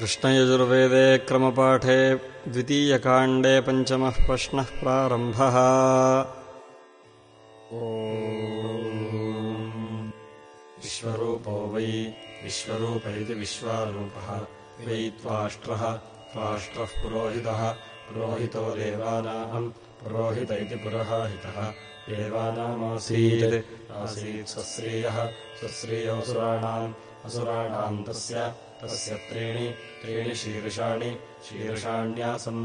कृष्णयजुर्वेदे क्रमपाठे द्वितीयकाण्डे पञ्चमः प्रश्नः प्रारम्भः। विश्वरूपो वै विश्वरूप इति विश्वारूपः। वै त्वाष्ट्रः त्वाष्ट्रः पुरोहितः। पुरोहितो देवानाम् पुरोहित इति पुरोहितः। देवानामासीत् आसीत् स्वश्रियः स्वश्रियोऽसुराणाम् असुराणाम् तस्य तस्य त्रीणि त्रीणि शीर्षाणि शीर्षाण्यासन्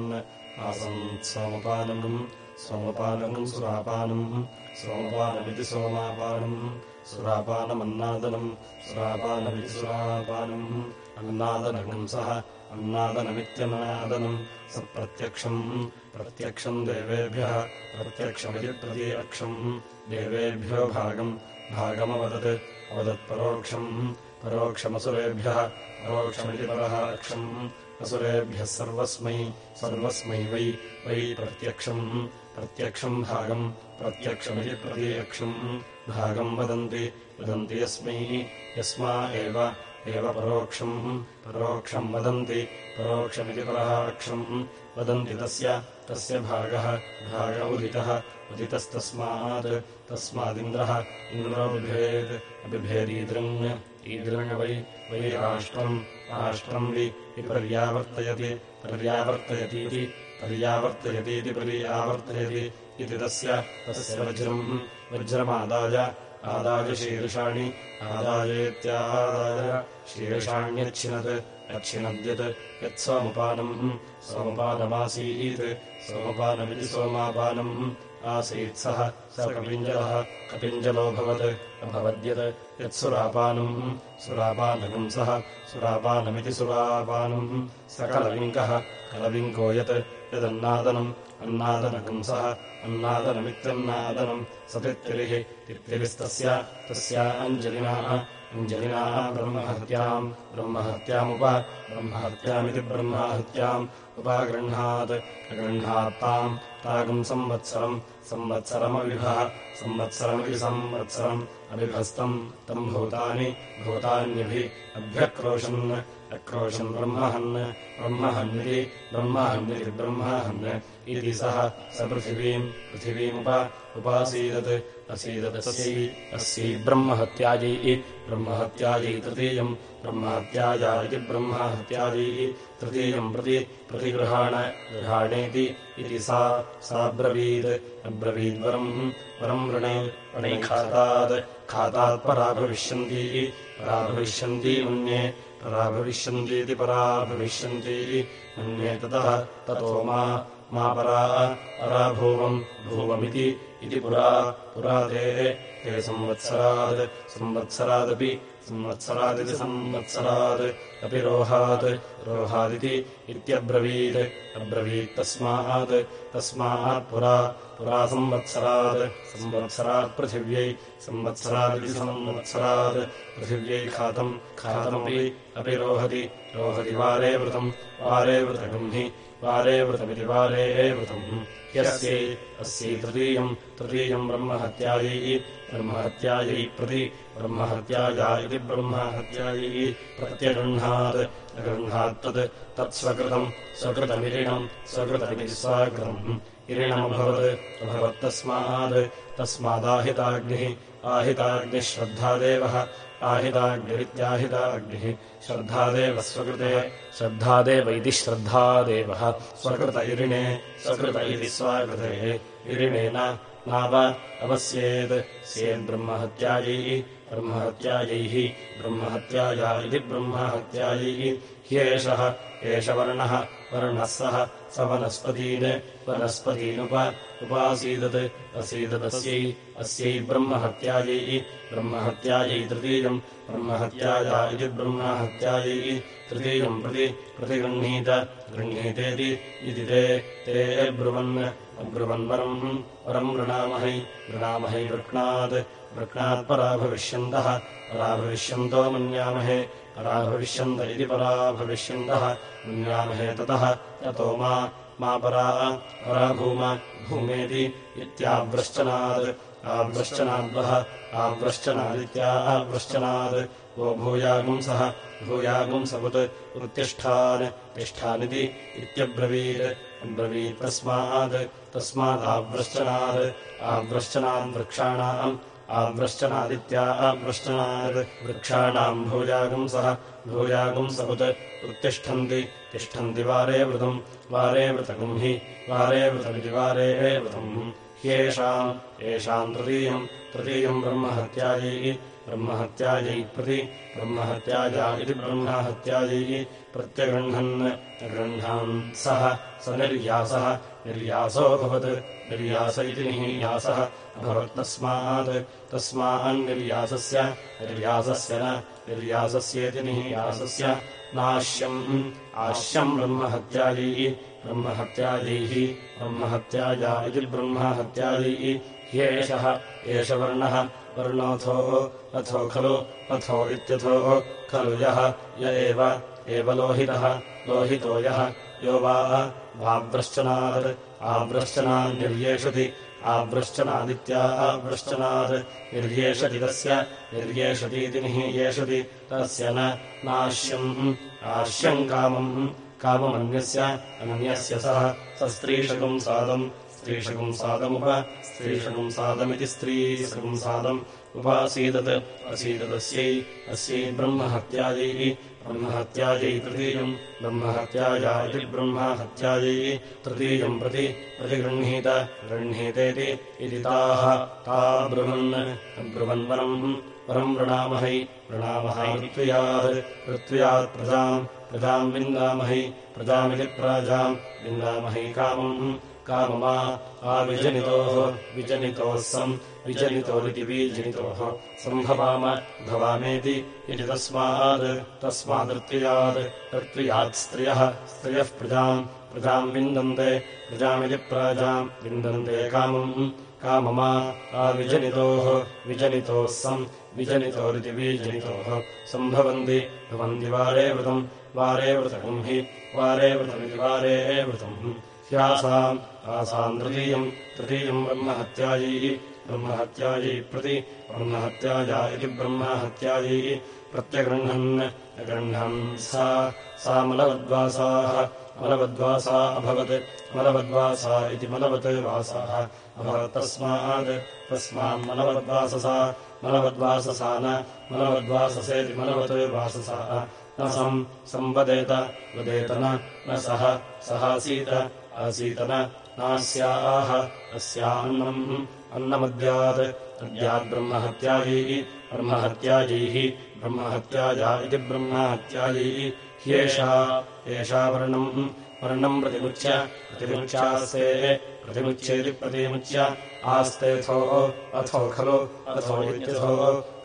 आसन् सोमपानम् सोमपानम् सुरापानम् सोमपानमिति सोमापानम् सुरापानमन्नादनम् सुरापानमिति सुरापानम् अन्नादनम् सः अन्नादनमित्यन्नादनम् स प्रत्यक्षम् प्रत्यक्षम् देवेभ्यः प्रत्यक्षमिति प्रत्यक्षम् देवेभ्यो भागम् भागमवदत् अवदत्परोक्षम् परोक्षमसुरेभ्यः परोक्षमिति परः अक्षम्। असुरेभ्यः सर्वस्मै सर्वस्मै वै वै प्रत्यक्षम्। प्रत्यक्षम् भागम् प्रत्यक्षमिति प्रत्यक्षम्। भागम् वदन्ति वदन्ति यस्मै यस्मा एव एव परोक्षम्। परोक्षम् वदन्ति परोक्षमिति पराक्षम् वदन्ति तस्य तस्य भागः भाग उदितः उदितस्तस्मात्। तस्मादिन्द्रः इन्द्रो बिभेत् अबिभेदीदृङ् ईदृङ् वै वै राष्ट्रम् राष्ट्रम् वि पर्यावर्तयति पर्यावर्तयतीति पर्यावर्तयतीति पर्यावर्तयति इति तस्य तस्य वज्रम् वज्रमादाय आदाय शीर्षाणि आदायेत्यादाय शीर्षाण्यच्छिनत् अच्छिनद्यत् यत्सोमपानम् सोमपानमासीत् सोमपानमिति सोमापानम् आसीत् सः। स कपिञ्जलः कपिञ्जलोऽभवत् यत्सुरापानम् सुरापानकम् सः। सुरापानमिति सुरापानम् स कलविङ्कः कलविङ्को यत्। यदन्नादनम्। अन्नादनकम् सः। अन्नादनमित्यन्नादनम्। स तित्तिरिः तित्तिरिस्तस्य। तस्या अञ्जलिनाः। अञ्जलिनाः ब्रह्महत्याम्। ब्रह्महत्यामुप। ब्रह्महत्यामिति ब्रह्महत्याम्। उपागृह्णात्। अगृह्णात्ताम्। तागम् संवत्सरम् संवत्सरमविभः संवत्सरमिति संवत्सरम् अभिभस्तम् तम् भूतानि भूतान्यभि अभ्यक्रोशन् अक्रोशन् ब्रह्महन् ब्रह्महन्निति ब्रह्महन्निति ब्रह्महन् इति सः स पृथिवीम् पृथिवीमुप उपासीदत् ब्रह्महत्यायै ब्रह्महत्यायै तृतीयम् ब्रह्महत्याया इति ब्रह्महत्यायै तृतीयम् प्रति प्रतिगृहाण गृहाणेति इति सा साब्रवीत् अब्रवीद्वरम् वरम् वृणे वृणे खातात् खातात् परा भविष्यन्ती परा भविष्यन्ती मन्ये परा भविष्यन्तीति परा भविष्यन्ती मन्ये ततः ततो मा मा परा पराभूवम् भूवमिति इति पुरा पुरा ते ते संवत्सरात् संवत्सरादपि संवत्सरादिति संवत्सरात् अपि रोहात् रोहादिति इत्यब्रवीत् अब्रवीत्तस्मात् तस्मात् पुरा पुरा संवत्सरात् संवत्सरात् पृथिव्यै संवत्सरादिति संवत्सरात् पृथिव्यै खातम् खातमपि अपि रोहति रोहति वारे वृतम् वारे वृतगम् हि वारे वृतमिति वारे वृतम् यस्यै अस्यै तृतीयम् तृतीयम् ब्रह्महत्यायै ब्रह्महत्यायै प्रति ब्रह्महत्याया इति ब्रह्महत्यायै प्रत्यगृह्णात् अगृह्णात् तत् तत्स्वकृतम् स्वकृतमिरिणम् स्वकृतमिति स्वाकृतम्। इरिणमभवत् अभवत्तस्मात् तस्मादाहिताग्निः आहिताग्निः श्रद्धादेवः आहिताग्निरित्याहिताग्निः श्रद्धादेव स्वकृते श्रद्धादेव। इति श्रद्धादेवः स्वकृत। इरिणे स्वकृत इति स्वाकृते इरिणेन नाव अवस्येत्। स्येद्ब्रह्महत्यायैः ब्रह्महत्यायैः। ब्रह्महत्याया इति ब्रह्महत्यायैः। ह्येषः एष वर्णः वर्णः सः। स वनस्पतीन् वनस्पतीनुप उपासीदत्। असीददस्यै अस्यै ब्रह्महत्यायै ब्रह्महत्यायै तृतीयम् ब्रह्महत्याया इति ब्रह्महत्यायै तृतीयम् प्रति प्रतिगृह्णीत गृह्णीतेति इति ते ते ब्रुवन् अब्रुवन्वरम् वरम् वृणामहै वृणामहै वृक्णात् वृक्णात्परा भविष्यन्तः परा भविष्यन्तो मन्यामहे परा भविष्यन्त इति परा भविष्यन्तः मन्यामहे ततः ततो मा मा परा परा भूम भूमेति इत्याव्रश्चनात् आव्रश्चनाद्वः आव्रश्चनादित्याव्रश्चनात् वो भूयागुंसः भूयागुंसवत् उत्तिष्ठान्। तिष्ठानिति इत्यब्रवीत्। अब्रवीत् तस्मात् तस्मादाव्रश्चनात् आव्रश्चनाद्वृक्षाणाम् आव्रश्चनादित्या आव्रश्चनात् वृक्षाणाम् भूयागुंसः भूयागुंसवत् उत्तिष्ठन्ति तिष्ठन्ति वारे वृतम् वारे वृतगुम् हि वारे वृतमिति वारे वृतम्। ह्येषाम् येषाम् तृतीयम् तृतीयम् ब्रह्महत्यायै ब्रह्महत्यायै प्रति ब्रह्महत्याया इति ब्रह्महत्यायै प्रत्यगृह्णन्। गृह्णान् सः स निर्यासः निर्यासोऽभवत् निर्यास। इति निःयासः अभवत्तस्मात् तस्मान्निर्यासस्य निर्यासस्य न। निर्यासस्येति निःयासस्य नाश्यम्। आश्यम् ब्रह्महत्यायै। ब्रह्महत्यायैः। ब्रह्महत्याया इति ब्रह्महत्यायै। ह्येषः। एष वर्णः। वर्णोऽथो। अथो खलु। अथो इत्यथो खलु यः। य एव लोहितः। लोहितो यः। यो वा वाव्रश्चनात् आव्रश्चनान्निर्येषति आव्रश्चनादित्या आव्रश्चनात्। निर्येषति तस्य निर्येषतीति निःयेषति तस्य न नाश्यम्। आश्यम् कामम् काममन्यस्य अन्यस्य सः स स्त्रीषकम् सादमिति स्त्रीषकम् सादम्। उपासीदत् असीददस्यै अस्यै ब्रह्महत्यायै ब्रह्महत्यायै तृतीयम् ब्रह्महत्याया ब्रह्महत्यायै तृतीयम् प्रति प्रतिगृह्णीत गृह्णीतेति इति ताः ता ब्रुवन् ब्रुवन्वरम् परम् वृणामहै वृणामहै ऋत्वियात् ऋत्वियात् प्रजाम् प्रजाम् विन्दामहै प्रजामिति प्राजाम् विन्दामहै कामम् काममा आविजनितोः विजनितोः सम् विजनितोरिति विजनितोः सम्भवाम भवामेति इति तस्मात् तस्मादृत्वियात् ऋत्वियात् स्त्रियः स्त्रियः प्रजाम् प्रजाम् विन्दन्ते प्रजामिति प्राजाम् विन्दन्ते कामम् काममा आविजनितोः विजनितोः सम् विजनितोरिति विजनितोः सम्भवन्ति भवन्ति वारे वृतम् वारे वृतकम् हि वारे वृतमिति वारे वृतम् ह्यासाम् आसाम् तृतीयम् तृतीयम् ब्रह्महत्यायै ब्रह्महत्यायै प्रति ब्रह्महत्याया इति ब्रह्महत्यायै प्रत्यगृह्णन् अगृह्णन् सा सा मलवद्वासाः मलवद्वासा अभवत् मलवद्वासा इति मलवत् वासाः अभवत् तस्मात् तस्मान्मलवद्वाससा मलवद्वाससा न मलवद्वाससेति मलवत् वाससा। न सम् संवदेत वदेत न सः सहासीत आसीत नास्याः अस्यान्नम् अन्नमद्यात् अद्याद्ब्रह्महत्यायैः ब्रह्महत्यायैः ब्रह्महत्याया इति ब्रह्महत्यायैः ह्येषा एषा वर्णम् वर्णम् प्रतिमुच्य प्रतिमुच्यास्ते प्रतिमुच्येति प्रतिमुच्य आस्तेऽथो अथो खलु अथो इत्यथो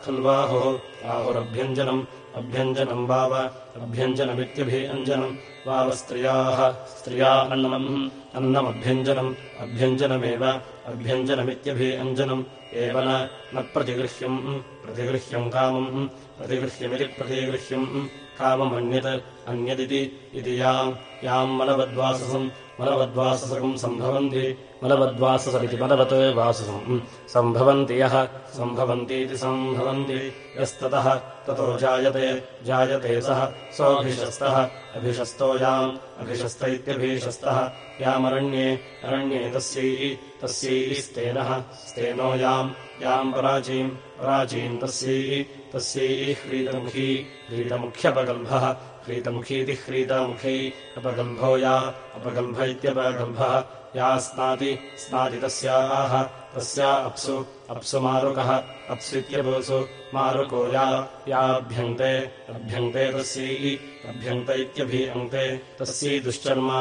खल्वाहुः आहुरभ्यञ्जनम् अभ्यञ्जनम् वाव अभ्यञ्जनमित्यभिअञ्जनम् वावस्त्रियाः स्त्रिया अन्नमम् अन्नमभ्यञ्जनम्। अभ्यञ्जनमेव। अभ्यञ्जनमित्यभिअञ्जनम् एव न। प्रतिगृह्यम्। प्रतिगृह्यम् कामम्। प्रतिगृह्यमिति प्रतिगृह्यम्। काममन्यत्। अन्यदिति इति याम् याम् मलवद्वाससम् मलवद्वाससकम् सम्भवन्ति। मलवद्वाससमिति मलवत् वाससम्। सम्भवन्ति यः। सम्भवन्तीति सम्भवन्ति। यस्ततः ततो जायते जायते सः। सोऽभिशस्तः अभिशस्तो याम्। अभिशस्त इत्यभिशस्तः यामरण्ये अरण्ये तस्यै तस्यै स्तेनः स्तेनो याम्। याम् पराचीम् पराचीम् तस्यै तस्यै ह्रीतमुखी। ह्रीतमुख्यपगल्भः ह्रीतमुखीति ह्रीतमुखै। अपगल्भो या। अपगल्भ इत्यपगल्भः या स्नाति स्नाति तस्याः, तस्या अप्सु अप्सु मारुकः अप्स्वित्यभूसु मारुको या याभ्यङ्क्ते अभ्यङ्क्ते तस्यै अभ्यङ्क्त इत्यभियङ्क्ते तस्यै दुश्चर्मा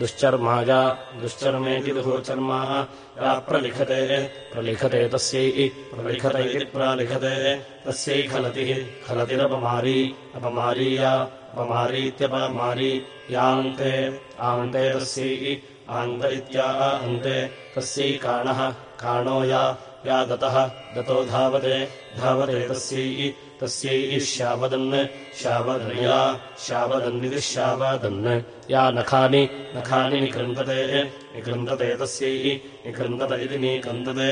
दुश्चर्माया दुश्चर्मेति दुःचर्मा या प्रलिखते प्रलिखते तस्यै, प्रलिखत इति प्रालिखते, तस्यै खलतिः, खलतिरपमारी अपमारीया अपमारीत्यपमारी यान्ते, आन्ते तस्यै आन्त इत्या अन्ते तस्यै काणः काणो या या दतः दतो धावते धावते तस्यै तस्यै श्यावदन् श्यावदया श्यावदन्निति श्यावदन्। या नखानि नखानि निकृन्दते निकृन्दते तस्यै निकृन्दत इति निकृन्दते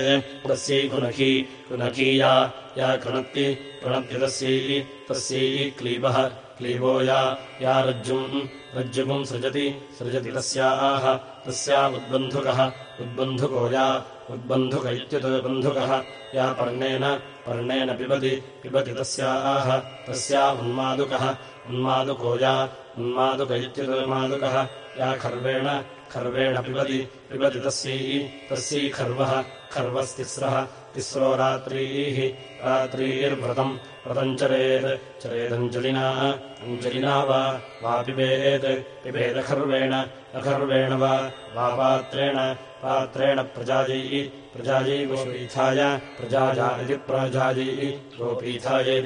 तस्यै कुनखी कुनखी या या कृणत्ति प्रणत्ति तस्यै तस्यै क्लीबः क्लीबो या या रज्जुम् रज्जुगुम् सृजति सृजति तस्याः तस्या उद्बन्धुकः उद्बन्धुको या उद्बन्धुक इत्युद्बन्धुकः या पर्णेन पर्णेन पिबति पिबति तस्याः तस्या उन्मादुकः उन्मादुको या उन्मादुक इत्युन्मादुकः या खर्वेण खर्वेण पिबति पिबति तस्यै तस्यै खर्वः खर्वस्तिस्रः तिस्रो रात्रीः रात्रीर्व्रतम् व्रतम् चरेत् चरेदञ्जलिना अञ्जलिना वा। पिबेत् पिबेदखर्वेण अखर्वेण वा। पात्रेण। पात्रेण प्रजायै। प्रजायै गोपीथाय। प्रजाजा इति प्राजायै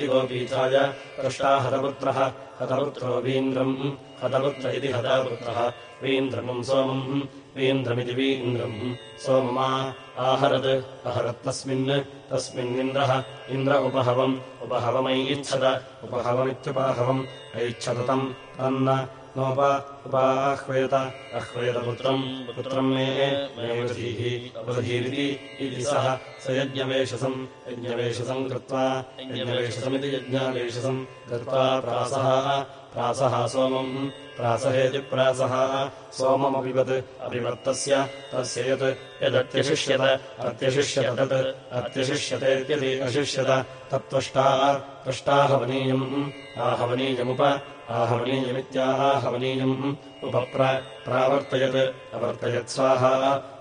गोपीथाय। पृष्टा हतपुत्रः। हतपुत्रो वीन्द्रम्। हतपुत्र इति हतपुत्रः। वीन्द्रमम् सोमम्। वीन्द्रमिति वीन्द्रम्। सोममा। आहरत्। अहरत्तस्मिन् तस्मिन्निन्द्रः इन्द्र। उपहवम्। उपहवमैच्छत उपहवमित्युपाहवम्। ऐच्छत तम्। तन्न। नोप। उपाह्वेत अह्वेतपुत्रम् पुत्रम्। मे। मेवधीः वधीरिति इति सः। स यज्ञवेशसम् यज्ञवेशसम् कृत्वा। यज्ञवेशसमिति यज्ञावेशसम् कृत्वा प्रासः प्रासः सोमम्। प्रासहेति प्रासः। सोममपिबत् अपिबत्तस्य तस्य यत् यदत्यशिष्यत। अत्यशिष्यत तत्। अत्यशिष्यतेत्यति अशिष्यत। तत्त्वष्टा। त्वष्टाहवनीयम् आहवनीयमुप आहवनीयमित्याहवनीयम् प्रावर्तयत् अवर्तयत् स्वाहा।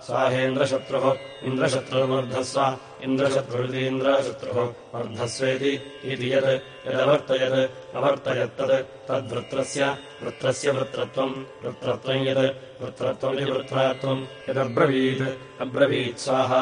स्वाहेन्द्रशत्रुः इन्द्रशत्रुर्वर्धस्व इन्द्रशत्रुरितीन्द्रशत्रुः वर्धस्वेति इति यत् यदवर्तयत् अवर्तयत्तत् तद्वृत्रस्य वृत्रस्य वृत्रत्वम् वृत्रत्वम् यत् वृत्रत्वमिति वृत्रात्वम् यदब्रवीत् अब्रवीत् स्वाहा।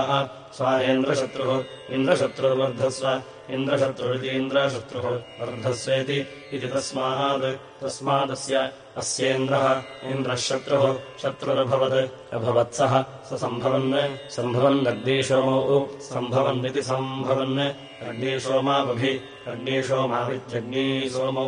स्वाहेन्द्रशत्रुः इन्द्रशत्रुर्वर्धस्व इन्द्रशत्रुरितीन्द्रशत्रुः वर्धस्वेति इति तस्मात् तस्मादस्य अस्येन्द्रः इन्द्रः शत्रुः शत्रुरभवत् अभवत्सः स सम्भवन् सम्भवन्नग्नीशोमौ सम्भवन्निति सम्भवन् अग्नीशोमावभि अग्नीशोमावित्यग्नीसोमौ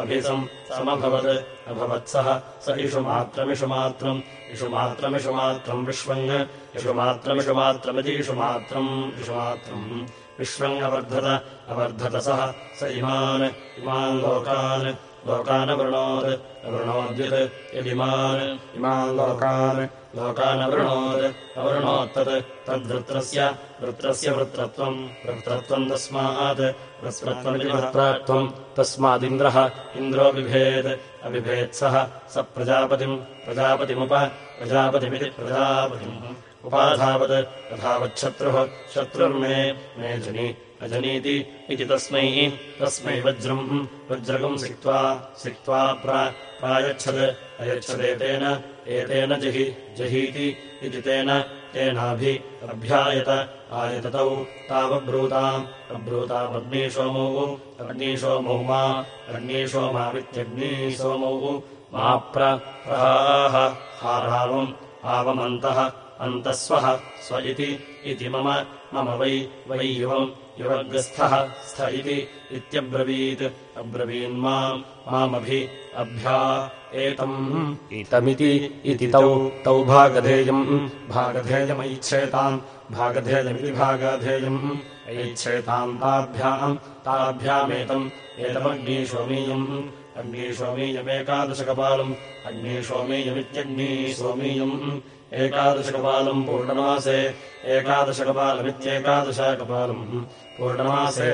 अभिसम् समभवत् अभवत्सः स इषुमात्रमिषुमात्रम् इषुमात्रमिषुमात्रम् विश्वम् इषुमात्रमिषुमात्रमिति इषुमात्रम् इषुमात्रम् विश्वङ्गवर्धत अवर्धत सः स इमान् इमान् लोकान् लोकानवृणोत् अवृणोद्यत् यदिमान् इमान् लोकान् लोकानवृणोत् अवृणोत्तत् तद्वृत्रस्य वृत्रस्य वृत्रत्वम् वृत्रत्वम् तस्मात् वृत्रत्वमिति वृत्रात्वम् तस्मादिन्द्रः इन्द्रो बिभेत् अबिभेत्सः स प्रजापतिम् प्रजापतिमुप प्रजापतिमिति प्रजापतिम् उपाधावत् अधावच्छत्रुः शत्रुर्मे मे जनि अजनीति इति तस्मै तस्मै वज्रम् वज्रकम् सिक्त्वा सिक्त्वा प्रायच्छत् अयच्छदेतेन एतेन जहि जहीति इति तेन तेनाभि अभ्यायत आयततौ तावब्रूताम् अब्रूतामग्नीसोमौ अग्नीसोमौ मा अग्नीसोमावित्यग्नीसोमौ मा प्रहाः हारावम् आवमन्तः अन्तःस्वः स्व इति मम मम वै वै युवम् युवग्रस्थः स्थ इति इत्यब्रवीत्। अब्रवीन्माम् मामभि अभ्या एतम्। इतमिति इति तौ तौ भागधेयम्। भागधेयमैच्छेताम् भागधेयमिति भागधेयम्। ऐच्छेताम् ताभ्याम् ताभ्यामेतम्। एतमग्नीशोमीयम्। अग्नीशोमीयमेकादशकपालम्। अग्नीशोमीयमित्यग्नीसोमीयम् एकादशकपालम् पूर्णमासे एकादशकपालमित्येकादशकपालम्। पूर्णमासे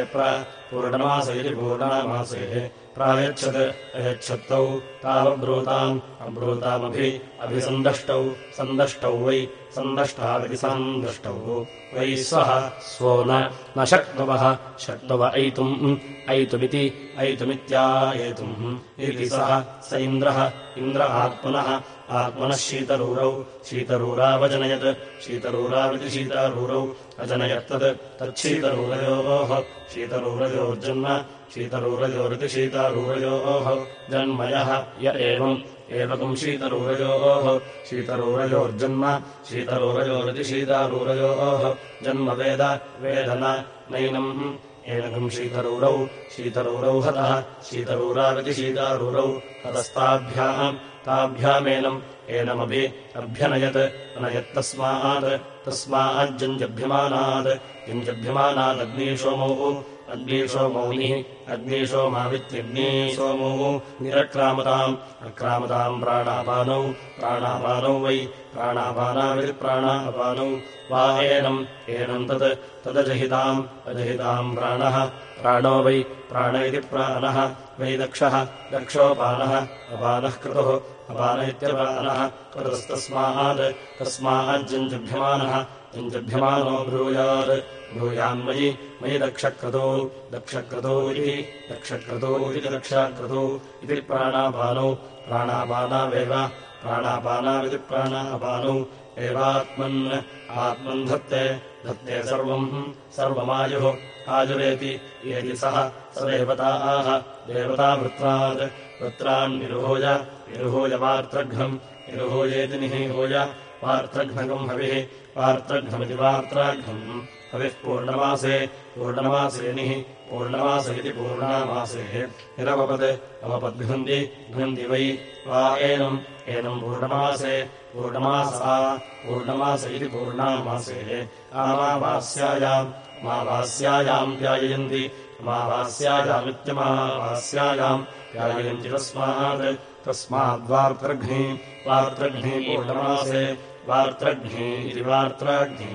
पूर्णमास इति पूर्णमासे। प्रायच्छत् अयच्छत्तौ तावब्रूताम् अब्रूतामभि अभिसन्दष्टौ सन्दष्टौ वै सन्दष्टाविति सन्दष्टौ। वै स्वः स्वो न शक्नुवः शक्नुव ऐतुम् ऐतुमिति ऐतुमित्यायेतुम्। इति सः स इन्द्रः इन्द्र आत्मनः आत्मनः शीतरूरौ। शीतरूरावजनयत्। शीतरूराविति शीतारूरौ। अजनयत्तत् तच्छीतरूरयोः। शीतरूरयोर्जन्म। शीतरूरयोरिति शीतारूरयोः। जन्मयः य एवम्। एवकम् शीतरूरयोः। शीतरूरयोर्जन्म। शीतरूरयोरिति शीतारूरयोः। जन्म वेद वेदन नैनम्। एनकम् शीतरूरौ। शीतरूरौ हतः। शीतरूराविति शीतारूरौ। हतस्ताभ्याम् ताभ्यामेनम् एनमभि अभ्यनयत्। अनयत्तस्मात्। तस्माज्जन्त्यभ्यमानात् जन्त्यभ्यमानादग्नीसोमौ अग्नीसोमौनिः अग्नीसोमावित्यग्नीसोमौ निरक्रामताम्। अक्रामताम् प्राणापानौ। प्राणापानौ वै। प्राणापानाविति प्राणापानौ। वा एनम्। एनम् तत्। तदजहिताम्। अजहिताम् प्राणः। प्राणो वै। प्राण इति प्राणः। वै दक्षः। दक्षोपानः। अपानः क्रतुः अपान इत्यपानः क्रतुस्तस्मात् तस्माज्जन्त्यभ्यमानः जन्त्यभ्यमानो ब्रूयात्। ब्रूयान्मयि मयि दक्षक्रतौ दक्षक्रतौ इति दक्षक्रतौ इति दक्षाक्रतौ इति प्राणापानौ प्राणापानावेव प्राणापानाविति प्राणापानौ एवात्मन् आत्मन् धत्ते धत्ते सर्वम् सर्वमायुः आयुरेति येति सः स देवताः देवतावृत्रात् वृत्रान्निरुहूय निरुहूय वार्त्रघ्नम् निरुहूयेति निहीहूय वार्त्रघ्नकम् हविः वार्त्रघ्नमिति वार्त्राघ्नम् हविः पूर्णमासे पूर्णमासेनिः पूर्णमास इति पूर्णामासे। निरवपत् अवपद्घ्नन्ति घ्नन्ति वै वा एनम् एनम् पूर्णमासे पूर्णमासा पूर्णमास इति पूर्णामासे। आमावास्यायाम् मावास्यायाम् व्याययन्ति अमावास्यायामित्यमावास्यायाम् तस्मात् तस्माद्वार्त्रघ्नि वार्त्रघ्नि पूर्णमासे वार्त्रघ्नि इति वार्त्राघ्नि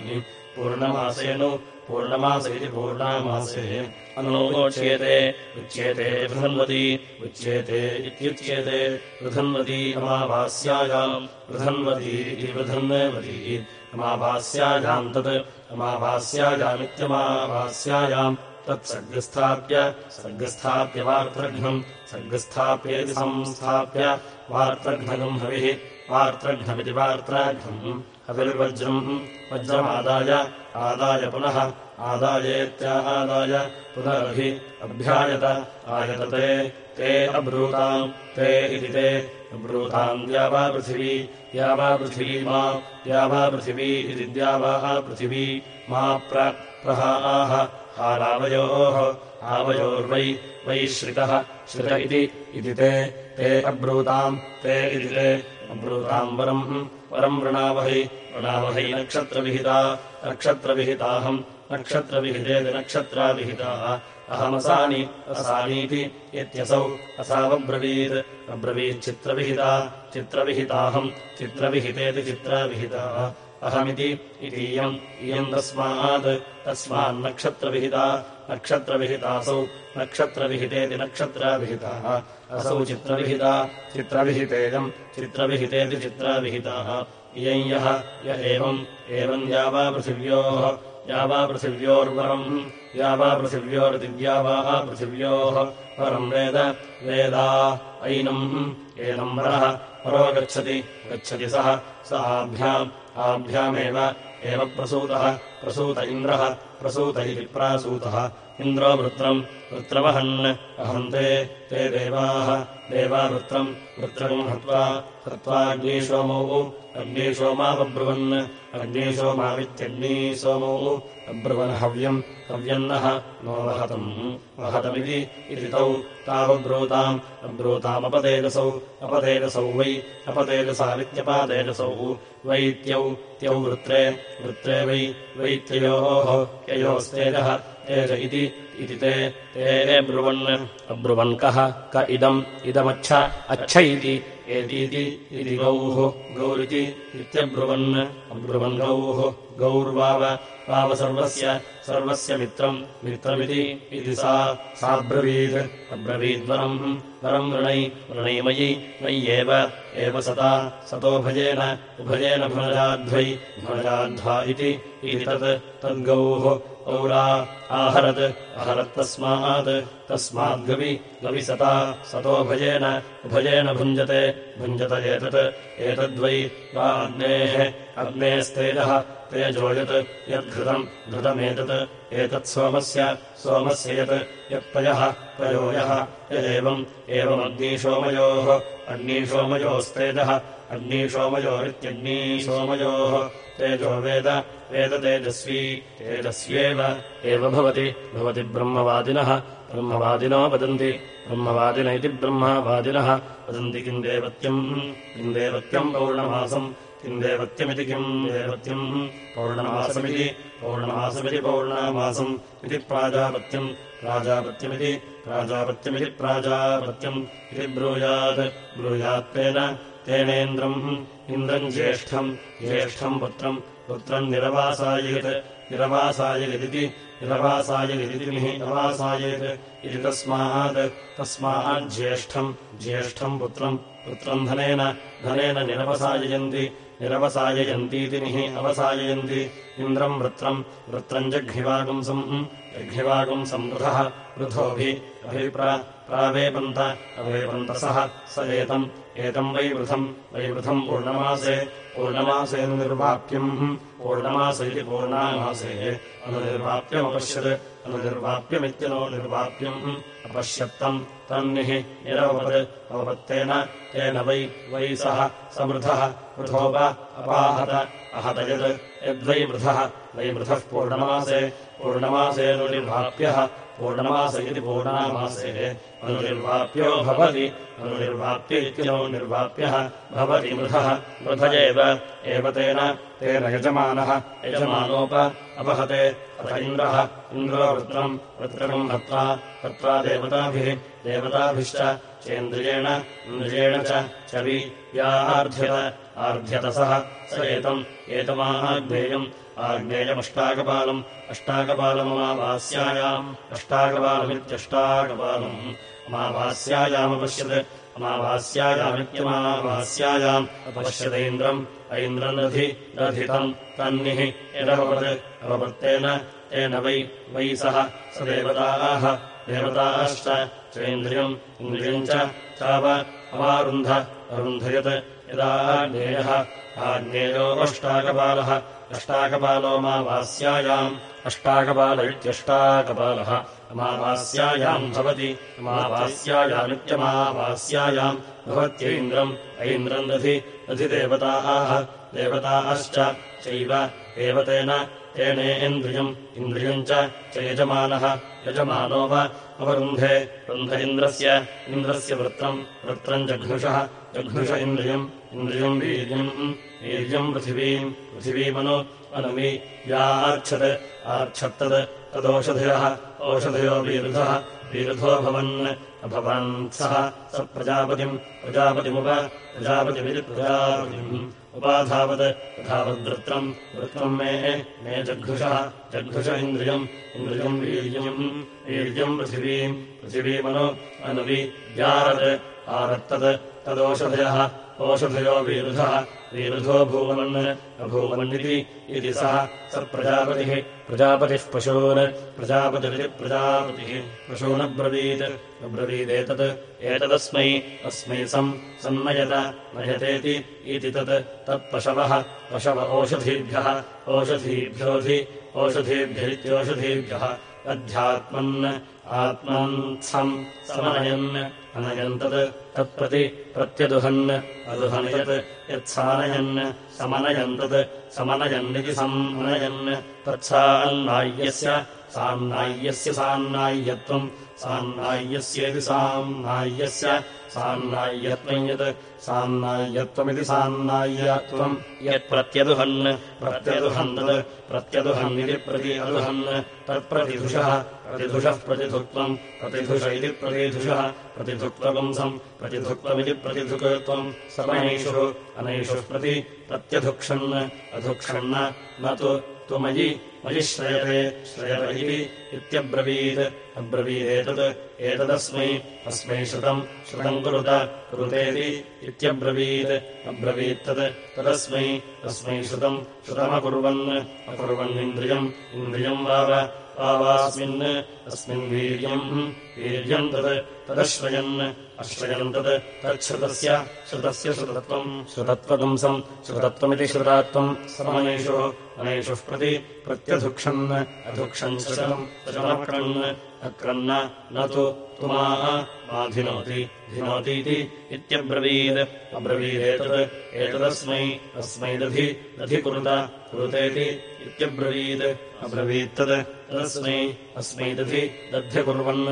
पूर्णमासेनु पूर्णमास इति पूर्णामासे अनुलोच्येते उच्येते बृहन्वती उच्येते इत्युच्येते बृहन्वती अमावास्यायाम् बृहन्वती इति बृहन्वती अमावास्यायाम् तत् अमावास्यायामित्यमावास्यायाम् तत्सर्गस्थाप्य सर्गस्थाप्य वार्त्रघ्नम् सर्गस्थाप्येति संस्थाप्य वार्त्रघ्नकम् हविः वार्त्रघ्नमिति वार्त्राघ्नम् हविर्वज्रम् वज्रमादाय आदाय पुनः आदायेत्यादाय पुनरभि अभ्यायत आयतते ते अब्रूताम् ते इति ते अब्रूताम् द्यावापृथिवी द्यावापृथिवी मा द्यावापृथिवी इति द्यावाः पृथिवी मा प्रहा हारावयोः आवयोर्वै वै श्रितः श्रित इति ते ते अब्रूताम् ते इति ते अब्रूताम् वरम् वरम् वृणावहै वृणावहै नक्षत्रविहिता नक्षत्रविहिताहम् नक्षत्रविहितेति नक्षत्राविहिताः अहमसानि असानीति इत्यसौ असावब्रवीत् अब्रवीच्चित्रविहिता चित्रविहिताहम् चित्रविहितेति चित्राविहिताः अहमिति इतीयम् इयम् तस्मात् तस्मान्नक्षत्रविहिता नक्षत्रविहितासौ नक्षत्रविहितेति नक्षत्राविहिताः। असौ चित्रविहिता चित्रविहितेयम् चित्रविहितेति चित्राविहिताः। इयम् यः य एवम् एवम् द्यावापृथिव्योः द्यावापृथिव्योर्वरम् द्यावापृथिव्योरितिद्यावाः पृथिव्योः। वरम् वेद वेदा ऐनम् एनम् वरः। वरो गच्छति गच्छति सः स आभ्याम् आभ्यामेव एव प्रसूतः प्रसूत इन्द्रः प्रसूत इति प्रासूतः इन्द्रो वृत्रम् वृत्रमहन् अहन्ते ते देवाः। देवा वृत्रम् वृत्रम् हत्वा हत्वाग्निसोमौ अग्निसोमावब्रुवन् अग्निसोमावित्यग्निसोमौ अब्रुवन् हव्यम्। हव्यन्नः नो वहतम्। वहतमिति इति तौ तावब्रूताम्। अब्रूतामपतेजसौ। अपतेजसौ वै। अपतेजसावित्यपातेजसौ। वैत्यौ त्यौ वृत्रे। वृत्रे वै। वैत्ययोः। ययोस्तेजः तेज इति ते ते ब्रुवन्। अब्रुवन् कः? क इदम् इदमच्छ अच्छ इति एतीति इति गौः। गौरिति इत्यब्रुवन् अब्रुवन् गौः। गौर्वाव वाव सर्वस्य सर्वस्य मित्रम् मित्रमिति इति सा साब्रवीत् अब्रवीद्वरम् वरम् वृणै वृणैमयि मय्येव एव सता सतोभयेन उभयेन भुनजाध्वै भुनजाध्वा इति तत् तद्गौः औरा आहरत् अहरत्तस्मात् तस्माद्गवि गविसता सतोभयेन उभयेन भुञ्जते भुञ्जत एतत् एतद्वै वा अग्नेः अग्नेस्तेजः तेजो यत् यद्घृतम् घृतमेतत् एतत् सोमस्य यत् यत्पयः पयोयः यदेवम् एवमग्निसोमयोः अग्निसोमयोस्तेजः अग्निसोमयोरित्यग्निसोमयोः तेजो वेद वेदतेजस्वी तेजस्येव। एव भवति भवति ब्रह्मवादिनः। ब्रह्मवादिनो वदन्ति ब्रह्मवादिन इति ब्रह्मवादिनः। वदन्ति किम् देवत्यम्? किम् देवत्यम् पौर्णमासम्? किम् देवत्यमिति किम् देवत्यम्? पौर्णमासमिति पौर्णमासमिति पौर्णमासम् इति प्राजापत्यम्। प्राजापत्यमिति प्राजापत्यमिति प्राजापत्यम् इति ब्रूयात्। ब्रूयात्तेन तेनेन्द्रम् इन्द्रम् ज्येष्ठम् ज्येष्ठम् पुत्रम्। पुत्रम् निरवासायेत् निरवासायदिति निरवासायदितिः अवासायेत् इति तस्मात् तस्माज्ज्येष्ठम् ज्येष्ठम् पुत्रम्। पुत्रम् धनेन धनेन निरवसाययन्ति निरवसाययन्तीति निः अवसाययन्ति। इन्द्रम् वृत्रम् वृत्रम् जघ्निवागुंसम् जघ्निवागुंसम् वृथः वृथोभिः अभिप्रा प्रावेपन्त अवेपन्तसः स एतम् एतम् वैवृथम् वैवृथम् पूर्णमासे पूर्णमासेऽनुनिर्वाप्यम् पूर्णमास इति पूर्णामासे। अनुनिर्वाप्यमपश्यत् अनुनिर्वाप्यमित्यनो निर्वाप्यम्। अपश्यत्तम् तन्निः निरवपत् अवपत्तेन तेन वै वै सः समृथः वृथोप अपाहत अहत यत् यद्वै वृथः वै वृथः पूर्णमासे पूर्णमासेऽनुनिर्वाप्यः पूर्णमास इति पूर्णामासे अनुनिर्वाप्यो भवति। अनुनिर्वाप्य इत्यनो निर्वाप्यः भवति मृधः। मृध एव तेन तेन यजमानः। यजमानोप अपहते। अथ इन्द्रः। इन्द्रो वृत्रम् वृत्रकम् हत्वा हत्वा देवताभिः। देवताभिश्च चेन्द्रियेण इन्द्रियेण च वि यार्ध्यत आर्ध्यतसः स। एतम्। एतमाग्नेयम् आग्नेयमष्टाकपालम् अष्टाकपालममावास्यायाम् अष्टाकपालमित्यष्टाकपालम्। अमावास्यायामपश्यत् अमावास्यायामित्यमावास्यायाम् अपश्यदैन्द्रम् ऐन्द्रम् रथि रथितम् तन्निः यदभवत् अववत्तेन तेन वै वै सः स देवताः देवताश्च चेन्द्रियम् इन्द्रियम् चाव अवारुन्ध अरुन्धयत् यदा ज्ञेयः आज्ञेयोऽष्टाकपालः अष्टाकपालोमावास्यायाम्। अष्टाकपाल इत्यष्टाकपालः अमावास्यायाम् भवति। अमावास्यायामित्यमावास्यायाम् भवत्यैन्द्रम्। ऐन्द्रम् दधि। दधिदेवताः देवताश्च। चैव एव तेन तेनेन्द्रियम् इन्द्रियम् च यजमानः यजमानो वा अवरुन्धे रुन्ध इन्द्रस्य इन्द्रस्य वृत्रम् वृत्रम् जघ्नुषः जघ्नुष इन्द्रियम् इन्द्रियम् वीर्यम् वीर्यम् पृथिवीम् पृथिवीमनु अनुमि व्यार्च्छत् आर्च्छत्तत् तदोषधयः ओषधयो वीरुधः वीरुधो भवन् अभवन् सः स प्रजापतिम् प्रजापतिमुप प्रजापतिमिति प्रजापतिम् उपाधावत्। तथावद्वृत्रम् वृत्रम् मे मे जघ्नुषः जघ्नुष इन्द्रियम्। इन्द्रियम् वीर्यम्। वीर्यम् पृथिवीम्। पृथिवीमनु अनुवि व्यारत्। आरत्तत्। तदोषधयः। ओषधयो वीरुधः वीरुधो भूवन् अभूवन्निति इति सः स प्रजापतिः प्रजापतिः पशून् प्रजापतिरिति प्रजापतिः। पशूनब्रवीत् अब्रवीदेतत्। एतदस्मै अस्मै सम् सन्नयत नयतेति इति तत्। तत्पशवः पशव ओषधीभ्यः ओषधीभ्योऽधि ओषधीभ्यरित्योषधीभ्यः। अध्यात्मन् आत्मन्त्सम् समनयन् अनयन्तत् तत्प्रति प्रत्यदुहन्। अदुहन् यत् यत्सानयन् समनयन्तत् समनयन् तत्सान्नाय्यस्य सान्नाय्यस्य सान्नाय्यत्वम्। सान्नाय्यस्येति साम्नाय्यस्य सान्नाय्यत्वम् यत् सान्नाय्यत्वमिति सान्नाय्यत्वम् यत्प्रत्यदुहन्। प्रत्यदुहन् तत्। प्रत्यदुहन्निति प्रति अदुहन् तत्प्रतिधुषः। प्रतिधुषः प्रतिधुत्वम्। प्रतिधुष इति प्रतिधुषः। प्रतिधुक्त्वपुंसम् प्रतिधुक्त्वमिति प्रतिधुकत्वम्। समयेषु। अनैषुः प्रति प्रत्यधुक्षन्। अधुक्षन्न। न तु त्वमयि मयि श्रयते श्रयत इति इत्यब्रवीत् अब्रवीदेतत् एतदस्मै अस्मै श्रुतम् श्रुतम् कुरुत कुरुतेति इत्यब्रवीत् अब्रवीत्तत् तदस्मै तस्मै श्रुतम् श्रुतमकुर्वन् अकुर्वन्निन्द्रियम् इन्द्रियम् वाव आवास्मिन् अस्मिन् वीर्यम् वीर्यम् तत् तदश्रयन् अश्रयम् तत् तच्छ्रुतस्य श्रुतस्य श्रुतत्वम् श्रुतत्वपुंसम् श्रुतत्वमिति श्रुतात्वम् समनेषु अनेषुः प्रति प्रत्यधुक्षन् अधुक्षन् श्रुतम् श्रुतमक्रन् अक्रन्न न तु मा धिनोति धिनोतीति इत्यब्रवीत्। अब्रवीदेतत् एतदस्मै अस्मै दधि दधि कुरुत कुरुतेति इत्यब्रवीत्। अब्रवीत्तत् तदस्मै अस्मै दधि दध्यकुर्वन्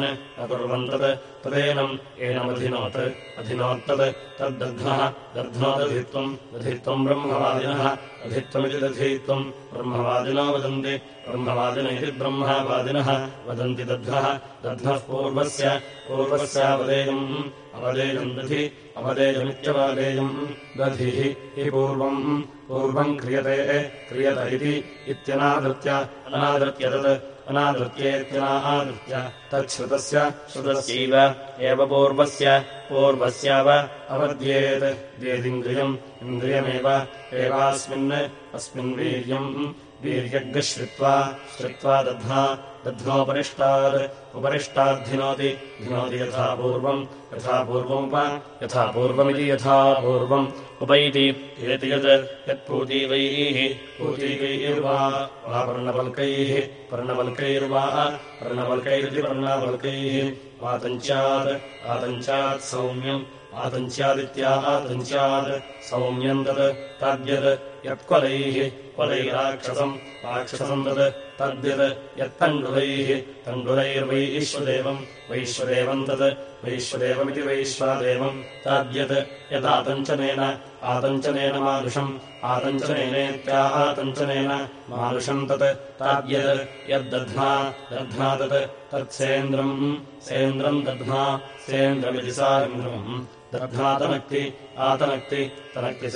अकुर्वन् तत् तदेनम् एनमधिनोत्। अधिनोत्तत् तद्दध्नः दध्नोदधित्वम् दधित्वम् ब्रह्मवादिनः अधित्वमिति दधित्वम् ब्रह्मवादिनो वदन्ति। ब्रह्मवादिन इति ब्रह्मवादिनः वदन्ति दध्नः दध्नः पूर्वस्य पूर्वस्यावदेयम्। अवदेयम् दधि अवदेयमित्यवादेयम्। दधिः हि पूर्वम्। पूर्वम् क्रियते क्रियत इति इत्यनादृत्य अनादृत्य तत् अनादृत्येत्यनादृत्य तच्छ्रुतस्य श्रुतस्यैव एव पूर्वस्य पूर्वस्याव अवद्येत् द्येदिन्द्रियम् इन्द्रियमेव एवास्मिन् अस्मिन् वीर्यम् वीर्यग्श्रित्वा श्रुत्वा दध्ना दध्नोपरिष्टात् उपरिष्टाद्धिनोति धिनोति यथा पूर्वम् यथा पूर्वमुप यथा पूर्वमिति यथा पूर्वम्। उपैति एति यत् यत्पूतीवैः पूतीवैर्वा वा पर्णवल्कैः पर्णवल्कैर्वा पर्णवल्कैरिति पर्णवल्कैः। वातञ्चात् आतञ्चात् सौम्यम् आतञ्च्यादित्यातञ्च्यात् सौम्यम् तत् तद्यत् यत्क्वलैः क्वलैराक्षसम् राक्षसम् तत् तद्यत् यत्तण्डुलैः तण्डुलैर्वैश्वदेवम् वैश्वदेवम् तत् वैश्वदेवमिति वैश्वादेवम् तद्यत् यदातञ्चनेन आतञ्चनेन मानुषम् आतञ्चनेनेत्या आतञ्चनेन मानुषम् तत् ताद्यत् यद्दध्ना दध्ना तत् तत्सेन्द्रम् सेन्द्रम् दध्ना सेन्द्रमिति सान्द्रम् दध्नातनक्ति आतनक्ति तनक्ति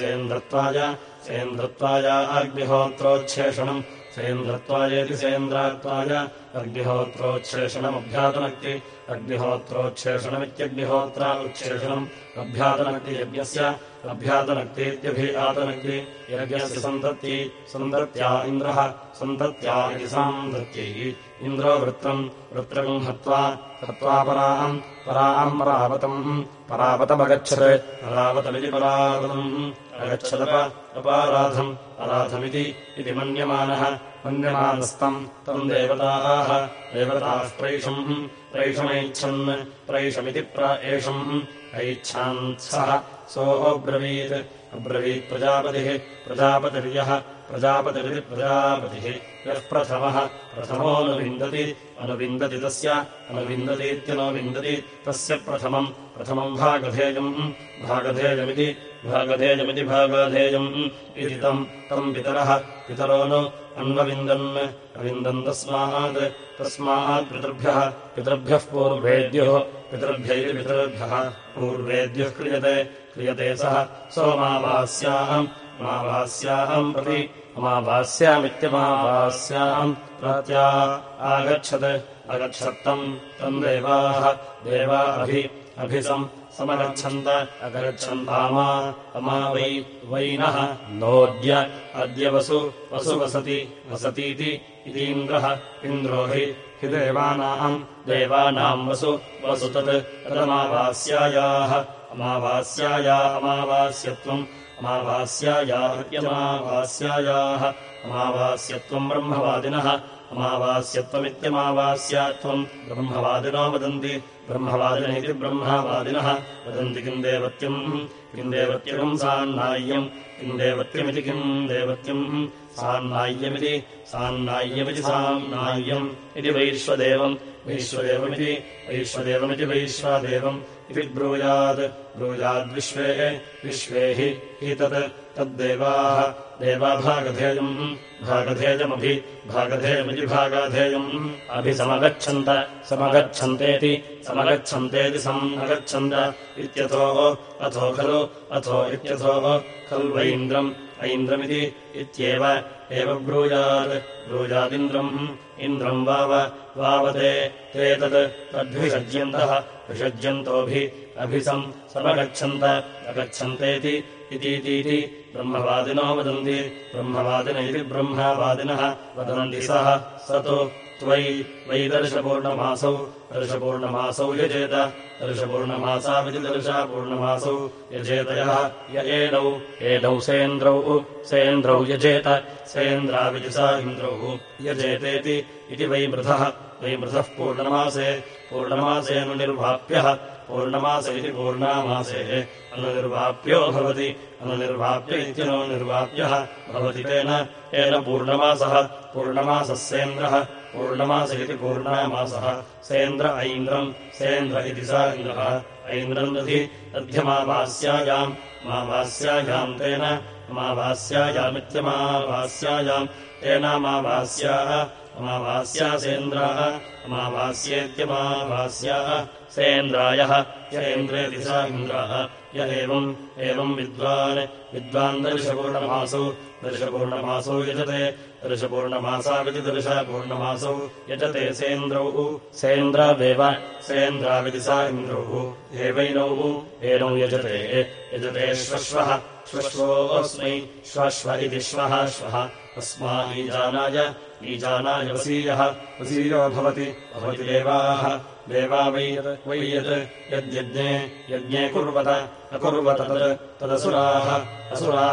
सेन्द्रत्वाय अग्निहोत्रोच्छेषणम् सेन्द्रत्वायेति सेन्द्रात्वाय अग्निहोत्रोच्छेषणमभ्यातनक्ति अग्निहोत्रोच्छेषणमित्यग्निहोत्रा उच्छेषणम्। अभ्यातनक्ति यज्ञस्य अभ्यातनक्तीत्यभि आतनक्ति। यज्ञस्य सन्तत्यै सन्तत्या इन्द्रः सन्तत्या इति सान्तत्यै इन्द्रो वृत्रम् वृत्रम् हत्वा हत्वा पराम् पराम् परावतम् परावतमगच्छत् परावतमिति परावतम् अगच्छदप अपाराधम् अराधमिति इति मन्यमानः मन्यमानस्तम्। तम् देवताः देवताः प्रैषम् प्रैषमैच्छन् प्रैषमिति प्र एषम्। ऐच्छान् सः सोऽब्रवीत् अब्रवीत् प्रजापतिः प्रजापतिर्यः प्रजापतिरिति प्रजापतिः। यः प्रथमः प्रथमोऽनुविन्दति अनुविन्दति तस्य अनुविन्दतीत्यनुविन्दति तस्य प्रथमम्। प्रथमम् भागधेयम्। भागधेयमिति भागधेयमिति भागधेयम्। इति तम् तम् पितरः पितरो नु अन्वविन्दन्। अविन्दन् तस्मात्। तस्मात् पितृभ्यः। पितृभ्यः पूर्वेद्युः। पितृभ्यैति पितृभ्यः। पूर्वेद्युः क्रियते। क्रियते सः। सोमावास्याम्। अमावास्याम् प्रति। अमावास्यामित्यमावास्याम् प्रत्या। आगच्छत्। अगच्छत्तम् तम् देवाः। देवा अभि। अभिसम् समगच्छन्त। अगच्छन्तामा अमा वै वैनः नोद्य अद्य वसु वसु वसति वसतीति इतीन्द्रः इन्द्रो। हि हि देवानाम्। देवानाम् वसु वसु तत्। तदमावास्यायाः। अमावास्याया अमावास्यत्वम्। अमावास्यायात्यमावास्यायाः अमावास्यत्वम् ब्रह्मवादिनः। अमावास्यत्वमित्यमावास्यात्वम् ब्रह्मवादिनो वदन्ति ब्रह्मवादिन इति ब्रह्मवादिनः। वदन्ति किम् देवत्यम् किम् देवत्यकम् सान्नाय्यम् किम् देवत्यमिति किम् देवत्यम् सान्नाय्यमिति सान्नाय्यमिति सान्नाय्यम् इति वैश्वदेवम्। वैश्वदेवमिति वैश्वदेवमिति वैश्वादेवम् इति ब्रूयात्। ब्रूयाद्विश्वे विश्वे हि तत्। तद्देवाः देवाभागधेयम्। भागधेयमभि भागधेयमिति भागाधेयम्। अभिसमगच्छन्त। समगच्छन्तेति। समगच्छन्तेति समगच्छन्त इत्यथो अथो खलु। अथो इत्यथो खल्वैन्द्रम् ऐन्द्रमिति इत्येव। एव ब्रूयात्। ब्रूयादिन्द्रम्। इन्द्रम् वाव। वावते। ते तत् तद्विषज्यन्तः। विषज्यन्तोभि अभिसम् समगच्छन्त। अगच्छन्तेति इतीतीति ब्रह्मवादिनो वदन्ति ब्रह्मवादिन इति ब्रह्मवादिनः। वदन्ति सः। स तु त्वयि। वै दर्शपूर्णमासौ। दर्शपूर्णमासौ यजेत। दर्शपूर्णमासाविति दर्शापूर्णमासौ यजेतयः य एनौ। एनौ सेन्द्रौ। सेन्द्रौ यजेत। सेन्द्राविति सा इन्द्रौ यजेतेति इति वै मृधः। वै मृधः पूर्णमासे। पूर्णमासेऽनुनिर्वाप्यः पूर्णमास इति पूर्णामासे। अनुनिर्वाप्यो भवति। अनुनिर्वाप्य इत्यनुनिर्वाप्यः भवति तेन। येन पूर्णमासः। पूर्णमासः सेन्द्रः पूर्णमास इति पूर्णामासः। सेन्द्र ऐन्द्रम्। सेन्द्र इति स इन्द्रः। ऐन्द्रम् दधि दध्यमावास्यायाम् मावास्यायाम् तेन। अमावास्यायामित्यमावास्यायाम् तेनामावास्याः अमावास्यासेन्द्राः अमावास्येत्यमावास्याः सेन्द्रायः येन्द्रेति स इन्द्रः। य एवम् एवम् विद्वान् विद्वान् दर्शपूर्णमासौ। दर्शपूर्णमासौ यजते। दर्शपूर्णमासाविति दर्शपूर्णमासौ यजते सेन्द्रौ। सेन्द्रावेव सेन्द्राविति सा इन्द्रौ। एवैनौ एनौ यजते। यजते श्वश्वः। श्वश्वोऽस्मै श्वश्व इति श्वः श्वः। अस्माईजानाय ईजानाय वसीयः। वसीयो भवति भवति देवाः देवा वै वै यत् यद्यज्ञे यज्ञे कुर्वत अकुर्वत तत् तदसुराः असुरा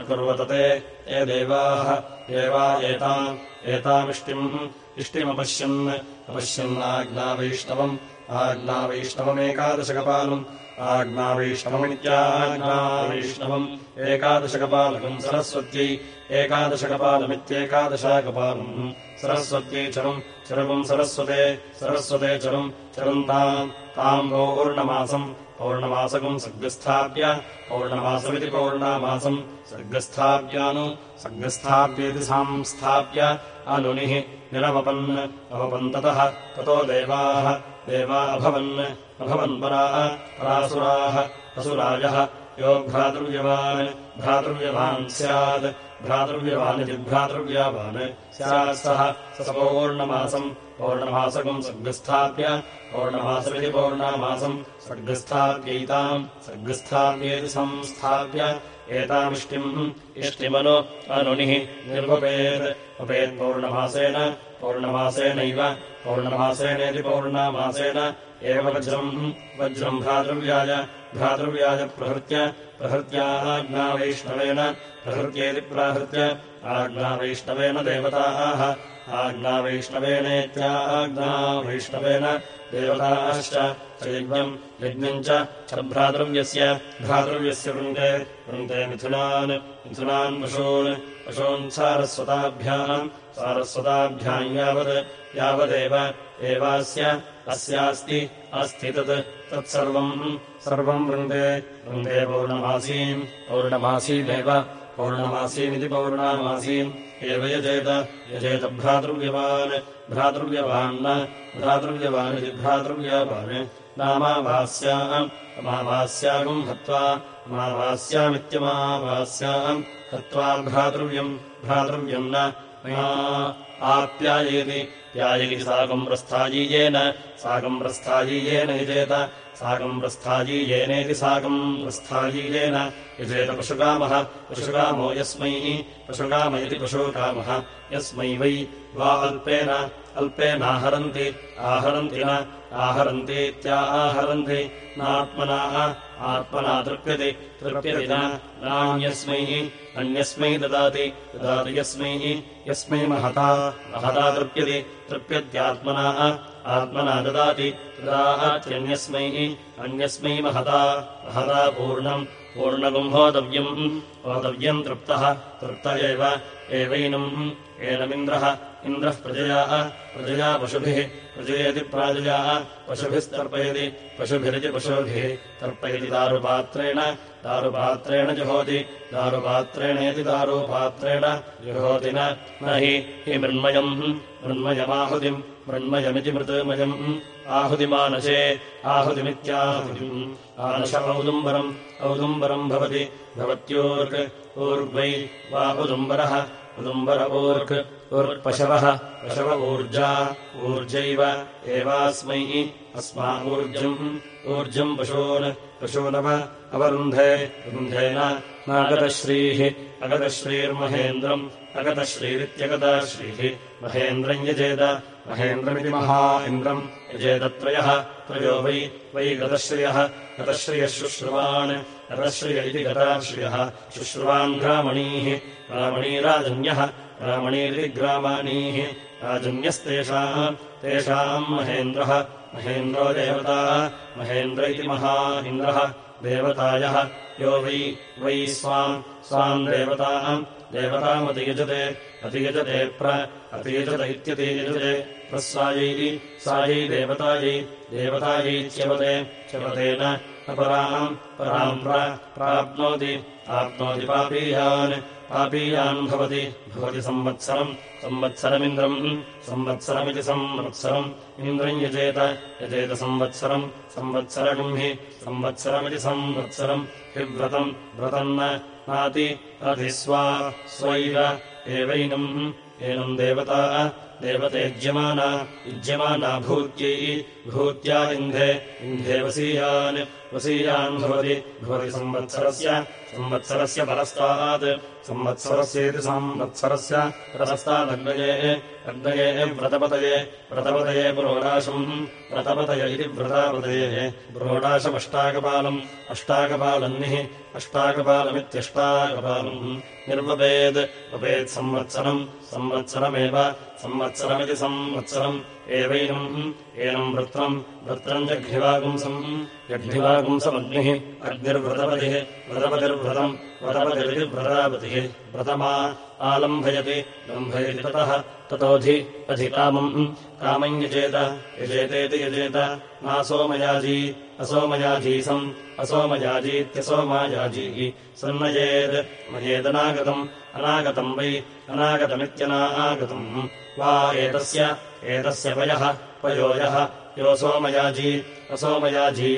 अकुर्वत ते ये देवाः देवा एताम् एतामिष्टिम् इष्टिमपश्यन् अपश्यन्नाज्ञावैष्णवम् आज्ञावैष्णवमेकादशकपालम् आज्ञावैष्णवमित्याज्ञावैष्णवम् एकादशकपालकम् सरस्वत्यै एकादशकपालमित्येकादशाकपालम् सरस्वत्यै चरम् चरवम् सरस्वते सरस्वते चरम् चरन्ताम् ताम् पौर्णमासम् पौर्णमासकम् सर्गस्थाप्य पौर्णमासमिति पौर्णामासम् सर्गस्थाप्यानु सर्गस्थाप्येति संस्थाप्य अनुनिः निरवपन् अवपन् ततः ततो देवाः देवा अभवन् अभवन्पराः परासुराः असुराजः यो भ्रातृव्यवान् भ्रातृव्यवान् स्यात् भ्रातृव्यवानिति भ्रातृव्यावान् स्यात् सः, स पौर्णमासम्, पौर्णमासकम् सर्गस्थाप्य, पौर्णमासमिति पौर्णामासम् सर्गस्थाप्यैताम्, सर्गस्थाप्येति संस्थाप्य, एतामिष्टिम् इष्टिमनु अनुनिः निर्वपेत् उपेत्पौर्णमासेन पौर्णमासेनैव, पौर्णमासेनेति पौर्णामासेन एव वज्रम् वज्रम् भ्रातृव्याय भ्रातृव्याय प्रहृत्य प्रहृत्याज्ञावैष्णवेन प्रहृत्येति प्राहृत्य आज्ञावैष्णवेन देवताः आज्ञावैष्णवेनेत्याज्ञावैष्णवेन देवताश्च च यज्ञम् यज्ञम् च भ्रातृव्यस्य भ्रातृव्यस्य वृन्दे वृन्दे मिथुनान् मिथुनान् पशून् पशून् सारस्वताभ्याम् सारस्वताभ्याम् यावत् यावदेव एवास्य अस्यास्ति अस्ति तत् तत्सर्वम् सर्वम् वृन्दे वृन्दे पौर्णमासीम् पौर्णमासीमेव पौर्णमासीमिति पौर्णामासीम् एव यजेत यजेत भ्रातृव्यवान् भ्रातृव्यवान् भ्रातृव्यवानिति भ्रातृव्यवान् नामावास्याम् अमावास्यागम् हत्वा अमावास्यामित्यमावास्याम् हत्वा भ्रातृव्यम् भ्रातृव्यम् न मया आप्यायेति प्यायति साकम् प्रस्थायीयेन साकम् प्रस्थायीयेन यजेत साकम् प्रस्थायीयेनेति साकम् प्रस्थायीयेन यजेत पशुकामः पशुकामो यस्मै पशुकाम इति पशुकामः यस्मै वै। वा अल्पेन अल्पेनाहरन्ति आहरन्ति न आहरन्तीत्याहरन्ति नात्मनाः आत्मना तृप्यति तृप्यति नान्यस्मै अन्यस्मै ददाति ददाति यस्मै यस्मै महता महता तृप्यति तृप्यत्यात्मना आत्मना ददाति तदात्यन्यस्मै अन्यस्मै महता महता पूर्णम् पूर्णगुम् होतव्यम् होतव्यम् तृप्तः तृप्त एव एवैनम् एनमिन्द्रः इन्द्रः प्रजयाः प्रजया पशुभिः प्रजयति प्राजयाः पशुभिस्तर्पयति पशुभिरिति पशुभिः। तर्पयति दारुपात्रेण दारुपात्रेण जुहोति दारुपात्रेणेति दारुपात्रेण जुहोति न हि हि मृण्मयम् मृण्मयमाहुतिम् मृण्मयमिति मृतमयम्। आहुतिमानशे आहुतिमित्याहुतिम्। आनश औदुम्बरम् औदुम्बरम् भवति भवत्योर्क् ऊर्ग्वै वा उदुम्बरः उदुम्बर ऊर्क् ऊर्क्पशवः पशव ऊर्जा ऊर्जैव एवास्मै अस्मा ऊर्जम् ऊर्जम् पशून् पशूनव अवरुन्धे रुन्धेन नागतश्रीः अगतश्रीर्महेन्द्रम् अगतश्रीरित्यगता श्रीः महेन्द्रम् यजेत महेन्द्रमिति महा इन्द्रम् यजेतत्रयः त्रयो वै वै गतश्रियः गतश्रियः शुश्रुवान् गतश्रिय इति गताश्रियः शुश्रुवान् ग्रामणीः। ग्रामणीराजन्यः। ग्रामणीरिति ग्रामाणीः राजन्यस्तेषाम्। तेषाम् महेन्द्रः। महेन्द्रो देवता। महेन्द्र इति महा इन्द्रः देवतायः। यो वै वै स्वाम्। स्वाम् देवताम्। देवतामतियजते अतियजते प्र। अतियजत इत्यतियजते प्रस्वायै सायै देवतायै। देवतायै च्यवते। च्यवतेन पराम् प्राप्नोति आप्नोति पापीयान् पापीयान् भवति भवति संवत्सरम् संवत्सरमिन्द्रम् संवत्सरमिति संवत्सरम् इन्द्रम् यजेत यजेत संवत्सरम् संवत्सरम् हि संवत्सरमिति संवत्सरम् हि व्रतम् व्रतम् नाति अधिस्वा स्वैव एवैनम् एनम् देवता देवतेज्यमाना युज्यमाना भूत्यै भूत्या इन्धे इन्धे वसीयान् वसीयान् भवति भवति संवत्सरस्य संवत्सरस्य परस्तात् संवत्सरस्येति संवत्सरस्य परस्तादग्नये अग्नये व्रतपतये व्रतपतये पुरोडाशम् व्रतपतय इति व्रतापतये पुरोडाशमष्टाकपालम् अष्टाकपालन्निः अष्टाकपालमित्यष्टाकपालम् निर्वपेद् वपेत् संवत्सरम् संवत्सरमेव संवत्सरमिति संवत्सरम् एवैनम् एनम् वृत्रम् वृत्रम् जघ्निवागुंसम् जघ्निवागुंसमग्निः अग्निर्व्रतपतिः व्रतपतिर्व्रतम् व्रतपतिरिति व्रतापतिः व्रतमा आलम्भयति लम्भयति ततः ततोऽधि अधि कामम्। यजेत यजेतेति यजेत नासोमयाजी असोमयाजीसम् असोमयाजीत्यसोमायाजी सन्नयेत् मयेदनागतम् अनागतम् वै अनागतमित्यनागतम्। वा एतस्य एतस्य पयः पयोयः यो सोमयाजी असोमयाजी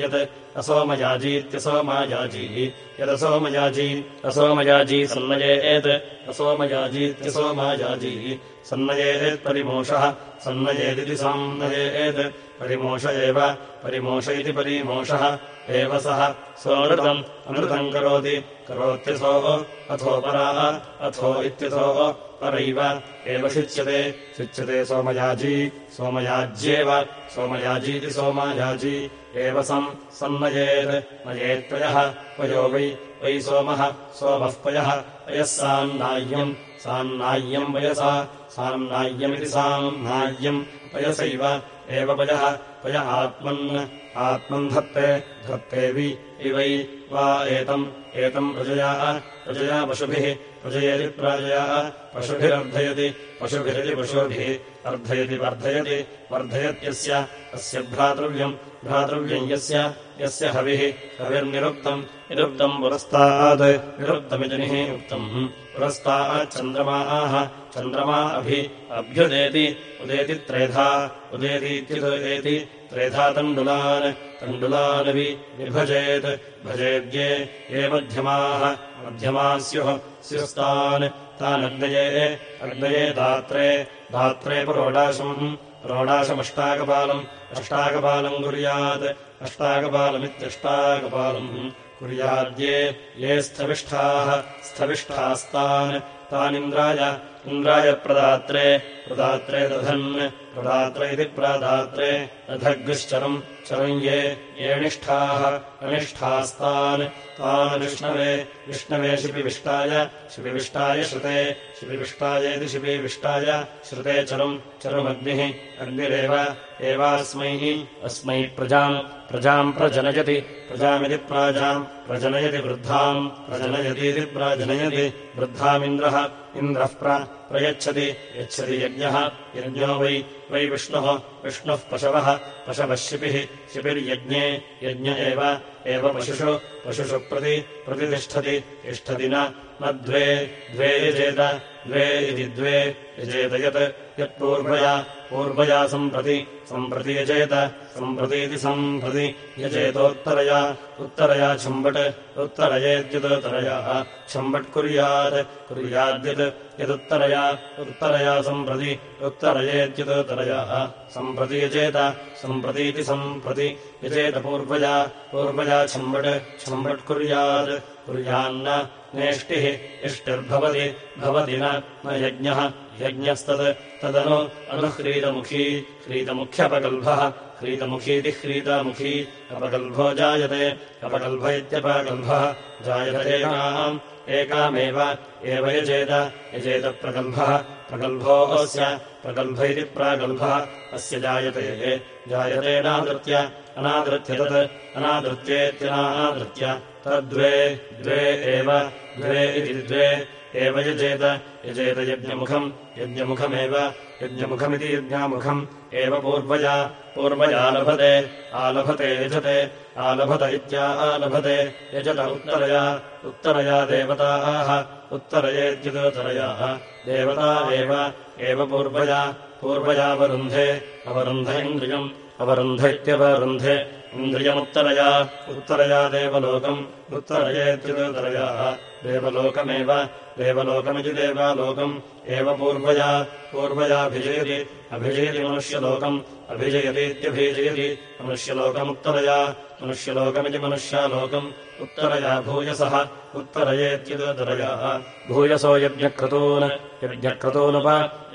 यदसोमयाजी असोमयाजी सन्नयेत् असोमयाजीत्यसोमायाजी सन्नयेत्परिमोषः सन्नयेदिति सन्नयेत् परिमोष एव परिमोष इति परिमोषः एव सः सोऽनृतम् अनृतम् करोति करोत्यसोः अथोपराः अथो इत्यथोः परैव एव शिच्यते। शिच्यते सोमयाजी। सोमयाज्येव। सोमयाजीति सोमायाजी। एव सम् सन्नयेत्। नयेत्पयः पयो वै वै सोमः। सोमः पयः। पयः सान्नाय्यम्। वयसा सान्नाय्यमिति सान्नाय्यम् पयसैव। एव पयः। पय आत्मन्। आत्मन् धत्ते। धत्तेवि इवै वा एतम्। एतम् प्रजया प्रजया पशुभिः प्रजयति प्राजया पशुभिरर्धयति पशुभिरिति पशुभिः अर्धयति वर्धयति वर्धयत्यस्य अस्य भ्रातृव्यम् भ्रातृव्यम् यस्य यस्य हविः हविर्निरुक्तम् निरुक्तम् पुरस्तात् निरुक्तमिति निः उक्तम्। पुरस्ताच्चन्द्रमाः चन्द्रमा अभि अभ्युदेति उदेति त्रेधा उदेतीत्युदेति त्रेधा तण्डुलान् तण्डुलानभि विभजेत् भजेद्ये ये मध्यमाः मध्यमा स्युः स्युस्तान्। तानग्नये अग्नये दात्रे दात्रे पुरोडाशम्। रोडाशमष्टाकपालम् अष्टाकपालम् कुर्यात्। अष्टाकपालमित्यष्टाकपालम् कुर्याद्ये ये स्थविष्ठाः स्थविष्ठास्तान्। तानिन्द्राय इन्द्राय प्रदात्रे प्रदात्रे दधन् प्रदात्र इति प्रादात्रे दधग्श्चरम् चरम् ये येऽनिष्ठाः अनिष्ठास्तान् तान् विष्णवे विष्णवे शिपिविष्टाय शिपिविष्टाय श्रुते शिपिविष्टायेति शिपिविष्टाय श्रुते चरम् चरुमग्निः अग्निरेव एवास्मै अस्मै प्रजाम् प्रजाम् प्रजनयति प्रजामिति प्राजाम् प्रजनयति वृद्धाम् प्रजनयतीति प्राजनयति वृद्धामिन्द्रः इन्द्रः प्रयच्छति यच्छति यज्ञः। यज्ञो वै वै विष्णुः। विष्णुः पशवः पशवः शिपिः। शिपिर्यज्ञे यज्ञ एव एव पशुषु। पशुषु प्रति प्रतितिष्ठति तिष्ठति न। द्वे द्वे यजेत द्वे इति द्वे यजेत यत्। यत्पूर्वया पूर्वया सम्प्रति सम्प्रति यजेत सम्प्रतीति सम्प्रति यजेतोत्तरया उत्तरया छम्बट् उत्तरयेद्युदुत्तरया छम्बट् कुर्यात् कुर्याद्यत् यदुत्तरया उत्तरया सम्प्रति उत्तरयेद्युदुत्तरया सम्प्रति यजेत सम्प्रतीति सम्प्रति यजेत पूर्वया पूर्वया छम्बट् छम्बट् कुर्यात् कुर्यान्न नेष्टिः इष्टिर्भवति भवति न यज्ञः यज्ञस्तत् तदनु अनुह्रीतमुखी ह्रीतमुख्यपकल्भः ह्रीतमुखीति ह्रीतामुखी अपकल्भो जायते अपकल्भ इत्यपकल्भः जायतेनाम् एकामेव एव यजेत यजेतप्रकल्भः प्रगल्भोऽस्य प्रगल्भ इति प्रागल्भः अस्य जायते जायतेनादृत्य अनादृत्य तत् अनादृत्येत्यनादृत्य तद्द्वे द्वे एव द्वे इति द्वे एव यजेत यजेत यज्ञमुखम् यज्ञमुखमेव यज्ञमुखमिति यज्ञामुखम् एव पूर्वजा पूर्वजा लभते आलभते यजते आलभत इत्या आलभते यजत उत्तरया उत्तरया देवताः उत्तरयेत्युदोत्तरयाः देवता एव पूर्वजा पूर्वयावरुन्धे अवरुन्ध इन्द्रियम् अवरुन्ध इत्यवरुन्धे इन्द्रियमुत्तरया उत्तरया देवलोकम् उत्तरयेत्युदोत्तरयाः देवलोकमेव देवलोकमिति देवालोकम् एव पूर्वया पूर्वयाभिजयति अभिजयति मनुष्यलोकम् अभिजयतीत्यभिजयति मनुष्यलोकमुत्तरया मनुष्यलोकमिति मनुष्यालोकम् उत्तरया भूयसः उत्तरयेत्युदरया भूयसो यज्ञक्रतून् यज्ञक्रतूनुप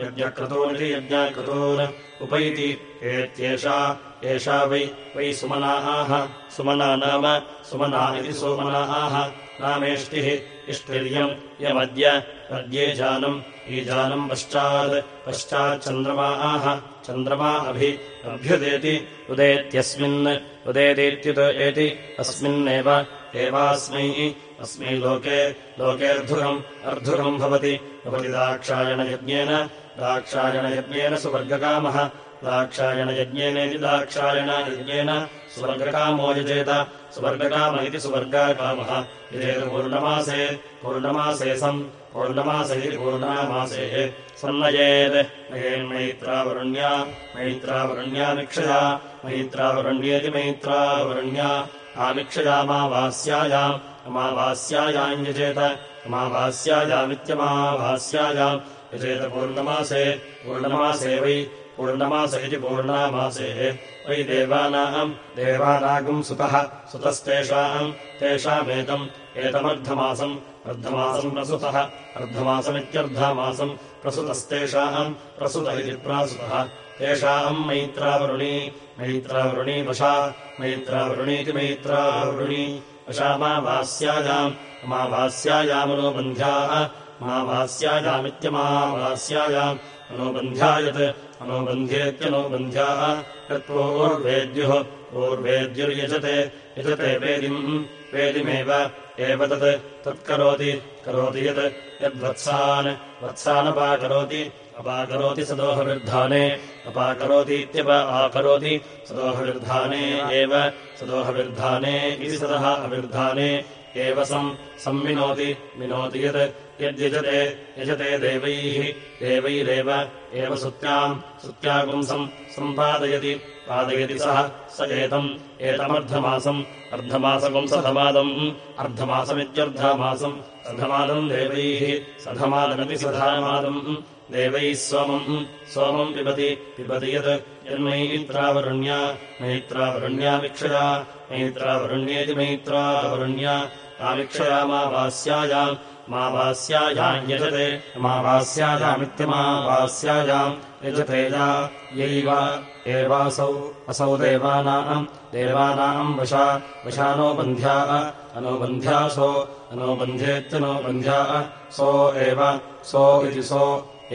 यज्ञक्रतूनिति यज्ञाक्रतून् उपैति एत्येषा एषा वै वै सुमनाः। सुमना नाम सुमना इति सुमनाः। नामेष्टिः इष्टिर्यम् यमद्य अद्ये जानम्। ईजानम् पश्चात् पश्चाच्चन्द्रमाः चन्द्रमा अभि अभ्युदेति उदेत्यस्मिन् उदेतीत्युत एति अस्मिन्नेव एवास्मै अस्मै लोके लोकेऽर्धुकम् अर्धुकम् भवति। भवति दाक्षायणयज्ञेन दाक्षायणयज्ञेन सुवर्गकामः। दाक्षायणयज्ञेनेति दाक्षायणयज्ञेन स्वर्गकामो यजेत। स्वर्गकाम इति सुवर्गाकामः। यजेत पूर्णमासे पूर्णमासे सम्। पूर्णमास इति पूर्णामासे। सन्नयेत् नयेन्मैत्रावरुण्या मैत्रावरुण्यामिक्षया मैत्रावरुण्येति मैत्रावरुण्या। आमिक्षयामावास्यायाम् अमावास्यायाम् यजेत। अमावास्यायामित्यमावास्यायाम् यजेत पूर्णमासे वै पूर्णमास इति पूर्णामासे। वै देवानाम् देवानागम् सुतः सुतस्तेषाम् तेषामेतम् एतमर्धमासम् अर्धमासम् प्रसुतः अर्धमासमित्यर्धमासम् प्रसुतस्तेषाम् प्रसुत इति प्रासुतः। तेषाम् मैत्रावरुणी मैत्रावरुणी वशा मैत्रावरुणीति मैत्रावरुणी। वशामावास्यायाम् अमावास्यायामनोबन्ध्याः मावास्यायामित्यमावास्यायाम् अनोबन्ध्यायत् अनोबन्ध्येत्यनोबन्ध्याः यत्पूर्वेद्युः पूर्वेद्युर्यजते यजते वेदिम् वेदिमेव एव तत् तत्करोति करोति यत् यद्वत्सान् वत्सानपाकरोति अपाकरोति सदोहविर्धाने अपाकरोतीत्यप आकरोति सदोहविर्धाने एव सदोहविर्धाने इति सदः अविर्धाने एव सम् संविनोति विनोति यत् यद्यजते यजते देवैः देवैरेव एव सुत्याम् सुत्यागुंसम् सम्पादयति पादयति सः स एतम् एतमर्धमासम् अर्धमासपुंसधमादम् अर्धमासमित्यर्धमासम् सधमादम् देवैः सधमादमिति सधामादम् देवैः सोमम् सोमम् पिबति पिबति यत् यन्मैत्रावरुण्या मैत्रावरुण्यामिक्षया मैत्रावरुण्येति मैत्रावरुण्या आमिक्षयामावास्यायाम् मावास्यायाम् यजते मावास्यायामित्यमावास्यायाम् यजते या यैव एवासौ असौ देवानाम् देवानाम् वशा वशानोबन्ध्याः अनोबन्ध्यासो अनोबन्ध्येत्यनोबन्ध्या सो एव सो इति सो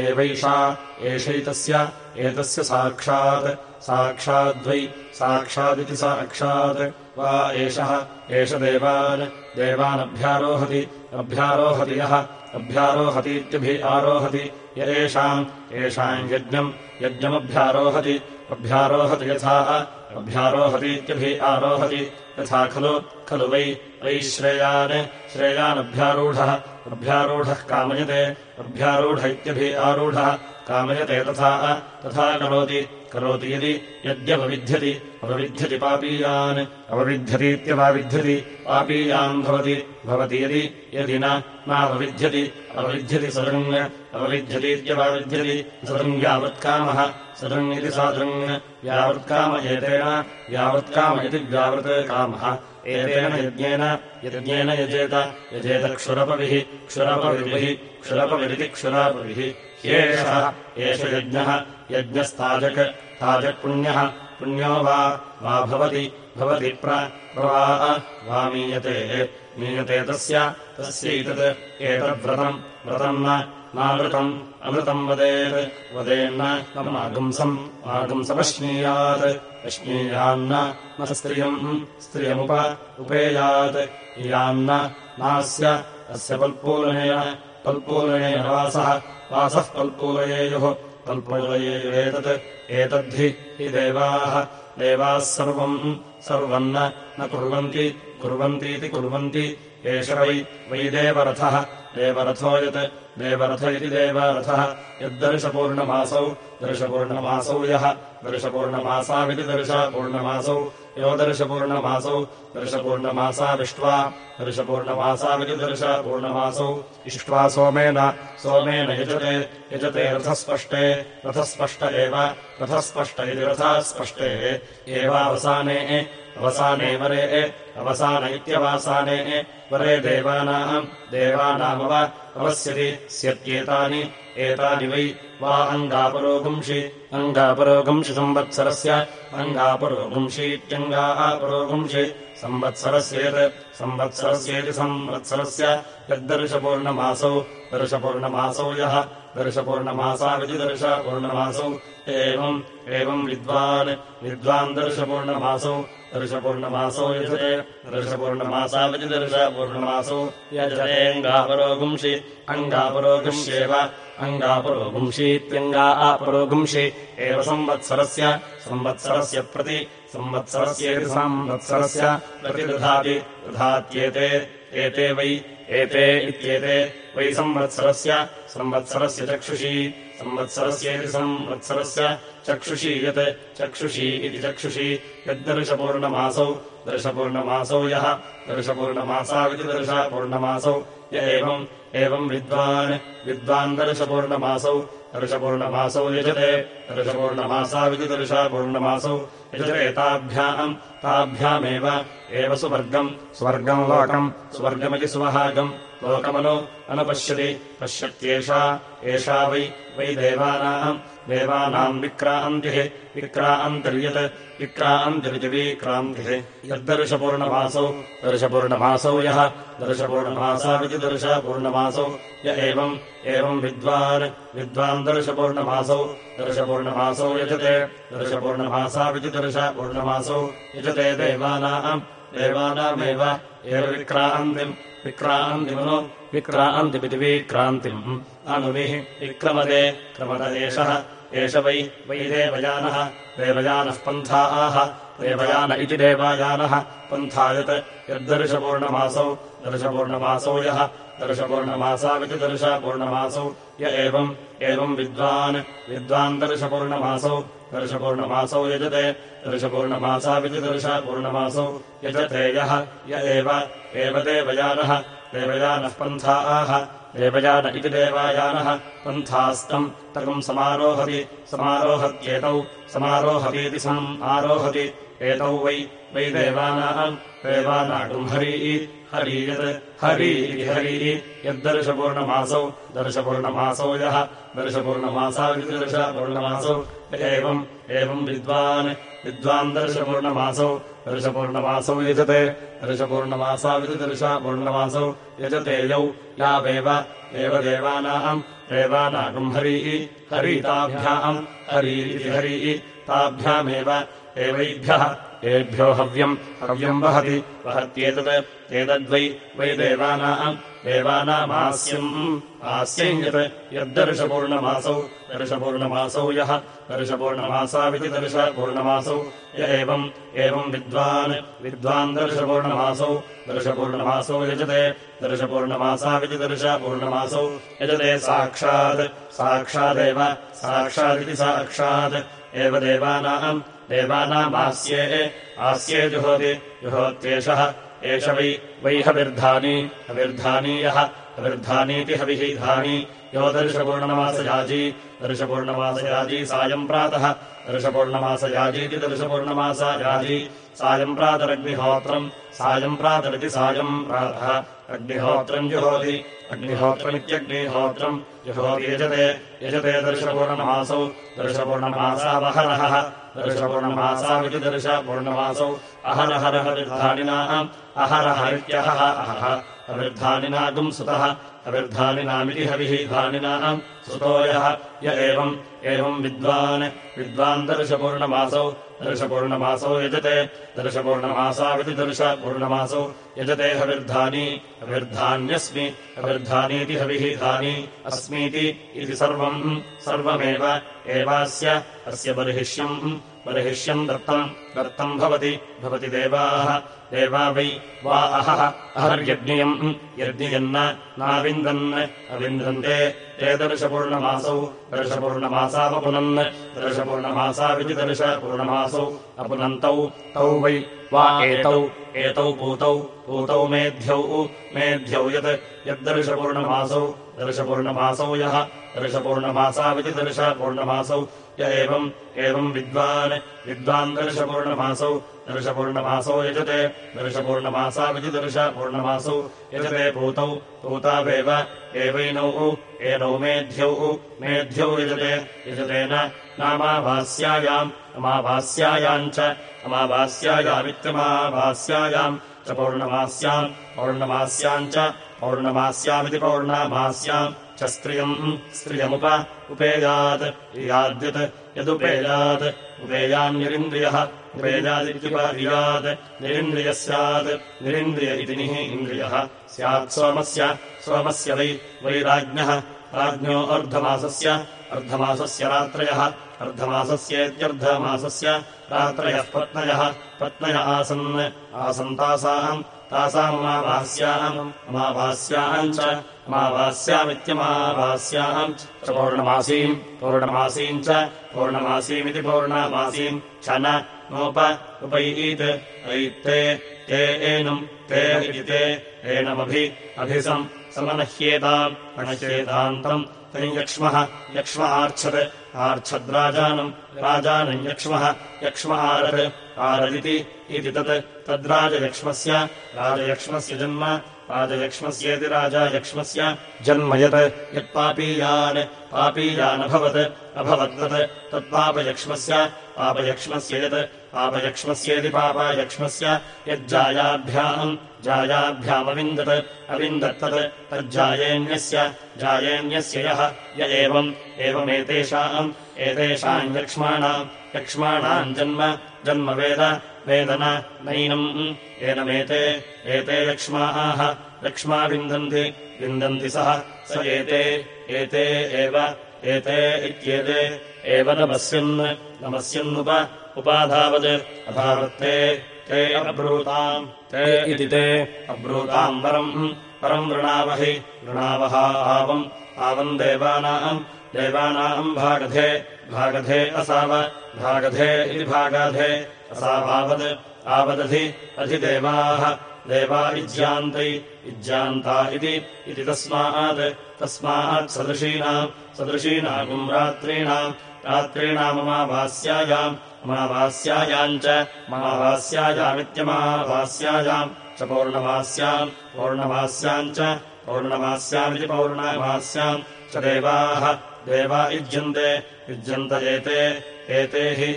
एवैषा एषैतस्य एतस्य साक्षात् साक्षाद्वै साक्षादिति साक्षात् वा एषः एष देवान् देवानभ्यारोहति अभ्यारोहति यः। अभ्यारोहतीत्यभि आरोहति। य एषाम् येषाम् यज्ञम् यज्ञमभ्यारोहति। अभ्यारोहति यथा अभ्यारोहतीत्यभि आरोहति। यथा खलु खलु वै वै श्रेयान्। श्रेयानभ्यारूढः। अभ्यारूढः कामयते। अभ्यारूढ इत्यभि आरूढः। कामयते तथा तथा करोति करोति यदि यद्यपविध्यति अपविध्यति पापीयान्। अपविध्यतीत्यवाविध्यति पापीयान् भवति। भवति यदि यदि नापविध्यति अपविध्यति सदृङ् अपविध्यतीत्यवाविध्यति सदृङ् यावत्कामः सदृङ् इति सादृङ् यावत्काम एतेन यावत्काम इति व्यावृत् कामः। एतेन यज्ञेन यज्ञेन यजेत यजेत क्षुरपविः क्षुरपविर्भिः क्षुरपविरिति क्षुरापविः एषः एष यज्ञः। यज्ञस्ताजक्। ताजक्पुण्यः पुण्यो। वा। भवति। भवति प्रवा वा मीयते। मीयते तस्य। तस्यैतत्। एतद्व्रतम् व्रतम्। नामृतम् अमृतम् वदेत्। वदेन्न आगुंसम्। आगुंसमश्नीयात्। अश्नीयान्न न। स्त्रियम्। स्त्रियमुप। उपेयात्। यान्न नास्य। अस्य पल्पूलनेन पल्पूलनेन वासः वासः पल्पूलयेयुः पल्पूलयेयुरेतत् एतद्धि हि देवाः। देवाः सर्वम्। सर्वम् न कुर्वन्ति। कुर्वन्तीति कुर्वन्ति। एष वै। वै देवरथः। देवरथो यत्। देवरथ इति देवरथः। यद्दर्शपूर्णमासौ। दर्शपूर्णमासौ यः। दर्शपूर्णमासाविति दर्शपूर्णमासौ यो दर्शपूर्णमासौ। दर्शपूर्णमासाविष्ट्वा दर्शपूर्णमासाविति दर्शपूर्णमासौ इष्ट्वा सोमेन। सोमेन यजते। यजते रथस्पष्टे। रथस्पष्ट एव। रथस्पष्ट इति रथास्पष्टे। एवावसाने। अवसाने वरे। अवसान इत्यवासाने। वरे देवानाम्। देवानामव। अवस्यति। स्यत्येतानि एतानि वै वा अङ्गापरोगुंषि। अङ्गापरोगुंषि संवत्सरस्य। अङ्गापरोगुंषीत्यङ्गापरोगुंषि संवत्सरस्य यत् संवत्सरस्येति संवत्सरस्य। यद्दर्शपूर्णमासौ। दर्शपूर्णमासौ यः। दर्शपूर्णमासाविति दर्शपूर्णमासौ। एवम् एवम् विद्वान्। विद्वान् दर्शपूर्णमासौ। दर्शपूर्णमासौ यजते। दर्शपूर्णमासाविति दर्शपूर्णमासौ। यजतेऽङ्गापरोगुंषि अङ्गापरोगुंष्येव अङ्गापरोगुंषीत्यङ्गा अपरोगुंषि एव संवत्सरस्य संवत्सरस्य प्रति संवत्सरस्येति संवत्सरस्य प्रतिदधाति दधात्येते एते वै एते इत्येते वै संवत्सरस्य संवत्सरस्य चक्षुषी संवत्सरस्येति संवत्सरस्य चक्षुषी यत् चक्षुषी इति चक्षुषी यद्दर्शपूर्णमासौ दर्शपूर्णमासौ यः दर्शपूर्णमासाविति दर्शपूर्णमासौ य एवम् एवम् विद्वान् विद्वान् दर्शपूर्णमासौ। यजते। दर्शपूर्णमासाविति दर्शपूर्णमासौ यजते ताभ्याम् ताभ्यामेव। एव सुवर्गम् स्वर्गम् लोकम् स्वर्गमिति सुवहागम्। लोकमनु अनुपश्यति पश्यत्येषा एषा वै वै देवानाम् देवानाम् विक्रान्तिः विक्रान्तर्यत् विक्रान्तिरिति विक्रान्तिः यद्दर्शपूर्णमासौ दर्शपूर्णमासौ यः दर्शपूर्णमासाविति दर्शपूर्णमासौ य एवम् एवम् विद्वान् विद्वान् दर्शपूर्णमासौ दर्शपूर्णमासौ यजते दर्शपूर्णमासाविति दर्शपूर्णमासौ यजते देवानाम् देवानामेव एव विक्रान्तिम् विक्रान्तिमनु विक्रान्तिमिति विक्रान्तिम् अनुविः विक्रमदे क्रमद एषः एष वै वै देवयानः देवयानः पन्था आह। देवयान इति देवायानः पन्थायत् यद्दर्शपूर्णमासौ दर्शपूर्णमासौ यः। दर्शपूर्णमासाविति दर्शपूर्णमासौ य एवम् एवम् विद्वान्। विद्वान् दर्शपूर्णमासौ दर्शपूर्णमासौ यजते दर्शपूर्णमासौ यजते यः य एव देवयानः देवयानः पन्था आह देवयान इति देवायानः पन्थास्तम् तकम् समारोहति समारोहत्येतौ समारोहतीति सम् आरोहति एतौ वै वै देवानाम् देवानागुम् हरी हरी हरी यद्दर्शपूर्णमासौ दर्शपूर्णमासौ यः दर्शपूर्णमासौ एवम् एवम् विद्वान् विद्वान् दर्शपूर्णमासौ यजते। दर्शपूर्णमासाविति दर्शपूर्णमासौ यजते यौ। यावेव एव देवानाम् देवानागुम् हरी। हरीताभ्याम् हरी इति हरी। ताभ्यामेव एवैभ्यः। एभ्यो हव्यम् हव्यम् वहति। वहत्येतत्। एतद्वै वै देवानाम् देवानामास्यम्। आस्यम् यत् यद्दर्शपूर्णमासौ दर्शपूर्णमासौ यः दर्शपूर्णमासाविति दर्शपूर्णमासौ य एवम् एवम् विद्वान् विद्वान् दर्शपूर्णमासौ दर्शपूर्णमासौ यजते दर्शपूर्णमासाविति दर्शपूर्णमासौ यजते साक्षात् साक्षादेव साक्षादिति साक्षात् एव देवानाम् देवानामास्ये आस्ये जुहोति जुहोत्येषः एष वै वै हविर्धानी हविर्धानी यः हविर्धानीति हविधानी यो दर्शपूर्णमासयाजी दर्शपूर्णमासयाजी सायम् प्रातः दर्शपूर्णमासयाजीति दर्शपूर्णमासयाजी। सायम् प्रातरग्निहोत्रम् सायम् प्रातरिति सायम् प्रातः। अग्निहोत्रम् जुहोति अग्निहोत्रमित्यग्निहोत्रम् जुहोति यजते यजते दर्शपूर्णमासौ दर्शपूर्णमासावहरहः दर्शपूर्णमासाविति दर्शपूर्णमासौ अहरहरहविर्धानिनाम् अहरह इत्यहः अहः अविर्धानिनागुम् सुतः। अविर्धानिनामिति हविः धानिनाम् सुतो यः य एवम् एवम् विद्वान्। विद्वान् दर्शपूर्णमासौ दर्शपूर्णमासौ यजते। दर्शपूर्णमासाविति दर्शपूर्णमासौ यजते। हविर्धानी अविर्धान्यस्मि अविर्धानीति हविः धानी अस्मीति इति सर्वम् सर्वमेव एवास्य अस्य बर्हिष्यम् बर्हिष्यम् दत्तम् दत्तम् भवति भवति देवाः। देवा वै वा अहः। अहर्यज्ञयम् यज्ञयन्न नाविन्दन् अविन्दन्ते। ते दर्शपूर्णमासौ दर्शपूर्णमासावपुनन् दर्शपूर्णमासाविति दर्शपूर्णमासौ अपुनन्तौ। तौ वै वा एतौ एतौ पूतौ पूतौ मेध्यौ मेध्यौ यत् यद्दर्शपूर्णमासौ दर्शपूर्णमासौ यः। दर्शपूर्णमासाविति दर्शपूर्णमासौ य एवम् एवम् विद्वान्। विद्वान् दर्शपूर्णमासौ दर्शपूर्णमासौ यजते। दर्शपूर्णमासाविति दर्शपूर्णमासौ यजते पूतौ। पूतावेव एवैनौ। एनौ मेध्यौ। मेध्यौ यजते। यजतेन नामाभास्यायाम् अमाभास्यायाम् च। अमाभास्यायामित्यमाभास्यायाम् च पौर्णमास्याम्। पौर्णमास्याम् च पौर्णमास्यामिति पौर्णमास्याम् च स्त्रियम् स्त्रियमुप उपेयात् याद्यत् यदुपेयात् उपेयान्निरिन्द्रियः उपेयादित्युपयात् निरिन्द्रियः स्यात्। निरिन्द्रिय इति निः इन्द्रियः। स्यात् सोमस्य। सोमस्य वै वैराज्ञः। राज्ञो अर्धमासस्य। अर्धमासस्य रात्रयः। अर्धमासस्येत्यर्धमासस्य रात्रयः पत्नयः। पत्नय आसन्। आसन्तासाम् अमाभास्याम् च अमाभास्यामित्यमाभास्याम् च। पौर्णमासीम् पौर्णमासीम् च पौर्णमासीमिति पौर्णमासीम्। छ नोप उपैत् ऐत्ते ते एनम् ते इति एनमभि अभिसम् समनह्येताम् अनह्येतान्तम्। तम् यक्ष्मः यक्ष्म आर्च्छत् आर्च्छद्राजानम् राजानम् यक्ष्मः यक्ष्म आरत् आरदिति इति तत् तद्राजयक्ष्मस्य राजयक्ष्मस्य जन्म राजयक्ष्मस्येति राजायक्ष्मस्य जन्म यत् यत्पापीयान् पापीयानभवत् अभवद्वत् तत्पापयक्ष्मस्य पापयक्ष्मस्य यत् पापयक्ष्मस्येति पापायक्ष्मस्य यज्जायाभ्याम् जायाभ्यामविन्दत् अविन्दत्तत् तज्जायेन्यस्य जायेन्यस्य यः य एवम् एवमेतेषाम् एतेषाम् यक्ष्माणाम् यक्ष्माणाम् जन्म जन्म वेद वेदन नैनम् एनमेते एते यक्ष्माः यक्ष्मा विन्दन्ति विन्दन्ति सः स एते एते एव एते इत्येते एव नमस्यन् नमस्यन्नुप उपाधावत् अधावत्ते ते अब्रूताम् ते इति ते अब्रूताम् वरम् परम् वृणावहि वृणावः आवम्। आवम् देवानाम्। देवानाम् भागधे भागधे असाव। भागधे इति भागाधे असावावद्। आवदधि अधिदेवाः। देवा इज्यान्तै इज्यान्ता इति तस्मात्। तस्मात् सदृशीनाम् सदृशीनाम् रात्रीणाम् रात्रीणाममाभास्यायाम् अमावास्यायाम् च मावास्यायामित्यमावास्यायाम् च पौर्णमास्याम् पौर्णमास्याम् च पौर्णमास्यामिति पौर्णमास्याम् च देवाः देवा युज्यन्ते युज्यन्त एते एते हि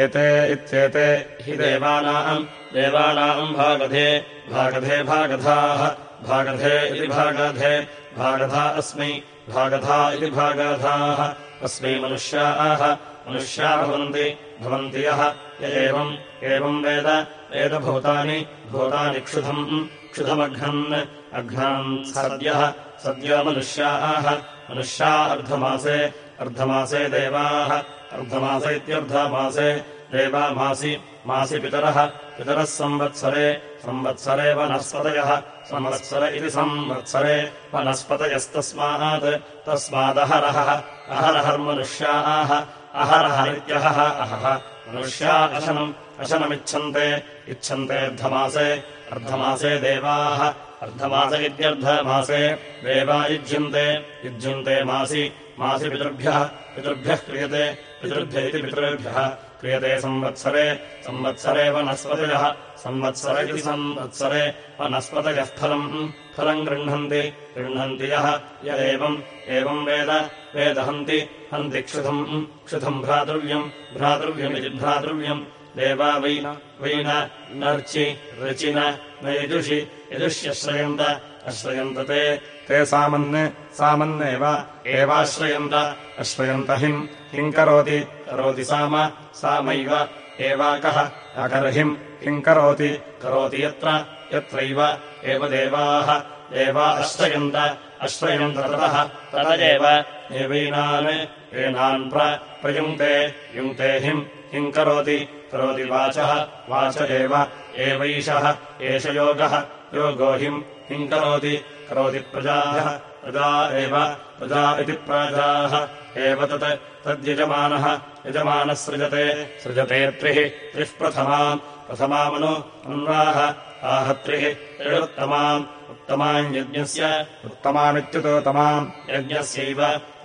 एते इत्येते हि देवानाम् देवानाम् भागधे भागधे भागधाः भागधे इति भागधे भागधा अस्मै भागधा इति भागधाः अस्मै मनुष्याः मनुष्या भवन्ति भवन्ति यः। य एवम् एवम् वेद। वेदभूतानि भूतानि क्षुधम् क्षुधमघ्नन् अघ्नान् सद्यः। सद्यो मनुष्याः। मनुष्या अर्धमासे अर्धमासे देवाः। अर्धमास इत्यर्धमासे देवामासि मासि पितरः। पितरः संवत्सरे संवत्सरे वनस्पतयः। संवत्सर इति संवत्सरे वनस्पतयस्तस्मात् तस्मादहरहः। अहरहर्मनुष्याः अहरहरित्यहः अहः। मनुष्या अशनम् अशनमिच्छन्ते इच्छन्ते अर्धमासे अर्धमासे देवाः। अर्धमास इत्यर्धमासे देवा युज्यन्ते युज्यन्ते मासि मासि पितृभ्यः पितृभ्यः क्रियते पितृभ्य इति पितृभ्यः। क्रियते संवत्सरे संवत्सरे वनस्पतयः संवत्सर इति संवत्सरे वनस्पतयः फलम् फलम् गृह्णन्ति गृह्णन्ति यः य एवम् एवम् वेद वेदहन्ति हन्ति क्षुधम् क्षुधम् भ्रातृव्यम् भ्रातृव्यमिति भ्रातृव्यम्। देवा वै वै नर्चि रचि न यजुषि यजुष्यश्रयन्त अश्रयन्त ते ते सामन् सामन्नेव एवाश्रयन्त अश्रयन्त हिम् किम् करोति करोति साम सामैव एवाकः अकर्हिम् किम् करोति करोति यत्र यत्रैव एव देवाः एवा अश्रयन्त अश्रयन्त ततः ततदेव एवैनान् एनान् प्रयुङ्क्ते युङ्क्ते हिम् किम् करोति करोति वाचः वाच एव एवैषः एष योगः योगो हिम् किम् करोति करोति प्रजाः प्रजा एव प्रजा इति प्राजाः एव तत् तद्यजमानः यजमानः सृजते सृजते त्रिः त्रिः प्रथमाम् प्रथमामनु अन्वाह आहत्रिः त्रिरुत्तमाम् उत्तमाम् यज्ञस्य उत्तमामित्युतोत्तमाम् यज्ञस्यैव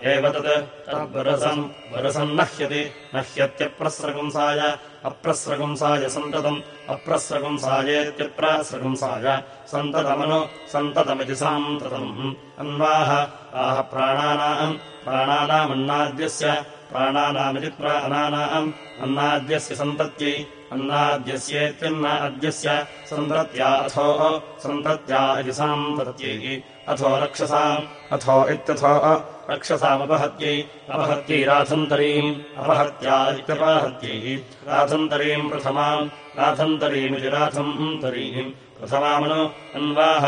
एव तत्। तद्वरसम् वरसम् नह्यति। नह्यत्यप्रस्रगुंसाय। अप्रस्रगुंसाय सन्ततम्। अप्रस्रगुंसायेत्यप्रस्रगुंसाय। सन्ततमनु सन्ततमिति सान्ततम्। अन्वाह। आह प्राणानाम्। प्राणानामन्नाद्यस्य। प्राणानामिति प्राणानाम्। अन्नाद्यस्य सन्तत्यै। अन्नाद्यस्येत्यन्नाद्यस्य। सन्तत्या अथो सन्तत्या इति सान्तत्यै। अथो रक्षसाम्। अथो इत्यथो रक्षसामपहत्यै अपहत्यै राथन्तरीम् अपहत्या इत्यपहत्यै राथन्तरीम् प्रथमाम् राथन्तरीमिति राथन्तरीम् प्रथमामनु अन्वाह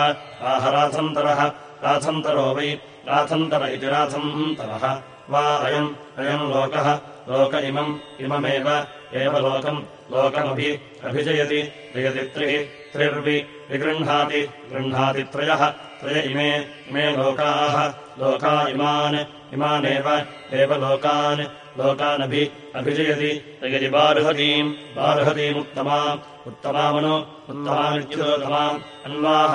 आह राथन्तरः राथन्तरो वै राथन्तर इति राथन्तरः वा अयम् अयम् लोकः लोक इमम् इममेव एव लोकम् लोकमभि अभिजयति जयति त्रिः त्रिर्वि विगृह्णाति गृह्णाति त्रयः त्रय इमे इमे लोकाः लोका इमान् इमानेव एव लोकान्। लोकानभि अभिजयति जयति बार्हतीम्। बार्हतीमुत्तमाम् उत्तमामनु उत्तमामित्युत्तमाम् अन्वाह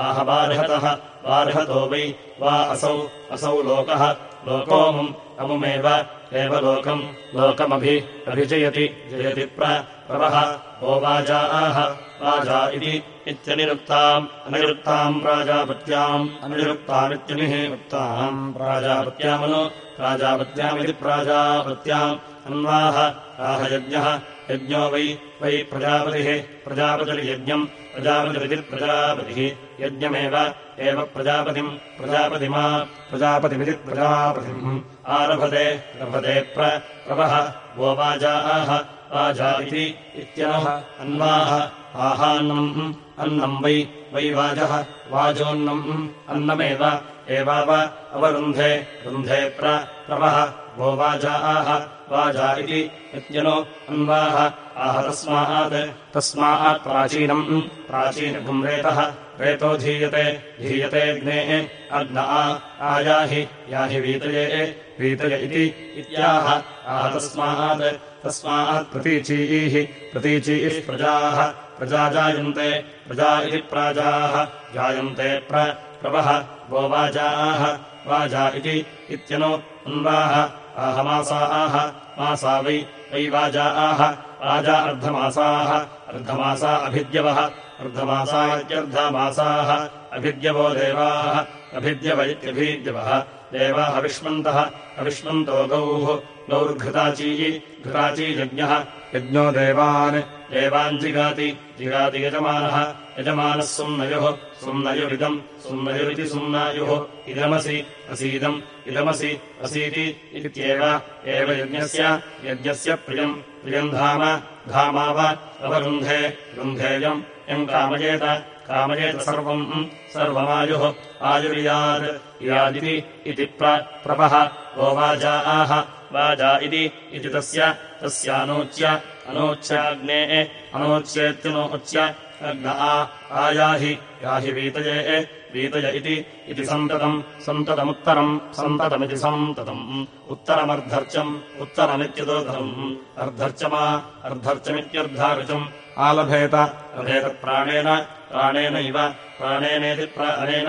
आह बार्हतः बार्हतो वै वा असौ असौ लोकः। लोकोऽमुम् अमुमेव एव लोकम्। लोकमभि अभिजयति जयति प्रवः ओ वाजा इति इत्यनिरुक्ताम् अनिरुक्ताम् प्राजापत्याम् अनिरुक्तामित्यनिः उक्ताम्। प्राजापत्यामनु प्राजापत्यामिति प्राजापत्याम्। अन्वाह आह यज्ञः वै वै प्रजापतिः प्रजापतिर्यज्ञम् प्रजापतिरितिर्प्रजापतिः यज्ञमेव एव प्रजापतिम् प्रजापतिमा प्रजापतिमिति प्रजापतिम्। आरभते रभते प्रवः वो वाजाः वाजा इति इत्यनः अन्वाः आहान्नम् अन्नम् वै वै वाजः वाजोन्नम् अन्नमेव। एवाव अवरुन्धे रुन्धे प्रवः वो वाजाः वाजा इति इत्यनो अन्वाः आह तस्मात् तस्मात् प्राचीनम् प्राचीनगुम् रेतः रेतो धीयते धीयतेऽग्नेः अग्न आयाहि याहि वीतये वीतय इति इत्याह। आह तस्मात् तस्मात् प्रतीचीः प्रतीचीः प्रजाः प्रजा जायन्ते प्रजा इति प्राजाः जायन्ते प्रवः वो वाजाः वाजा इति इत्यनो अन्वाः आह मासाः वै वै वाजा आह वाजा अर्धमासाः अर्धमासा अभिद्यवः अर्धमासा इत्यर्धमासाः अभिद्यवो देवाः अभिद्यव इत्यभिद्यवः देवाः विष्मन्तः अविष्मन्तो गौः गौर्घृताची घृताची यज्ञः देवान् देवान् जिगाति जिगाति यजमानः यजमानः सुम्नयुः सुम्नयुरिदम् सुम्नयुरिति सुम्नायुः इदमसि असीदम् इदमसि असीति इत्येव एव यज्ञस्य यज्ञस्य प्रियम् प्रियम् धाम धामाव अवरुन्धे रुन्धेयम् यम् कामयेत कामयेत सर्वम् सर्वमायुः आयुर्यात् यादिति इति प्रपः वो वाजा वाजा इति तस्य तस्यानोच्य अनोच्याग्नेः अनोच्येत्यनोच्य अग्न आयाहि याहि वीतये वीतय इति सन्ततम् सन्ततमुत्तरम् सन्ततमिति सन्ततम्। उत्तरमर्धर्चम् उत्तरमित्युदोधरम्। अर्धर्चमा अर्धर्चमित्यर्धार्चम् आलभेत लभेत प्राणेन प्राणेनैव प्राणेनेति प्राणेन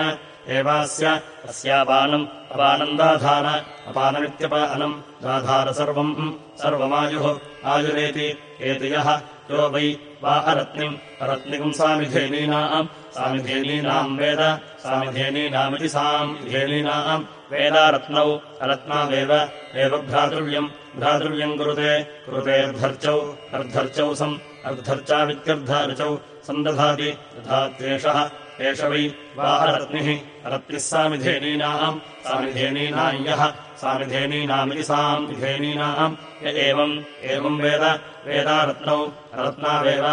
एवास्य अस्यापानम् अपानम् दाधार अपानमित्यपानम् दाधार सर्वम् सर्वमायुः आयुरेति एति यः यो वै वा अरत्निम् अरत्निकम् सामिधेनीनाम् सामिधेनीनाम् वेद सामिधेनीनामिति सामिधेनीनाम् वेदारत्नौ अरत्नावेव एव भ्रातृव्यम् भ्रातृव्यम् कुरुते कुरुते अर्धर्चौ सम् अर्धर्चावित्यर्धार्चौ सन्दधाति तथात्येषः एष वै वा अरत्निः अरत्निः सामिधेनीनाम् सामिधेनीनाम् यः सामिधेनीनामिति सामिधेनीनाम्। य एवम् एवम् वेद वेदारत्नौ रत्नावेव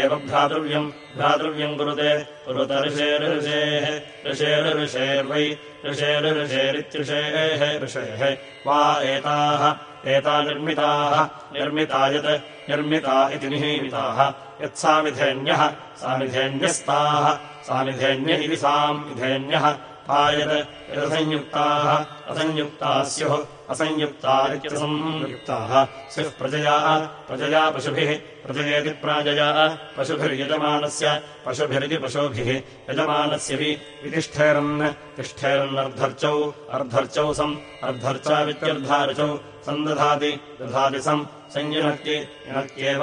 एव भ्रातृव्यम् भ्रातृव्यम् कुरुते कुरुत ऋषेर्षेः ऋषेर्षेर्वै ऋषेर्षेरित्युषेः ऋषेः। वा एताः एता निर्मिताः निर्मिता यत् निर्मिता इति निहीमिताः। यत्सामिधेन्यः सामिधेन्यस्ताः सामिधेन्य इति सामिधेन्यः पायत् यदसंयुक्ताः असंयुक्ताः स्युः असंयुक्तारित्यसंयुक्ताः स्युः प्रजया प्रजया पशुभिः प्रजयेति प्राजया पशुभिर्यजमानस्य पशुभिरिति पशुभिः। यजमानस्य वि वितिष्ठेरन् तिष्ठेरन्नर्धर्चौ अर्धर्चौ सम् अर्धर्चावित्यर्धार्चौ सन्दधाति दधाति सम्। संयुनक्ति युनक्त्येव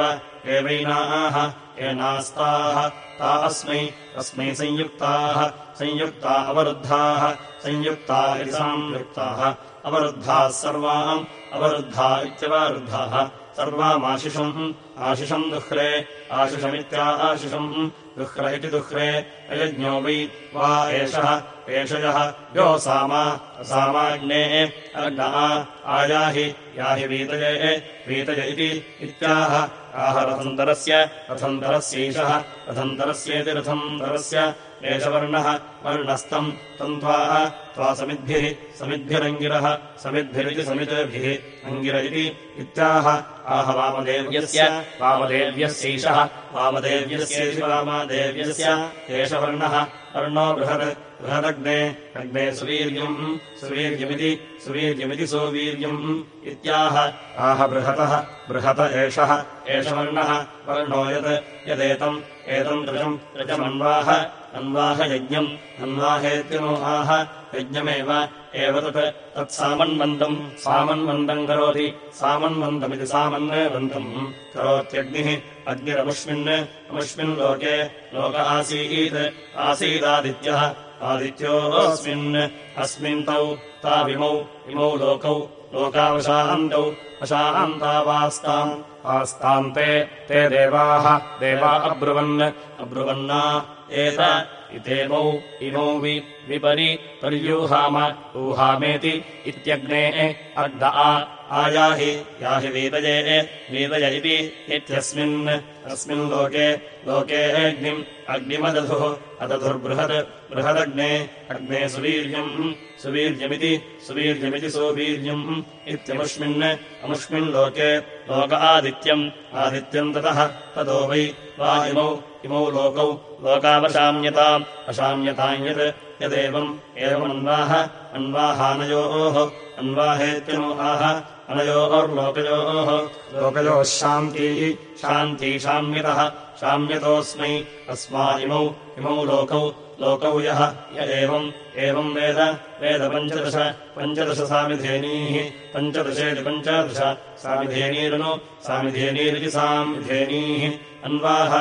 एवैनाः एनास्ताः ता अस्मै अस्मै संयुक्ताः संयुक्ता अवरुद्धाः संयुक्ता इति संयुक्ताः अवरुद्धाः सर्वाम् अवरुद्धा इत्यवरुद्धाः सर्वामाशिषम् आशिषम् दुह्रे आशिषमित्या आशिषम् दुह्र इति दुह्रे अयज्ञो वै वा एषः एषयः यो सामा सामाग्ने अग्ना आयाहि याहि वीतये वीतय इति इत्याह। आह रथन्तरस्य रथन्तरस्यैषः रथन्तरस्येति रथन्तरस्य एषवर्णः वर्णस्तम् तम् त्वा समिद्भिः समिद्भिरङ्गिरः समिद्भिरिति समितिभिः अङ्गिर इति इत्याह। आह वामदेव्यस्य वामदेव्यस्यैषः वामदेव्यस्यैष वामदेव्यस्य एष वर्णः बृहत् बृहदग्ने अग्ने सुवीर्यम् सुवीर्यमिति सुवीर्यमिति सुवीर्यम् इत्याह। आह बृहतः बृहत एषः एष वर्णः वर्णो यत् यदेतम् एतम् दृशम् ऋजमन्वाह अन्वाहयज्ञम् अन्वाहेत्यनो आह यज्ञमेव। एव तत् तत्सामन्वन्दम् सामन्वन्दम्। करोति। सामन्वन्दमिति सामन्वन्दम् करोत्यग्निः अग्निरमुष्मिन् अमुष्मिन् लोके। लोक आसीत्। आसीदादित्यः। आदित्योऽस्मिन्। अस्मिन् तौ ताविमौ। इमौ लोकौ। लोकावशान्तौ। अशान्तावास्ताम् आस्तान्ते ते देवाः देवा अब्रुवन् अब्रुवन्ना एत इतेमौ इमौ वि विपरि पर्यूहाम ऊहामेति इत्यग्नेः अग्ध आयाहि याहि वीतये वीतय इति इत्यस्मिन् अस्मिन् लोके लोके अग्निम् अग्निमदधुः अदधुर्बृहत् बृहदग्ने अग्ने सुवीर्यम् सुवीर्यमिति सुवीर्यमिति सुवीर्यम् इत्यमुष्मिन् अमुष्मिन् लोके लोक आदित्यम् आदित्यम् ततः ततो वै वा इमौ इमौ लोकौ लोकावशाम्यताम् अशाम्यताम् यत् यदेवम् एवमन्वाह अन्वाहानयोः अन्वाहेत्यनो आह अनयोर्लोकयोः। लोकयोः शान्ती शान्ती शाम्यतः शाम्यतोऽस्मै अस्मा इमौ इमौ लोकौ लोकौ यः य एवम् एवम् वेद वेदपञ्चदश पञ्चदश सामिधेनीः पञ्चदशेति पञ्चदश सामिधेनीरनु सामिधेनीरिति सामिधेनीः। अन्वाह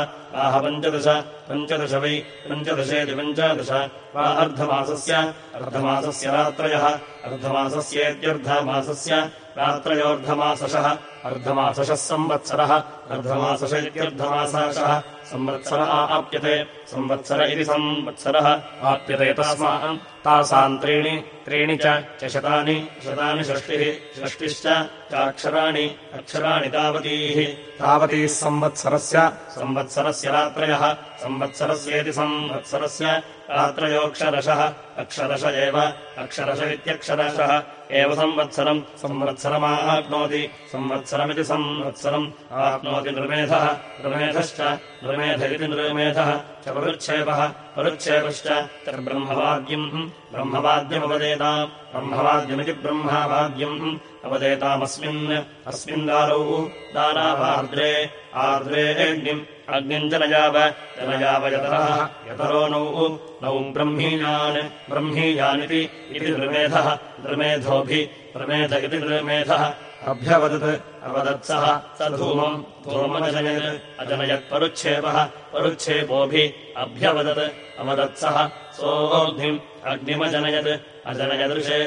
आह पञ्चदश पञ्चदश वै पञ्चदशेति पञ्चदश वा अर्धमासस्य अर्धमासस्य रात्रयः अर्धमासस्येत्यर्धमासस्य रात्रयोऽर्धमासशः अर्धमासशः संवत्सरः। अर्धमासश इत्यर्धमासाशः संवत्सर आप्यते। संवत्सर इति संवत्सरः। आप्यते तस्मात्। तासाम् त्रीणि त्रीणि च। शतानि शतानि षष्टिः। षष्टिश्च। चाक्षराणि। अक्षराणि तावतीः। तावतीः संवत्सरस्य। संवत्सरस्य रात्रयः। संवत्सरस्येति संवत्सरस्य रात्रयोऽक्षरशः। अक्षरश एव। अक्षरश इत्यक्षरशः एव संवत्सरम्। संवत्सरमाप्नोति संवत्सरमिति संवत्सरम्। आप्नोति नृमेधः। नृमेधश्च। नृमेध इति नृमेधः। च परुच्छेपः। परुच्छेपश्च। तर्ब्रह्मवाद्यम् ब्रह्मवाद्यमवदेताम् ब्रह्मवाद्यमिति ब्रह्मवाद्यम्। अवदेतामस्मिन्। अस्मिन् दारौ। दारावार्द्रे आर्द्रे अग्निम्। अग्निम् जनयाव जनयावयतरः यतरो नौ। नौ ब्रह्मीयान्। ब्रह्मीयानिति इति नृमेधः नृमेधोभि प्रमेध इति नृमेधः अभ्यवदत् अवदत्सः स धूमम् धूममजनयत् अजनयत्परुच्छेपः परुच्छेपोऽभि अभ्यवदत् अवदत्सः सोऽग्निम् अग्निमजनयत् अजनयदृशे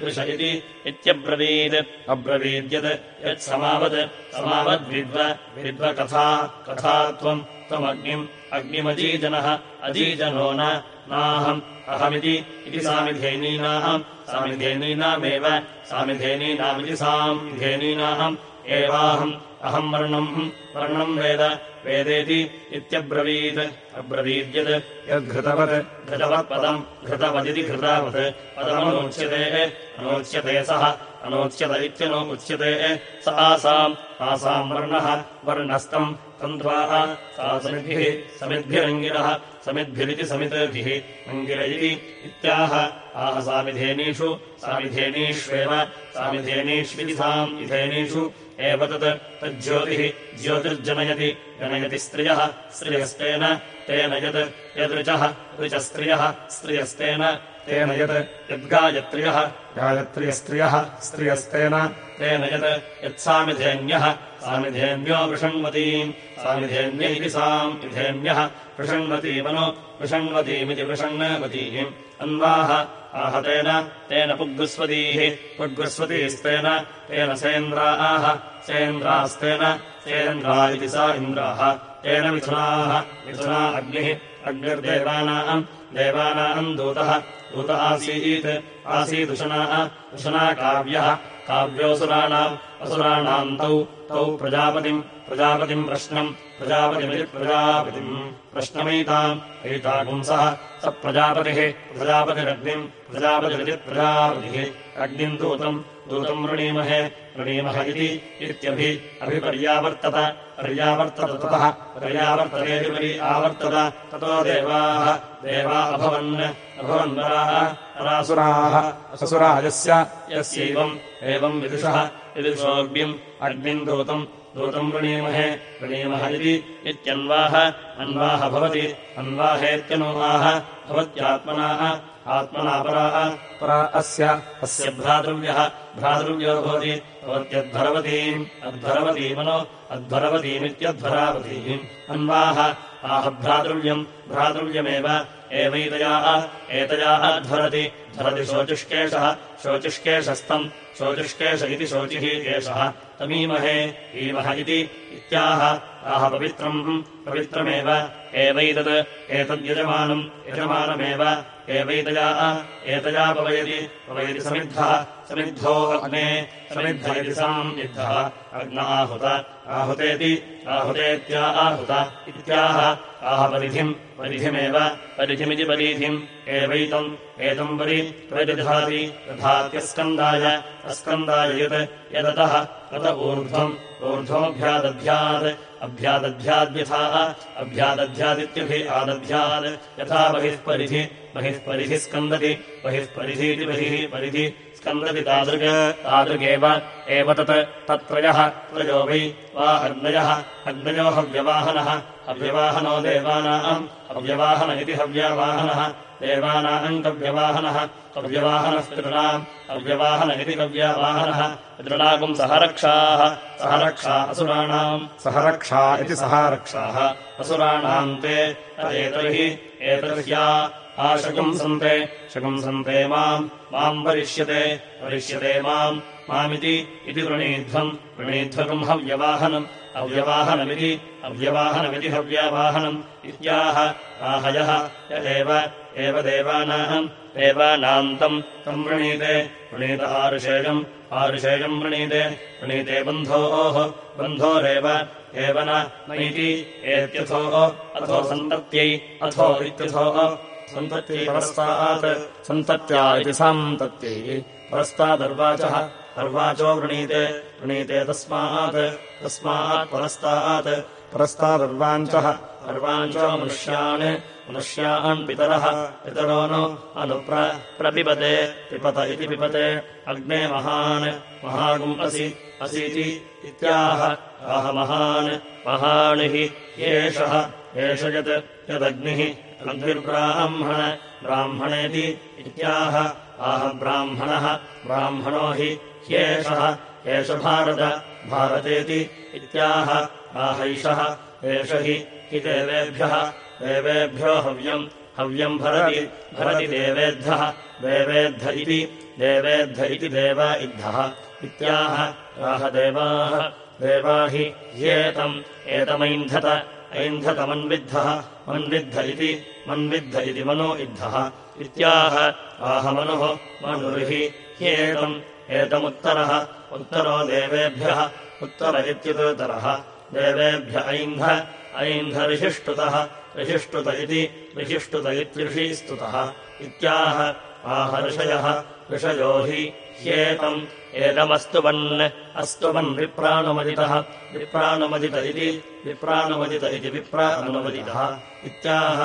दृश इति इत्यब्रवीत्। अब्रवीद्यत् यत्समावत् समावद्विद्व विद्वकथा कथा त्वम् त्वमग्निम् अग्निमजीजनः अजीजनो नाहम् अहमिति इति सामिधेनीनाम् सामिधेनीनामेव सामिधेनीनामिति सामिधेनीनाम् एवाहम् अहम् वर्णम् वर्णम् वेद वेदेति इत्यब्रवीत् अब्रवीद्यत् यद्घृतवत् घृतवत्पदम् घृतवदिति घृतावत् पदमनोच्यते अनोच्यते सः अनोच्यत इत्यनोच्यते स आसाम्। आसाम् वर्णः। वर्णस्तम् तन्त्वाः सा समिद्भिः। समिद्भिरङ्गिरः समिद्भिरिति समितिभिः। अङ्गिर इति इत्याह। आह सामिधेनीषु। सामिधेनीष्वेव। सामिधेनीष्विति साम् विधेनीषु एव तत्। तज्ज्योतिः। ज्योतिर्जनयति। जनयति स्त्रियः। स्त्रियस्तेन तेन यत्। यदृचः। ऋचस्त्रियः। स्त्रियस्तेन तेन यत् यद्गायत्र्यः। गायत्र्यस्त्रियः स्त्रियस्तेन। तेन यत् यत्सामिधेन्यः। सामिधेन्यो वृषण्वतीम्। सामिधेन्य इति साम् विधेन्यः वृषण्वतीमनु वृषण्वतीमिति वृषण्वतीम् अन्वाह आहतेन तेन। पुग्गुस्वतीः। पुग्गुस्वतीस्तेन। तेन सेन्द्राः सेन्द्रास्तेन। सेन्द्रा इति सा इन्द्राः। तेन मिथुनाः। मिथुना अग्निः। अग्निर्देवानाम्। देवानाम् दूतः दूत आसीत्। आसीदुशनाः उशना काव्यः। काव्योऽसुराणाम् असुराणाम् तौ तौ प्रजापतिम् प्रजापतिम् प्रश्नम् प्रजापतिमिति प्रजापतिम् प्रश्नमैताम् एतापुंसः स प्रजापतिः प्रजापतिरग्निम् प्रजापतिरिति प्रजापतिः। अग्निम् दूतम् दूतम् वृणीमहे वृणीमः इति इत्यभि अभिपर्यावर्तत पर्यावर्तत आवर्तत ततो देवाः देवा अभवन् अभवन्वराः अरासुराः असुरायस्य यस्यैवम् एवम् विदुषः विदुषोऽग्निम् अग्निम् दूतम् दूतम् वृणीमहे वृणीमः इति इत्यन्वाह अन्वाह भवति अन्वाहेत्यनुवाह भवत्यात्मनाः आत्मना पराः परा अस्य अस्य भ्रातृव्यः भ्रातृव्यो भवति भवत्यध्वरवतीम् अध्वरवतीमनो अध्वरवतीमित्यध्वरावतीम्। अन्वाह आह भ्रातृव्यम् भ्रातृव्यमेव एवैतया एतया अध्वरति धरति शोचिष्केशः शोचिष्केशस्तम् शोचिष्केश इति शोचिः एषः। तमीमहे ईमः इति इत्याह आह पवित्रम् पवित्रमेव एवैतत् एतद्यजमानम् यजमानमेव एवैतया एतया पवयति पवयति समिद्धः समिद्धो अग्ने समिद्ध इति संयुद्धः अग्नाहुत आहुतेति आहुतेत्या आहुत इत्याह। आह परिधिम् परिधिमेव परिधिमिति परिधिम्। एवैतम् एतम् परि परिदधाति दधात्यस्कन्दाय अस्कन्दाय यत् यदतः तत ऊर्ध्वम् ऊर्ध्वमभ्यादध्यात् अभ्यादध्याद्यथा अभ्यादध्यादित्यभि आदध्यात्। यथा बहिः परिधि बहिः परिधि स्कन्दति बहिः परिधीति बहिः परिधि स्कन्दति तादृग तादृगेव एव तत् तत्त्रयः त्रयो वै वा अग्नयः अग्नयो हव्यवाहनः हव्यवाहनो देवानाम् हव्यवाहन इति हव्यवाहनः देवानाम् कव्यवाहनः कव्यवाहनः पितॄणाम् अव्यवाहन इति कव्यवाहनः पितॄणागुम् सहरक्षाः सहरक्षा असुराणाम् सहरक्षा इति सहारक्षाः। असुराणाम् ते एतर्हि एतर्ह्या आशकुंसन्ते शकुंसन्ते माम् माम् वरिष्यते वरिष्यते माम् मामिति इति वृणीध्वम् वृणीध्वकम् हव्यवाहनम् अव्यवाहनमिति अव्यवाहनमिति हव्यवाहनम् इत्याह आहयः य एव देवानाम् देवानान्तम् तम् वृणीते वृणीत आरुषेयम् आरुषेयम् वृणीते वृणीते बन्धोः बन्धोरेव एव नैति एत्यथो अथो सन्तत्यै अथो इत्यथो सन्तत्यै परस्तात् सन्तत्या इति सान्तत्यै परस्तादर्वाचः अर्वाचो वृणीते वृणीते तस्मात् तस्मात् परस्तात्। परस्तादर्वाञ्चः अर्वाञ्चो मनुष्यान् मनुष्यान् पितरः पितरो नो अनुप्र प्रपिपते पिपत इति पिपते। अग्ने महान् महागुम् असि असीति इत्याह आह महान् एषः एष यत् यदग्निः अग्निर्ब्राह्मण ब्राह्मणेति इत्याह। आह ब्राह्मणः ब्राह्मणो हि ह्येषः। एष भारत भारतेति इत्याह। आहैषः एष हि देवेभ्यः देवेभ्यो हव्यम् हव्यम् भरति भरति देवेद्धः। देवेद्ध इति देवेद्ध इति देव इद्धः। इत्याह। आह देवाः देवा हि ह्येतम् एतमैन्धत ऐन्धतमन्विद्धः मन्विद्ध इति मन्विद्ध इति मनो इद्धः इत्याह आह मनुः मनुर्हि ह्येतम् एतमुत्तरः उत्तरो देवेभ्यः उत्तर इत्युत्तरः देवेभ्य ऐन्ध ऐन्धरिषिष्टुतः ऋषिष्टुत इति ऋषिष्टुत इत्यषीस्तुतः इत्याह आह ऋषयः ऋषयो हि ह्येतम्। एतमस्तुवन् विप्राणुमदितः। विप्राणुमदित इति। विप्राणुमदित इति विप्रानुमदितः इत्याह।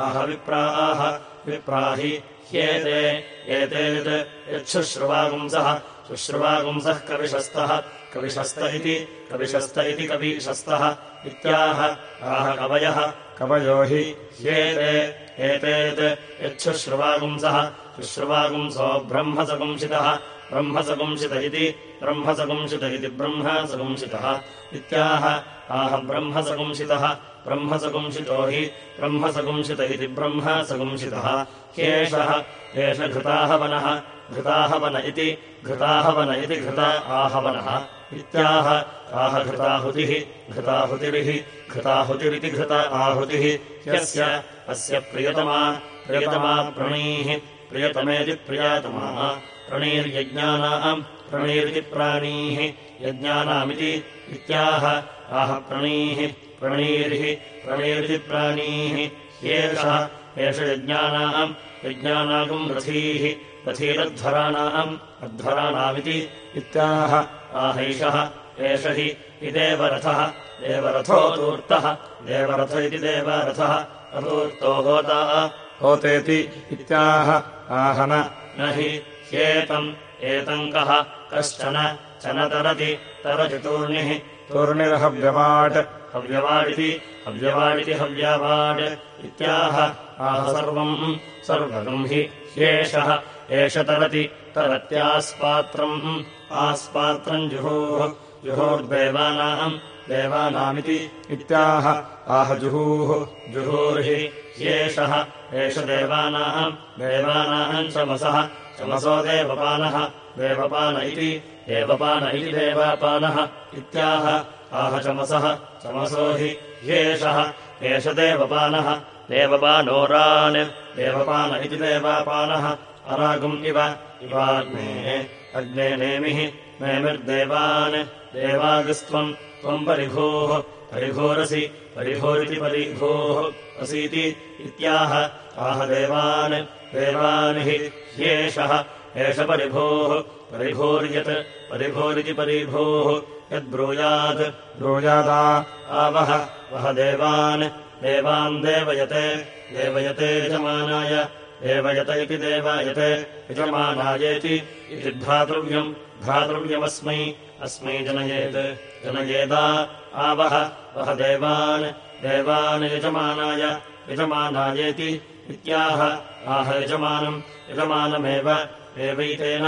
आह विप्राः। विप्राहि ह्येते। एतेत् यच्छुश्रुवागुंसः शुश्रुवागुंसः। कविशस्तः। कविशस्त इति। कविशस्त इति कविशस्तः। इत्याह। आह कवयः। कवयो हि ह्येते। एतेत् यच्छुश्रुवागुंसः शुश्रुवागुंसो। ब्रह्मसगुंसितः ब्रह्मसगुंसित इति ब्रह्मसगुंसित। इति ब्रह्मसगुंसितः इत्याह, आह ब्रह्मसगुंसितः, ब्रह्मसगुंसितो हि ब्रह्मसगुंसित इति ब्रह्मसगुंसितः। ह्येषः एष घृताहवनः, घृताहवन इति घृताहवन इति घृत आहवनः। इत्याह, आह घृताहुतिः घृताहुतिरिः घृताहुतिरिति घृत आहुतिः। यस्य, अस्य प्रियतमा प्रियतमा प्रणीः, प्रियतमेति प्रियातमाः। प्रणीर्यज्ञानाम् प्रणीरिति प्राणीः यज्ञानामिति इत्याह। आह प्रणीः प्रणीरिः प्रणीरिति प्राणीः। एषः एष यज्ञानाम् यज्ञानागम् रथीः रथीरध्वराणाम् अध्वराणामिति इत्याह। आहैषः एष हि इदेव रथः देवरथोऽतूर्तः देवरथ इति देवरथः। अतूर्तो होता। होतेति इत्याह। आहन न हि ह्येतम् एतङ्कः कश्चन? च न तरति तरति तूर्णिः तूर्णिर्हव्यवाट् हव्यवाडिति। हव्यवाडिति हव्यवाड् इत्याह। आह सर्वम्। सर्वगम् हि ह्येषः। एष तरति। तरत्यास्पात्रम्। आस्पात्रम् जुहोः। जुहोर्देवानाम्। देवानामिति इत्याह। आह जुहूः। जुहूर्हि ह्येषः। एष देवानाम्। देवानाम् चमसः चमसो देवपानः देवपान इति देवपान इति देवापानः इत्याह। आह चमसः चमसो हि ह्येषः एष देवपानः देवपानोरान् देवपान इति देवापानः। अरागुम् इव इवाग्ने अग्ने नेमिः नेमिर्देवान् देवागस्त्वम् त्वम् परिभोः परिभोरसि परिभोरिति परिभोः असीति इत्याह। आह देवान् देवान् हि ह्येषः एष परिभोः। परिभोर्यत्। परिभोरिति परिभोः। यद्ब्रूयात्। ब्रूयादा आवह। वह देवान्। देवान् देवयते। देवयते यजमानाय। देवयत इति देवायते। यजमानायेति इति भ्रातृव्यम्। भ्रातृव्यमस्मै। अस्मै जनयेत्। जनयेदा आवह। वह देवान्। देवान् यजमानाय। यजमानायेति इत्याह आह यजमानम् यजमानमेव एवैतेन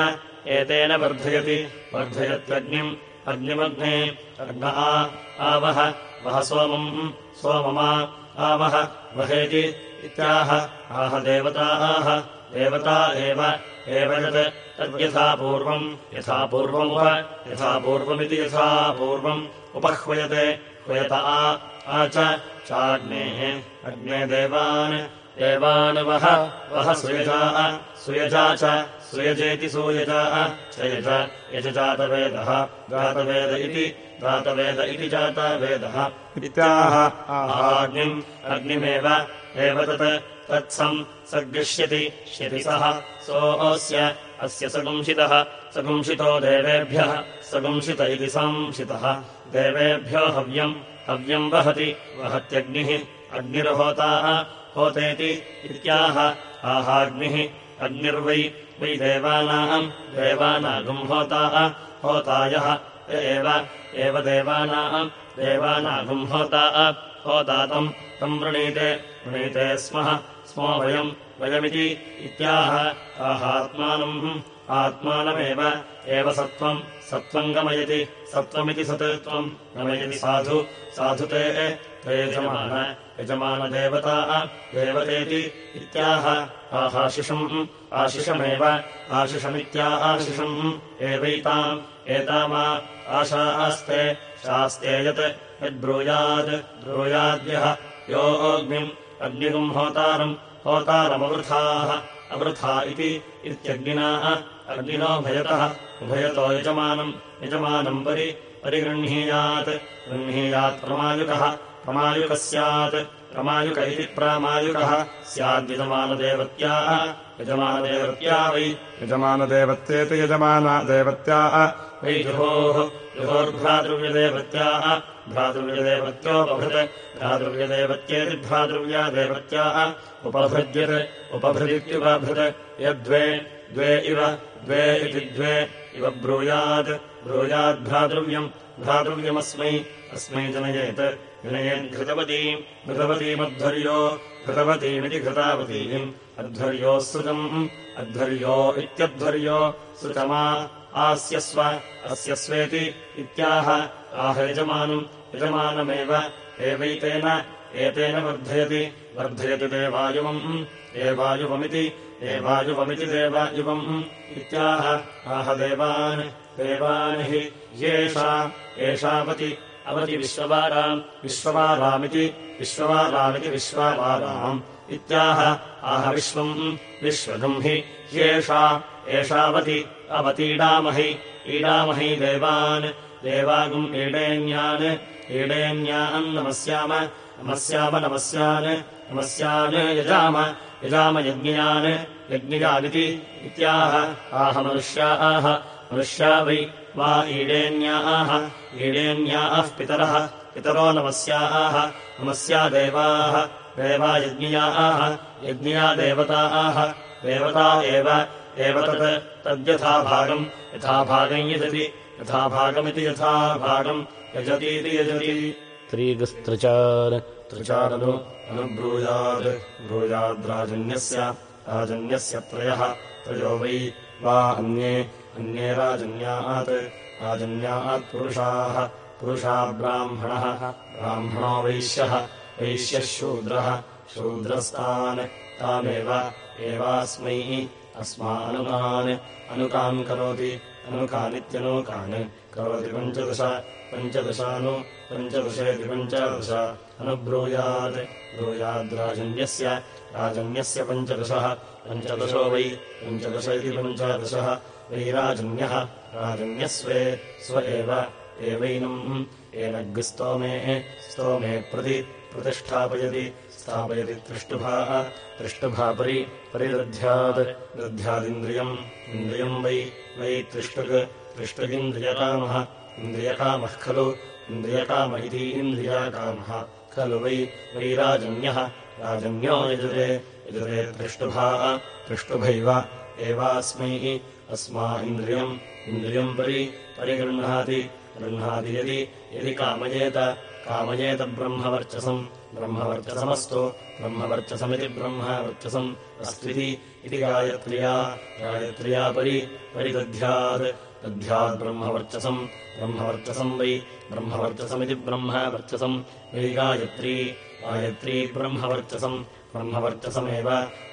एतेन वर्धयति। वर्धयत्यग्निम् अग्निमग्ने अग्न आवह वह सोमम् सोममा आवह वहेति। इत्याह आह देवताः देवता एव एव यत् तद्यथा पूर्वम् यथा पूर्वमुप यथा पूर्वमिति यथा पूर्वम् उपह्वयते। ह्वयत आ च चाग्नेः अग्ने देवान् वह सुयजा सुयजा च। सुयजेति सूयजा च यज। यजजातवेदः जातवेद। इति। जातवेद इति जातवेदः। इत्याह। आग्निम् अग्निमेव। एव तत्। तत्सम्। सगृह्यति श्यति सः। सोऽस्य अस्य। सगुंसितः सगुंसितो देवेभ्यः। सगुंसित इति संशितः। देवेभ्यो हव्यम्। हव्यम् वहति। वहत्यग्निः। अग्निर्होताः होतेति इत्याह। आहाग्निः अग्निर्वै वै देवानाम् देवानागुम् होताः होतायः एव देवानाम् देवानागुम् होताः होतातम् तम् वृणीते वृणीते स्मः स्मो वयम् वयमिति इत्याह। आहात्मानम् आत्मानमेव एव सत्त्वम् सत्त्वम् गमयति सत्त्वमिति सत् त्वम् गमयति साधु साधु ते ते यजमान यजमानदेवता देवतेति इत्याह। आहाशिषम् आशिषमेव। आशिषमित्या आशिषम्। एवैताम्। एतामा आशास्ते। शास्ते यत् यद्ब्रूयात् ब्रूयाद्यः। योऽग्निम् अग्निगुम् होतारम्। होतारमवृथाः। अवृथा इति इत्यग्निना अग्निनो भयतः। उभयतो यजमानम्। यजमानम् परि परिगृह्णीयात्। गृह्णीयात् प्रमायुकः प्रमायुकः स्यात् प्रमायुक इति प्रामायुकः। स्याद्यजमानदेवत्या। यजमानदेवत्या वै। यजमानदेवत्येति यजमानदेवत्या वै जुहोः। जुहोर्भ्रातृव्यदेवत्या। भ्रातृव्यदेवत्योपभृत् भ्रातृव्यदेवत्येति भ्रातृव्या देवत्या। उपभृद्यत् उपभृदित्युपभृत्। यद्वे। द्वे इव। द्वे इति द्वे इव ब्रूयात्। ब्रूयाद्भ्रातृव्यम् भ्रातृव्यमस्मै। अस्मै जनयेत्। जनयेद्घृतवतीम् घृतवतीमध्वर्यो घृतवतीमिति घृतावतीम्। अध्वर्योः सृजम् अध्वर्यो इत्यध्वर्यो सृजमा आस्यस्व अस्य स्वेति इत्याह आह यजमानम् यजमानमेव एवैतेन एतेन वर्धयति वर्धयति देवायुवम् एवायुवमिति एवायुवमिति देवायुवम् इत्याह आह देवान् देवान् हि येषा एषावति अवति विश्ववाराम् विश्ववारामिति विश्ववारामिति विश्ववाराम् इत्याह आह विश्वम् विश्वगम् हि ह्येषा एषावति अवतीडामहि ईडामहि देवान्। देवागुम् ईडेन्यान् ईडेन्यान् नमस्याम नमस्याम नमस्यान् नमस्यान् यजाम यजाम यज्ञयान् यज्ञयादिति। इत्याह आह मनुष्या आह मनुष्या वै वा ईडेन्याः ईडेन्याः पितरः पितरो नमस्याः नमस्या देवाः देवा यज्ञियाः यज्ञिया देवताः देवता एव एव तत् तद्यथाभागम् यथाभागम् यजति यथाभागमिति यथाभागम् यजतीति यजति। त्रीगस्त्रचार त्रिचारनु अनुब्रूयात् ब्रूयाद्राजन्यस्य राजन्यस्य त्रयः त्रयो वै वा अन्ये अन्ये राजन्यात् पुरुषाः। पुरुषा ब्राह्मणः ब्राह्मणो वैश्यः। वैश्यः शूद्रः शूद्रस्तान्। तामेव एवास्मै अस्मानुकान् अनुकान् करोति अनुकानित्यनूकान्। करोति पञ्चदश पञ्चदशानु पञ्चदशेति पञ्चदश। अनुब्रूयात्। ब्रूयाद्राजन्यस्य राजन्यस्य पञ्चदशः। पञ्चदशो वै पञ्चदश इति पञ्चदशः वैराजन्यः। राजन्यस्वे स्व एव एवैनम्। एनग्स्तोमे स्तोमे प्रति प्रतिष्ठापयति। स्थापयति त्रिष्टुभाः त्रिष्टुभापरि परिदध्यात्। दध्यादिन्द्रियम्। इन्द्रियम् वै वै त्रिष्टुक् त्रिष्टुगिन्द्रियकामः इन्द्रियकामः खलु। इन्द्रियकाम इति इन्द्रियाकामः। खलु वै वैराजन्यः। राजन्यो यजते यजते त्रिष्टुभाः त्रिष्टुभैव एवास्मै अस्मा इन्द्रियम् इन्द्रियम् परि परिगृह्णाति गृह्णाति यदि यदि कामयेत कामयेत ब्रह्मवर्चसम् ब्रह्मवर्चसमस्तु ब्रह्मवर्चसमिति ब्रह्मवर्चसम् अस्त्विति इति गायत्र्या गायत्र्या परि परिदध्यात् दध्याद्ब्रह्मवर्चसम् ब्रह्मवर्चसम् वै ब्रह्मवर्चसमिति ब्रह्मवर्चसम् वै गायत्री गायत्री ब्रह्मवर्चसम् ब्रह्मवर्चसमेव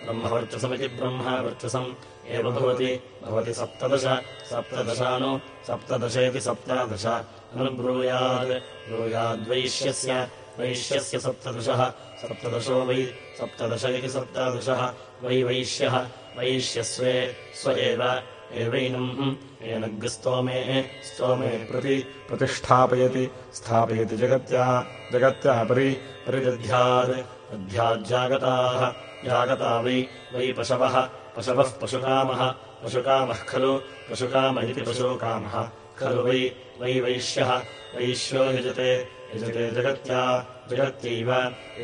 ब्रह्मवर्चसमिति ब्रह्मवर्चसम् एव भवति भवति सप्तदश सप्तदशानु सप्तदशेति सप्तादश। अनुब्रूयात् ब्रूयाद्वैश्यस्य वैश्यस्य सप्तदशः सप्तदशो वै सप्तदश इति सप्तादशः वै वैश्यः वैश्यस्वे स्व एव एवैनम्। येनग्स्तोमे स्तोमे प्रति प्रतिष्ठापयति स्थापयति जगत्या जगत्या परि परिदध्यात् दध्याज्जागताः जागता वै वै पशवः पशवः पशुकामः पशुकामः खलु पशुकाम इति पशुकामः। खलु वै वै वैश्यः वैश्यो यजते यजते जगत्या जगत्यैव।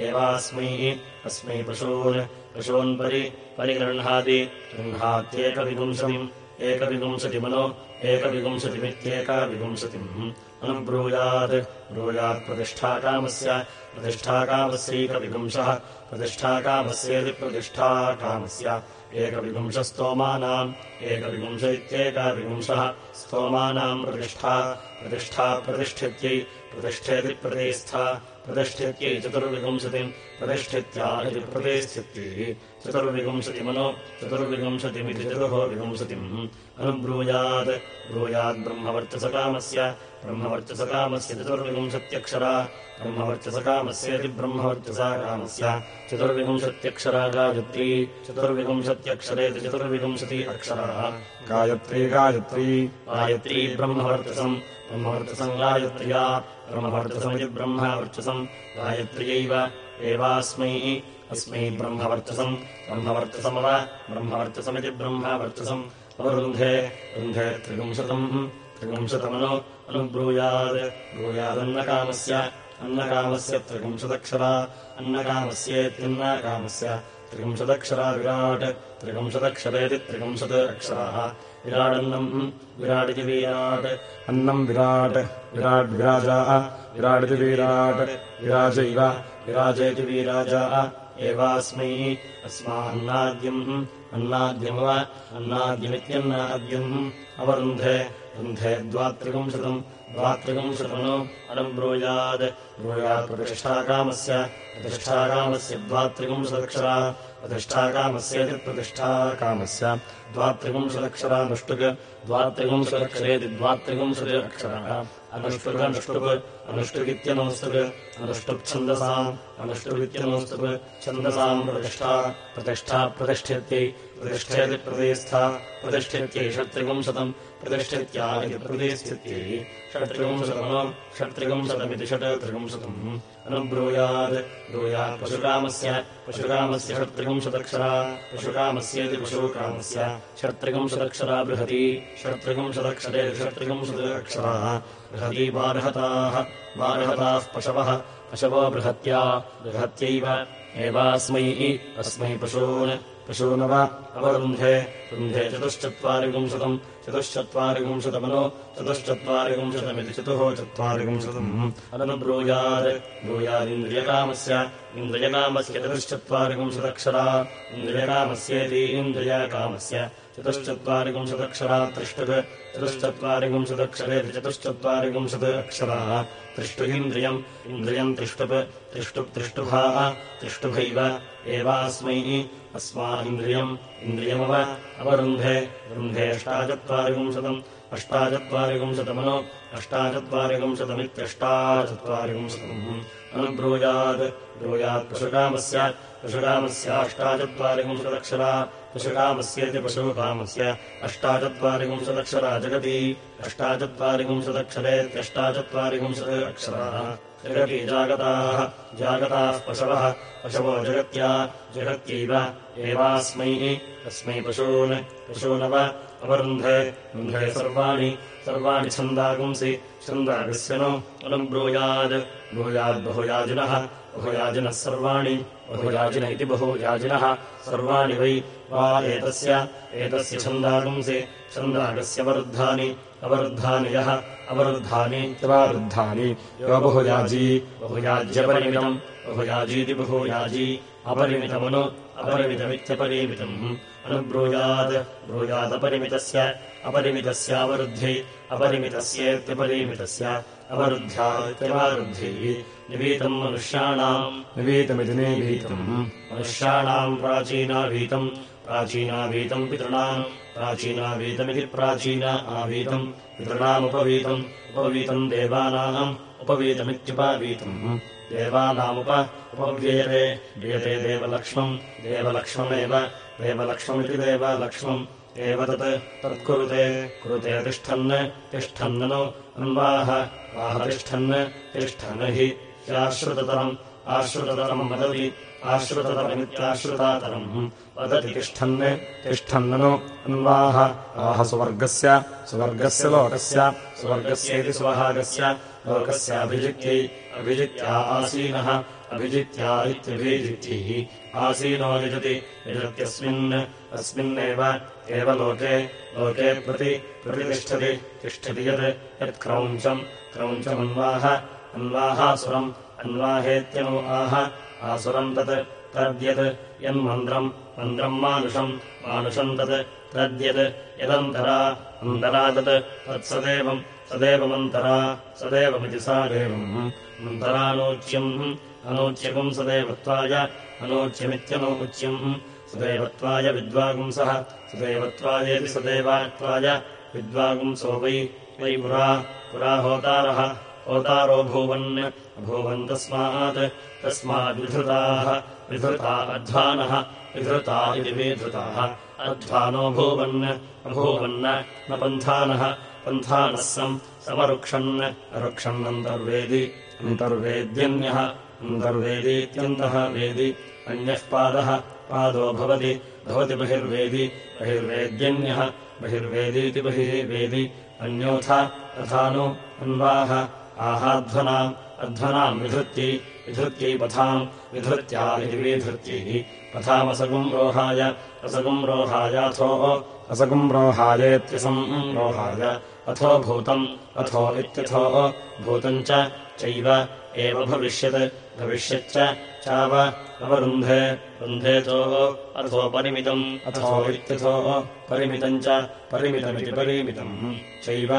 एवास्मै अस्मै पशून् पशून्परि परिगृह्णाति गृह्णात्येकविपुंसतिम् एकविपुंसतिमनो एकविपुंसतिमित्येकाविपुंसतिम्। अनुब्रूयात् ब्रूयात्प्रतिष्ठाकामस्य प्रतिष्ठाकामस्यैकविपुंसः प्रतिष्ठाकामस्येति प्रतिष्ठाकामस्य एकविपुंशस्तोमानाम् एकविपुंश इत्येकाविपुंसः स्तोमानाम् प्रतिष्ठा। प्रतिष्ठा प्रतिष्ठित्यै। प्रतिष्ठेति प्रतिष्ठा। प्रतिष्ठित्यै चतुर्विपुंसतिम्। प्रतिष्ठित्या इति प्रतिष्ठित्यै चतुर्विपुंसतिमनो चतुर्विपुंशतिमिति चतुर्ः विपुंसतिम् अनुब्रूयात् ब्रूयाद्ब्रह्मवर्चसकामस्य ब्रह्मवर्चसकामस्य। चतुर्विपुंशत्यक्षरा ब्रह्मवर्चसकामस्येति ब्रह्मवर्चसा कामस्य चतुर्विपुंशत्यक्षरा गायत्री। चतुर्विपुंशत्यक्षरेति चतुर्विपुंशति अक्षराः। गायत्री गायत्री। गायत्री ब्रह्मवर्चसम्। ब्रह्मवर्चसम् गायत्र्या। ब्रह्मवर्चसमिति ब्रह्मवर्चसम्। गायत्र्यैव एवास्मै अस्मै ब्रह्मवर्चसम्। ब्रह्मवर्चसमव ब्रह्मवर्चसमिति ब्रह्मवर्चसम्। अवरुन्धे रुन्धे त्रिपुंशतम् त्रिपुंशतमनु अनुब्रूयात् ब्रूयादन्नकामस्य अन्नकामस्य त्रिपुंशदक्षरा अन्नकामस्येत्यन्नकामस्य त्रिपुंशदक्षरा विराट् त्रिपुंशदक्षरेति त्रिपुंशत् अक्षराः विराडन्नम् विराटिति वीराट्। अन्नम् विराट्। विराट् विराजाः। विराटिति वीराट्। विराजैव। विराजेति वीराजाः एवास्मै अस्मान्नाद्यम् अन्नाद्यमव अन्नाद्यमित्यन्नाद्यम्। अवरुन्धे रुन्धे द्वात्रिपुंशतम् द्वात्रिपुंशतमनु अनब्रूयात् ब्रूयात् प्रतिष्ठाकामस्य प्रतिष्ठाकामस्य द्वात्रिपुंशदक्षरा प्रतिष्ठाकामस्येति प्रतिष्ठाकामस्य द्वात्रिपुंशदक्षरानुष्टुक् द्वात्रिपुंशदक्षरेति द्वात्रिपुंशति अक्षरः अनुष्टुकनुष्टुप् अनुष्टुकित्यनौस्तुक् अनुष्टुप्छन्दसाम् अनुष्टुकित्यनौस्तुक् छन्दसाम् प्रतिष्ठा प्रतिष्ठा प्रतिष्ठित्यै प्रतिष्ठेति प्रतिष्ठा प्रतिष्ठित्यै षट्त्रिपुंशतम् प्रतिष्ठित्या इति प्रतिष्ठित्यै षट्त्रिपुंशतमनो षट्त्रिपुंशतमिति षट् त्रिपुंशतम् अनुब्रूयात् ब्रूयात् पशुकामस्य। पशुकामस्य षट्त्रिपुंशदक्षरा पशुकामस्येति पशुकामस्य। षट्त्रिपुंशदक्षरा बृहती। षट्त्रिपुंशदक्षरेति षट्त्रिपुंशत् अक्षराः बृहती बार्हताः। बार्हताः पशवः। पशवो बृहत्या। बृहत्यैव। एवास्मै अस्मै पशून्। पशूनव। अवरुन्धे। रुन्धे चतुश्चत्वारिपुंशतम् चतुश्चत्वारिपुंशतमनो चतुश्चत्वारिपुंशतमिति चतुः चत्वारिपुंशतम् अननुब्रूयात् ब्रूयादिन्द्रियकामस्य इन्द्रियकामस्य चतुश्चत्वारिपुंशदक्षरा इन्द्रियकामस्येति इन्द्रियकामस्य चतुश्चत्वारिपुंशदक्षरा त्रिष्टुक् चतुश्चत्वारिपुंशदक्षरेति चतुश्चत्वारिपुंशत् अक्षराः त्रिष्टुगिन्द्रियम् इन्द्रियम् त्रिष्टुप् त्रिष्टुप् त्रिष्टुभाः त्रिष्टुभैव एवास्मै अस्मादिन्द्रियम् इन्द्रियमव अवरुन्धे रुन्धे अष्टाचत्वारिपुंशतम् अष्टाचत्वारिपुंशतमनो अष्टाचत्वारिपुंशतमित्यष्टाचत्वारिपुंशतम् अनुब्रूयात् ब्रूयात् पशुकामस्य। पशुकामस्याष्टाचत्वारिपुंशदक्षरा पशुकामस्येति पशुकामस्य अष्टाचत्वारिपुंशदक्षरा जगति। अष्टाचत्वारिपुंशदक्षरेत्यष्टाचत्वारिपुंशत् अक्षराः जगति जागताः। जागताः पशवः। पशवो जगत्या। जगत्यैव। एवास्मै। अस्मै पशून्। पशूनव अवरुन्धे रुन्धे सर्वाणि सर्वाणि छन्दागुंसि। छन्दागस्य नो अनुब्रूयात् ब्रूयाद्बहुयाजिनः बहुयाजिनः सर्वाणि बहुयाजिन इति बहुयाजिनः। सर्वाणि वै वा एतस्य एतस्य छन्दागुंसि। छन्दागस्य वरुद्धानि अवरुद्धानि यः अवरुद्धानि वरुद्धानि यो बहुयाजी बहुयाज्यपरिमितम् बहुयाजीति बहुयाजी। अपरिमितमनु अपरिमितमित्यपरिमितम् अनुब्रूयात् ब्रूयादपरिमितस्य अपरिमितस्यावरुद्ध्यै अपरिमितस्येत्यपरिमितस्य। अवरुद्ध्या निवीतम् मनुष्याणाम्। निवीतमिति निवीतम् मनुष्याणाम् प्राचीनावीतम्। प्राचीनावीतम् पितॄणाम्। प्राचीनावीतमिति प्राचीन आवीतम्। पितॄणामुपवीतम्। उपवीतम् देवानाम्। उपवीतमित्युपवीतम्। देवानामुप उपव्ययते। व्ययते देवलक्ष्मम्। देवलक्ष्ममेव देवलक्ष्ममिति देवलक्ष्मम् एव तत्। तत्कुरुते कुरुते। तिष्ठन्। तिष्ठन्ननु अन्वाह। वाह तिष्ठन्। तिष्ठन् हि। ह्याश्रुततरम् आश्रुततरम् वदति। आश्रुततरमित्याश्रुतातरम् वदति तिष्ठन्। तिष्ठन्ननु अन्वाह। आह सुवर्गस्य। सुवर्गस्य लोकस्य। सुवर्गस्येति सुवहागस्य लोकस्याभिजित्यै। अभिजित्या आसीनः अभिजित्या इत्यभिजित्यैः आसीनो यजति यजत्यस्मिन् अस्मिन्नेव एव लोके लोके प्रति प्रतितिष्ठति तिष्ठति यत् यत्क्रौञ्चम् क्रौञ्चमन्वाह अन्वाहासुरम् अन्वाहेत्यनु आह आसुरम् तत् तद्यत् यन्मन्द्रम् मन्द्रम् मानुषम् मानुषम् तत् तद्यत् यदन्तरा अन्तरा तत् तत्सदेवम् सदेवमन्तरा सदेवमिति सा देवम् अन्तरानोच्यम् अनोच्यकम् सदेवत्वाय अनोच्यमित्यनोच्यम् सदैवत्वाय विद्वागुंसः सदैवत्वायेति सदैवात्वाय विद्वागुंसो वै वै पुरा पुरा होतारः होतारो भूवन् अभूवन् तस्मात् तस्माद्विधृताः विधृता अध्वानः विधृता इति विधृताः। अध्वानो भूवन् अभूवन् न पन्थानः पन्थानः सम् समरुक्षन् अरुक्षन्नन्तर्वेदि अन्तर्वेद्यन्यः अन्तर्वेदीत्यन्तः वेदि अन्यः पादः पादो भवति भवति बहिर्वेदि बहिर्वेद्यन्यः बहिर्वेदीति बहिः वेदि अन्योऽथ तथा नु अन्वाह आहाध्वनाम् अध्वनाम् विधृत्यै विधृत्यै पथाम् विधृत्या इति विधृत्यैः पथामसगुम् रोहाय असगुम् रोहायाथोः असगुम् रोहायेत्यसम् रोहाय अथो भूतम् अथो इत्यथो भूतम् च चैव एव भविष्यत् भविष्यच्च चाव अवरुन्धे रुन्धेतोः अथो परिमितम् अथो इत्यथो परिमितम् च परिमितमिति परिमितम्। चैव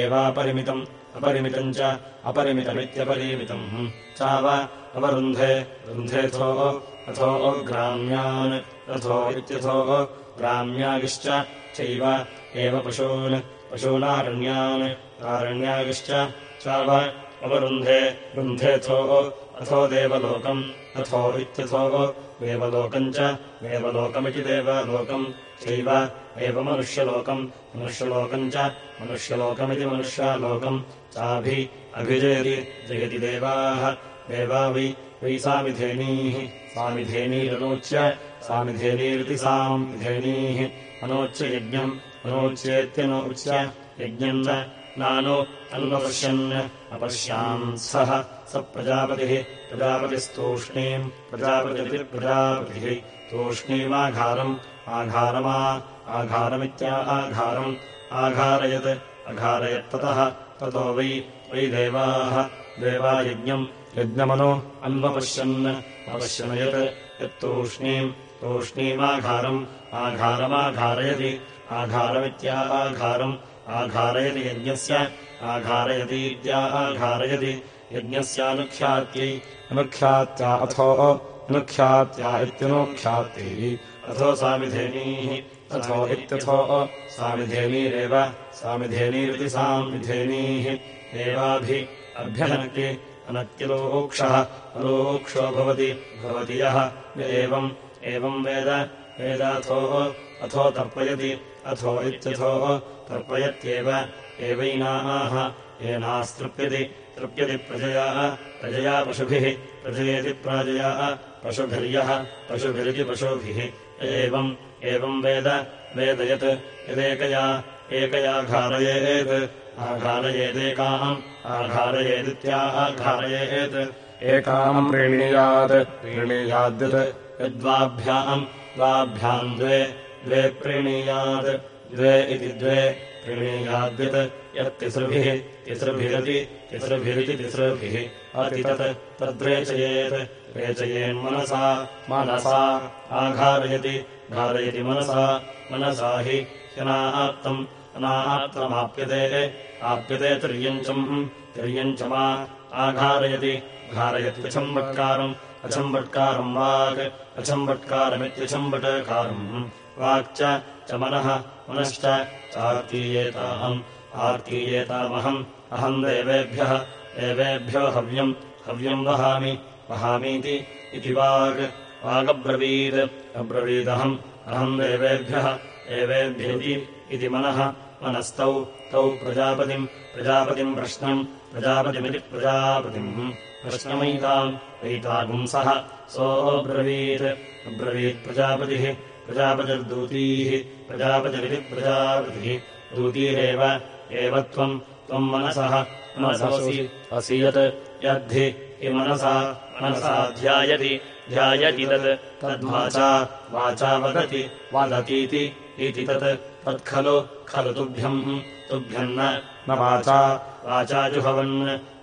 एवापरिमितम् अपरिमितम् च अपरिमितमित्यपरिमितम्। चाव अवरुन्धे रुन्धेथो अथो ग्राम्यान् अथो इत्यथो ग्राम्यागिश्च। चैव एव पशून् पशूनारण्यान् आरण्यागिश्च चाव अवरुन्धे रुन्धेथो अथो देवलोकम्। अथो इत्यथो देवलोकम् च। देवलोकमिति देवलोकम्। चैव एव मनुष्यलोकम् मनुष्यलोकम् च। मनुष्यलोकमिति मनुष्यालोकम्। चाभि अभिजयति जयति देवाः। देवा वै वै सामिधेनीः। सामिधेनीरनोच्य सामिधेनीरिति सामिधेनीः। अनोच्य यज्ञम्। अनोच्येत्यनोच्य यज्ञम् न नानो अन्वपश्यन् अपश्यान् सः। स प्रजापतिः प्रजापतिस्तूष्णीम् प्रजापतिप्रजापतिः तूष्णीमाघारम् आघारमा आघारमित्या आघारम्। आघारयत् अघारयत्ततः ततो वै वै देवाः। देवा यज्ञम् यज्ञमनु अन्वपश्यन् अपश्यनयत्। यत्तूष्णीम् तूष्णीमाघारम् आघारमाघारयति। आघारमित्या आघारम् आघारयति यज्ञस्य आघारयतीत्या आघारयति यज्ञस्यानुख्यात्यै अनुख्यात्या अथो अनुख्यात्या इत्यनुख्यात्यै। अथो सामिधेनीः अथो इत्यथो सामिधेनीरेव सामिधेनीरिति सामिधेनीः। एवाभि अभ्यनक्ति अनत्यलोक्षः अलोक्षो भवति भवति य एवम् एवम् वेद वेदाथोः अथो तर्पयति अथो इत्यथो तर्पयत्येव एवैनाः। येनास्तृप्यति तृप्यति प्रजया। प्रजया पशुभिः प्रजयति प्राजया। पशुभिर्यः पशुभिरिति पशुभिः। एवम् एवम् वेद वेदयत् यदेकया एकया घारयेत्। आघारयेदेकाम् आघारयेदित्या आघारयेत् एकाम् प्रीणीयात् प्रीणीयाद्यत् यद्वाभ्याम् द्वाभ्याम् द्वे द्वे प्रीणीयात् द्वे इति द्वे प्रीणीयाद्यत् यत्तिसृभिः तिसृभिरति तिसृभिरिति तिसृभिः अतितत् तद्रेचयेत् रेचयेन्मनसा मनसा आघारयति घारयति मनसा मनसा हि ह्यनाप्तम् अनाप्तमाप्यते आप्यते तिर्यञ्चम् तिर्यञ्चमा आघारयति घारयत्यचम्बट्कारम् अचम्बट्कारम् वाक् अचम्बट्कारमित्यचम्बटकारम् वाक्च च मनः मनश्च चार्तीयेताहम् आर्तीयेतामहम्। अहम् देवेभ्यः देवेभ्यो हव्यम् हव्यम् वहामि वहामीति इति वाग् वागब्रवीत् अब्रवीदहम्। अहम् देवेभ्यः देवेभ्येति इति मनः मनस्तौ तौ प्रजापतिम् प्रजापतिम् प्रश्नम् प्रजापतिमिति प्रजापतिम्। प्रश्नमयिताम् वैतागुंसः सोऽब्रवीत् अब्रवीत् प्रजापतिः प्रजापतिर्दूतीः प्रजापतिरिति प्रजापतिः। दूतीरेव एव त्वम् त्वम् मनसः मनसोऽसि असि यद्धि हि मनसा मनसा ध्यायति ध्यायति तत् तद्वाचा वाचा वदति वदतीति इति तत्। तत्खलु खलु तुभ्यम् तुभ्यम् न वाचा वाचा जुहवन्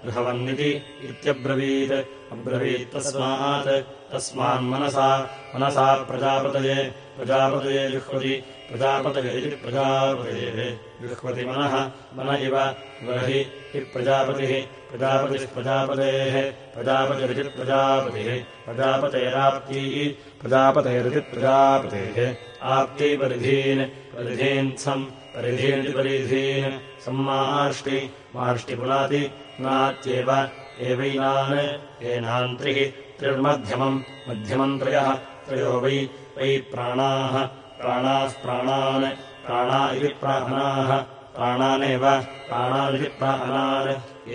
जुहवन्निति इत्यब्रवीत् अब्रवीत् तस्मात् तस्मान्मनसा मनसा प्रजापतये प्रजापतये जुह्वति, प्रजापतये इति प्रजापतेः जुह्वति मनः, मन इव हि हि प्रजापतिः प्रजापतिः प्रजापतेः, प्रजापतिरिति प्रजापतिः, प्रजापतेराप्ती, प्रजापतेरिति प्रजापतेः। आप्ती परिधीन् परिधीन् सम्, परिधीनिति परिधीन्। सम्मार्ष्टि मार्ष्टि पुनाति, नात्येव एवैनान् एनान् त्रिः त्रिर्मध्यमम् मध्यमम् त्रयः त्रयो वै वै प्राणाः प्राणाः प्राणान् प्राणा इति प्राणाः प्राणानेव प्राणानिति प्राणान्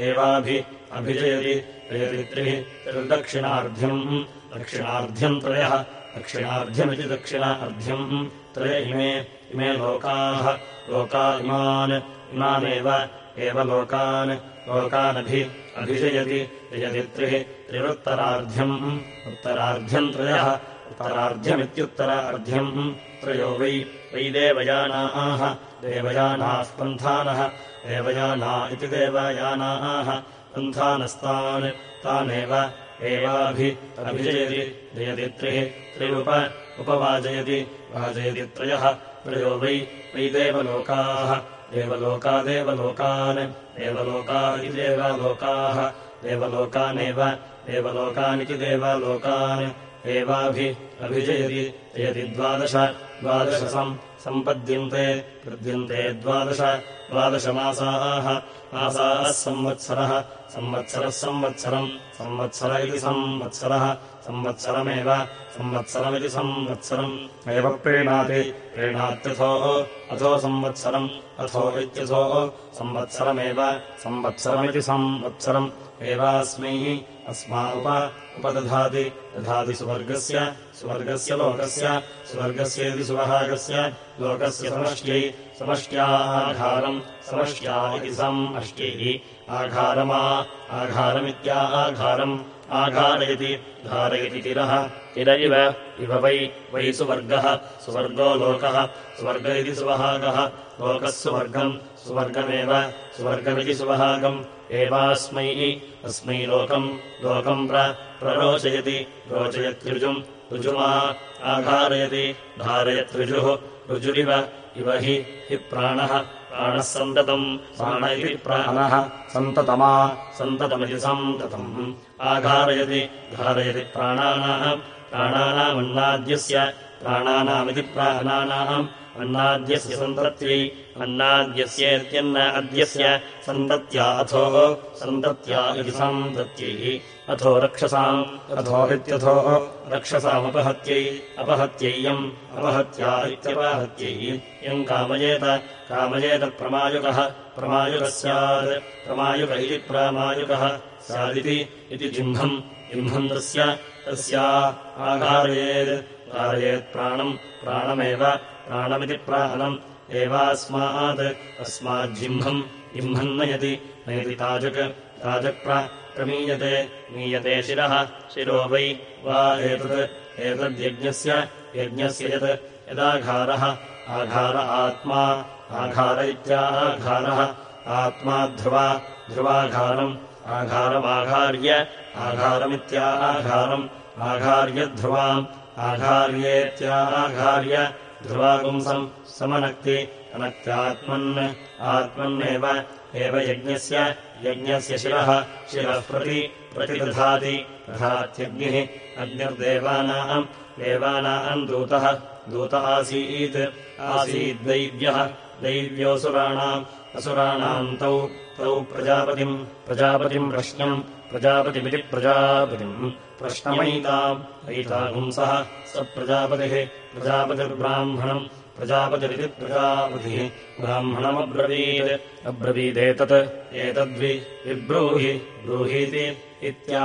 एवाभि अभिजयति जयति त्रिः त्रिर्दक्षिणार्ध्यम् दक्षिणार्ध्यम् त्रयः दक्षिणार्ध्यमिति दक्षिणार्ध्यम् त्रय इमे इमे लोकाः लोका इमान् इमानेव एव लोकान् लोकानभि अभिजयति जयति त्रिः त्रिरुत्तरार्ध्यम्। उत्तरार्ध्यम् त्रयः उत्तरार्ध्यमित्युत्तरार्ध्यम्। त्रयो वै वै देवयानाः देवयानाः पन्थानः देवयाना इति देवयानाः। पन्थानस्तान् तानेव एवाभि अभिजयति जयति त्रिः त्रिरुप उपवाजयति वाजयति त्रयः। त्रयो वै वै देवलोकाः देवलोका देवलोकान् देवलोका। इति देवालोकाः देवलोकानेव देवलोकानिति देवालोकान्। एवाभि अभिजयति जयति द्वादश। द्वादशसम् सम्पद्यन्ते। पद्यन्ते द्वादश। द्वादशमासाः। मासाः संवत्सरः। संवत्सरः संवत्सरम्। संवत्सर इति संवत्सरः संवत्सरमेव संवत्सरमिति संवत्सरम्। एव प्रीणाति प्रीणात्यथोः अथो संवत्सरम् अथो इत्यथोः संवत्सरमेव संवत्सरमिति संवत्सरम्। एवास्मै अस्मा उप उपदधाति दधाति सुवर्गस्य सुवर्गस्य लोकस्य स्वर्गस्येति सुवहागस्य लोकस्य समष्ट्यै समष्ट्याघारम् समष्ट्या इति सम् अष्ट्यैः आघारमा आघारमित्या आघारम् आघारयति धारयति तिरः। तिर इव इव वै वै सुवर्गः। सुवर्गो लोकः। स्वर्ग इति सुवहागः। लोकः सुवर्गम्। सुवर्गमेव सुवर्गमिति सुवहागम्। एवास्मै अस्मै लोकम्। लोकम् प्ररोचयति। रोचयत्युजुम्। ऋजुमा आघारयति धारयत्ऋजुः ऋजुरिव इव हि हि प्राणः प्राणः सन्ततम् प्राण इति प्राणः सन्ततमा। सन्ततमिति सन्ततम्। आघारयति। धारयति प्राणानाम् प्राणानामन्नाद्यस्य। प्राणानामिति प्राणानाम् अन्नाद्यस्य सन्तत्यै अन्नाद्यस्येत्यन्न अद्यस्य सन्तत्या अथो सन्तत्या इति सन्तत्यैः अथो रक्षसाम् अथो इत्यथो रक्षसामपहत्यै अपहत्यैयम् अपहत्या इत्यपहत्यै। यम् कामयेत कामयेत प्रमायुकः प्रमायुकः स्यात्। प्रमायुक इति प्रामायुकः स्यादिति इति जिह्मम् जिह्मम् तस्य तस्या आघारयेत् कारयेत् प्राणम् प्राणमेव प्राणमिति प्राणम् एवास्मात्। अस्माज्जिह्मम् जिह्मम् नयति नयति ताजक् ताजक्प्र प्रमीयते। मीयते शिरः। शिरो वै। वा एतत्। एतद्यज्ञस्य यज्ञस्य। यत्। यदाघारः। आघार आत्मा। आघार इत्याघारः आत्मा ध्रुवा। ध्रुवाघारम्। आघारमाघार्य। आघारमित्याघारम् आघार्यध्रुवाम् आघार्येत्याघार्य ध्रुवागुंसम् समनक्ति अनक्त्यात्मन् आत्मन्नेव एव यज्ञस्य यज्ञस्य शिरः शिरः प्रति प्रतिदधाति। दधात्यग्निः अग्निर्देवानाम् देवानाम् दूतः। दूत आसीत्। आसीद्दैव्यः दैव्योऽसुराणाम् असुराणाम् तौ तौ प्रजापतिम् प्रजापतिम् प्रश्नम् प्रजापतिमिति प्रजापतिम् प्रश्नमयिताम् ऐतागुंसः स प्रजापतिः प्रजापतिर्ब्राह्मणम् प्रजापतिरिति प्रजापतिः ब्राह्मणमब्रवीत् अब्रवीदेतत् एतद्वि विब्रूहि ब्रूहीति इत्या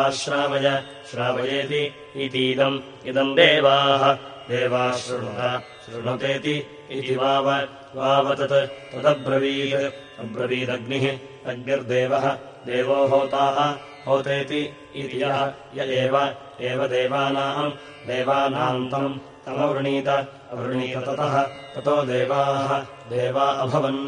आश्रावय श्रावयेति इतीदम् इदम् देवाः देवाः शृणुत शृणुतेति इति वाव वावतत् तदब्रवीत् अब्रवीदग्निः अग्निर्देवः देवो होताः होतेति इति यः य एव देवानाम् देवानान्तम् तमवृणीत अवृणीत ततः ततो देवाः देवा अभवन्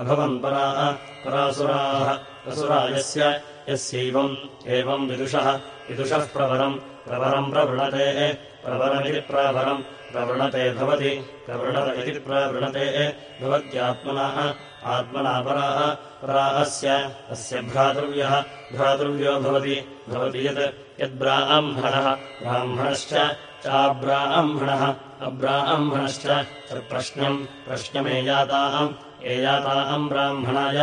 अभवन्पराः परासुराः असुरा यस्य यस्यैवम् एवम् विदुषः विदुषः प्रवरम् प्रवरम् प्रवृणते प्रवरमिति प्रावरम् प्रवृणते भवति प्रवृणत इति प्रवृणते भवत्यात्मनः आत्मना पराः परा अस्य भ्रातृव्यः भ्रातृव्यो भवति भवति यत् यद्ब्राह्मणः ब्राह्मणश्च चाब्राह्मणः अब्राह्मणश्च तत्प्रश्नम् प्रश्नमेयाताम् एयाताम् ब्राह्मणाय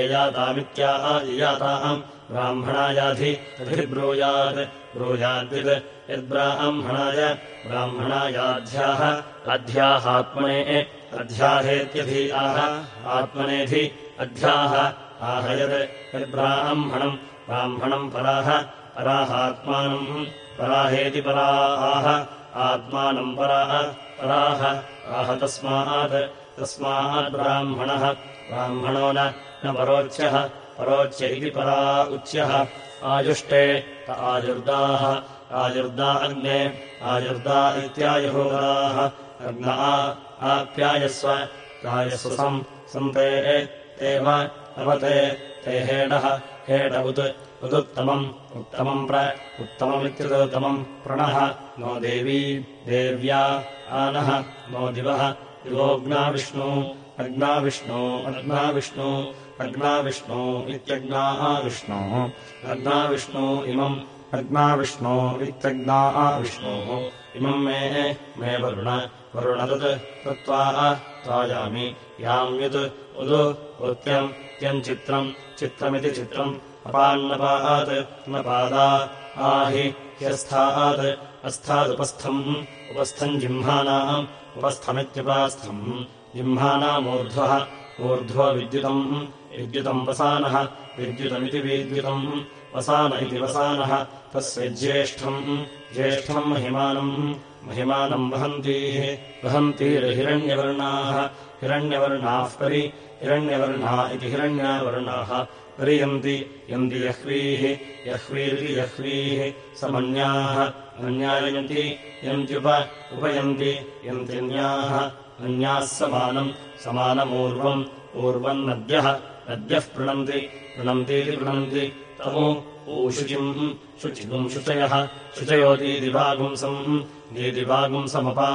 एयातामित्याह ययाताम् ब्राह्मणायाधि तथिब्रूयात् ब्रूयाद्वित् यद्ब्राह्मणाय ब्राह्मणायाध्याः अध्याहात्मने अध्याहेत्यधि आह आत्मनेधि अध्याः आहयत् यद्ब्राह्मणम् ब्राह्मणम् पराः पराहात्मानम् पराहेति परा आह आत्मानम् पराः पराः आह तस्मात् तस्माद्ब्राह्मणः ब्राह्मणो न परोच्यः परोच्य इति परा उच्यः। आयुष्टे त आयुर्दाः आयुर्दा अग्ने आयुर्दा इत्यायुहोदाः अग्ना आप्यायस्व प्रायस्वसम् सन्ते एव अवते ते हेडः हेड उत् उदुत्तमम् उत्तमम् प्र उत्तममित्युदुत्तमम् प्रणः नो देवी देव्या आनः नो दिवः दिवोऽग्नाविष्णु अग्नाविष्णु अग्नाविष्णु अग्नाविष्णु इत्यग्नाः विष्णोः अग्नाविष्णु इमम् अग्नाविष्णो इत्यग्नाः विष्णोः इमम् मे मे वरुण वरुणदत् कृत्वा त्वायामि याम्युत् उदु उत्त्यम् त्यञ्चित्रम् चित्रमिति चित्रम् अपान्नपात् नपादा आहि ह्यस्थात् अस्थादुपस्थम् उपस्थम् जिह्मानाम् उपस्थमित्युपास्थम् जिह्मानामूर्ध्वः ऊर्ध्वो विद्युतम् विद्युतम् वसानः विद्युतमिति विद्युतम् वसान इति वसानः तस्य ज्येष्ठम् ज्येष्ठम् महिमानम् महिमानम् वहन्तीः। वहन्तीर्हिरण्यवर्णाः। हिरण्यवर्णाः परि। हिरण्यवर्णा इति हिरण्यवर्णाः परियन्ति। यन्ति यह्वीः। यह्वीरिति यह्वीः। समन्याः। अन्यायन्ति। यन्त्युप उपयन्ति। यन्त्यन्याः। अन्याः समानम्। समानमूर्वम्। ऊर्वम् नद्यः नद्यः पृणन्ति पृणन्तीति पृणन्ति तमु ऊशुचिम् शुचिगुम् शुचयः। शुचयोतीदिवागुंसम् दीदिवागुंसमपा।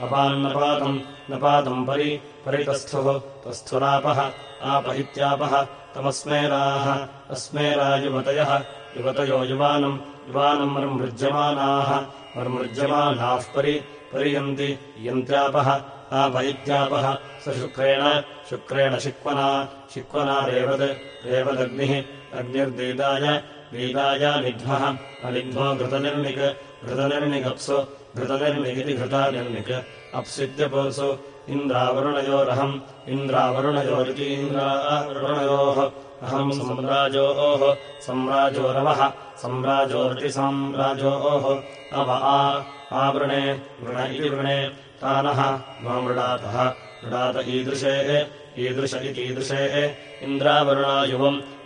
अपान्नपातम्। नपातम् परि। परितस्थुः। तस्थुरापः। आप इत्यापः तमस्मेराः अस्मेरा युवतयः युवतयो युवानम्। युवानम् मर्मृज्यमानाः। मर्मृज्यमानाः परि। परियन्ति। यन्त्यापः। आप इत्यापः स शुक्रेण। शुक्रेण शिक्वना। शिक्वना रेवद्। रेवदग्निः। अग्निर्दीदाय दीदाय निध्वः अनिध्वो घृतनिर्मिक् घृतनिर्मिगप्सु घृतनिर्मिगिति घृतानिर्मिक्। अप्सिद्यपोसु इन्द्रावरुणयोरहम् इन्द्रावरुणयोरिति इन्द्रावरुणयोः। अहम् सम्राजोः सम्राजोरवः सम्राजोरिति साम्राजोः। अव आवृणे वृण इति वृणे तानः नो मृडातः। मृडात ईदृशे ईदृश इतीदृशे। इन्द्रावरुणा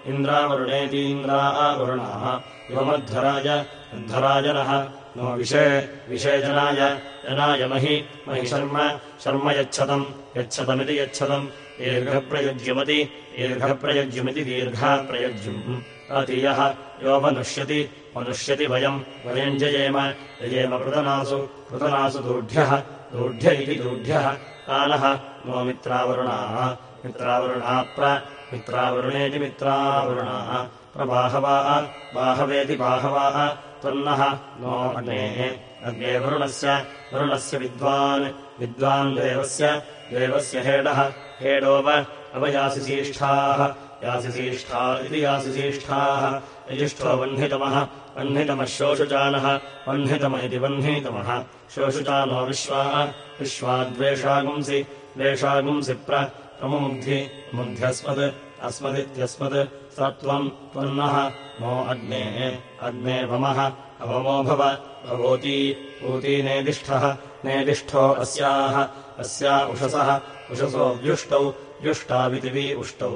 युवम् इन्द्रावरुणेतीन्द्रावरुणाः युवमध्वराय अध्वराजनः नो विषे विषे जनाय महि महि शर्म शर्म यच्छतम् यच्छतमिति यच्छतम्। दीर्घप्रयुज्यमति दीर्घप्रयुज्यमिति दीर्घाप्रयुज्यम्। अतीयः यो मनुष्यति मनुष्यति वयम्। वयम् जयेम जयेम पृतनासु पृतनासु दूढ्यः दूढ्य इति दूढ्यः। कालः नो मित्रावरुणाः। मित्रावरुणा प्र मित्रावरुणेति मित्रावरुणाः। प्रबाहवाः बाहवेति बाहवाः त्वन्नः नो अग्नेः। अग्ने वरुणस्य वरुणस्य विद्वान्। विद्वान् देवस्य देवस्य हेडः। हेडोव अवयासिचीष्ठाः यासिसीष्ठा इति यासिसीष्ठाः। यजिष्ठो वह्नितमः वह्नितमः शोषुचानः। वह्नितम इति वह्नितमः। शोषुचानो विश्वाः विश्वाद्वेषागुंसि द्वेषागुंसि। प्रमुग्धि मुग्ध्यस्मत् अस्मदित्यस्मत् स त्वम् त्वन्नः नो अग्ने वमः अवमो भव भवोती ऊती नेदिष्ठः नेदिष्ठो अस्याः अस्या उषसः उषसो व्युष्टौ व्युष्टावितिवि उष्टौ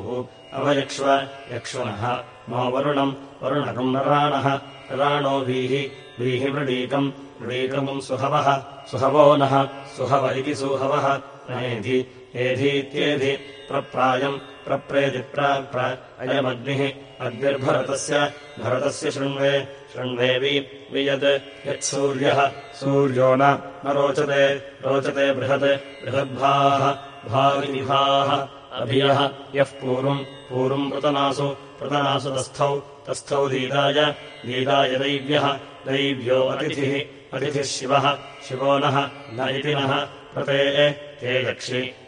अवयक्ष्व यक्ष्वणः नो वरुणम् वरुणकम् नराणः नराणो वीः व्रीहिमृडीकम् मृडीकमुम् सुहवः सुहवो नः सुहव इति सुहवः नेधि एधीत्येधि प्रप्रायम् प्रप्रेतिप्र अयमग्निः अग्निर्भरतस्य भरतस्य शृण्वे शृण्वेवि वियत् यत्सूर्यः सूर्यो। न रोचते रोचते बृहत् बृहद्भाः भाविनिभाः अभियः। यः पूर्वम् पूर्वम् पृतनासु पृतनासु तस्थौ तस्थौ दीदाय दीदाय दैव्यः दैव्यो अतिथिः अतिथिः शिवः शिवो नः न इति नः प्रते ते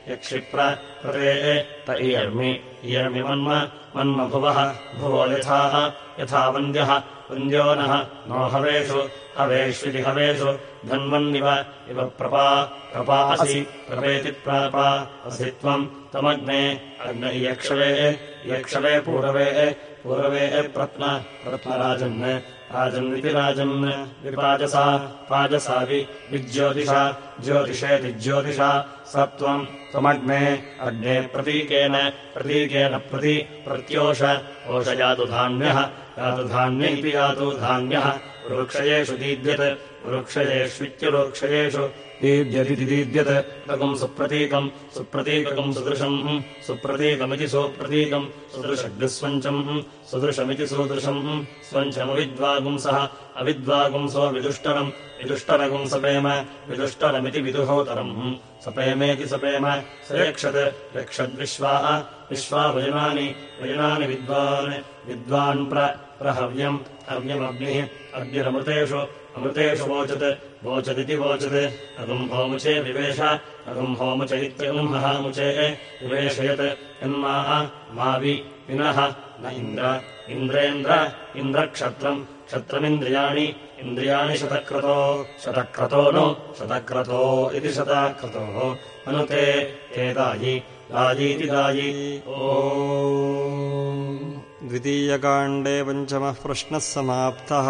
यक्षि यक्षिप्रते त इयर्मि इयर्मि मन्म मन्मभुवः भुवो यथाः यथा वन्द्यः वन्द्यो नः नो हवेषु हवेष्विति हवेषु धन्वन्निव इव प्रपा प्रपा असि प्रपेति प्रापा असि त्वम् तमग्ने अग्न इयक्षवे इयक्षवे पूरवे पूरवे प्रत्न प्रत्नराजन् राजन्विति राजन् विपाजसा पाजसा विज्योतिषा। ज्योतिषेति ज्योतिषा। स त्वम् त्वमग्ने अग्ने प्रतीकेन प्रतीकेन प्रति प्रत्योष। ओष यातु धान्यः यातु धान्य इति यातु धान्यः। वृक्षयेषु दीद्यत् वृक्षयेष्वित्यवृक्षयेषु दीद्यदिति दीद्यत् तकम् सुप्रतीकम् सुप्रतीककम् सुदृशम् सुप्रतीकमिति सुप्रतीकम् सुदृशग्स्वञ्चम् सुदृशमिति सुदृशम्। स्वञ्चमविद्वागुंसः अविद्वागुंसो विदुष्टरम् विदुष्टरगुम् सपेम विदुष्टरमिति विदुहोतरम्। सपेमेति सपेम स यक्षत् यक्षद्विश्वाः विश्वा वजनानि वजनानि विद्वान् विद्वान् प्रहव्यम् हव्यमग्निः अग्निरमृतेषु अमृतेषु वोचत् वोचदिति वोचत्। अगम् होमुचे विवेश अगम् होमुच इत्यगम् महामुचे। विवेशयत् यन्मा मा विनः न इन्द्र। इन्द्रेन्द्र इन्द्रक्षत्रम् क्षत्रमिन्द्रियाणि इन्द्रियाणि शतक्रतो शतक्रतो नु शतक्रतो इति शताक्रतोः। अनुते ते दायि दायीति दायि। ओ द्वितीयकाण्डे पञ्चमः प्रश्नः समाप्तः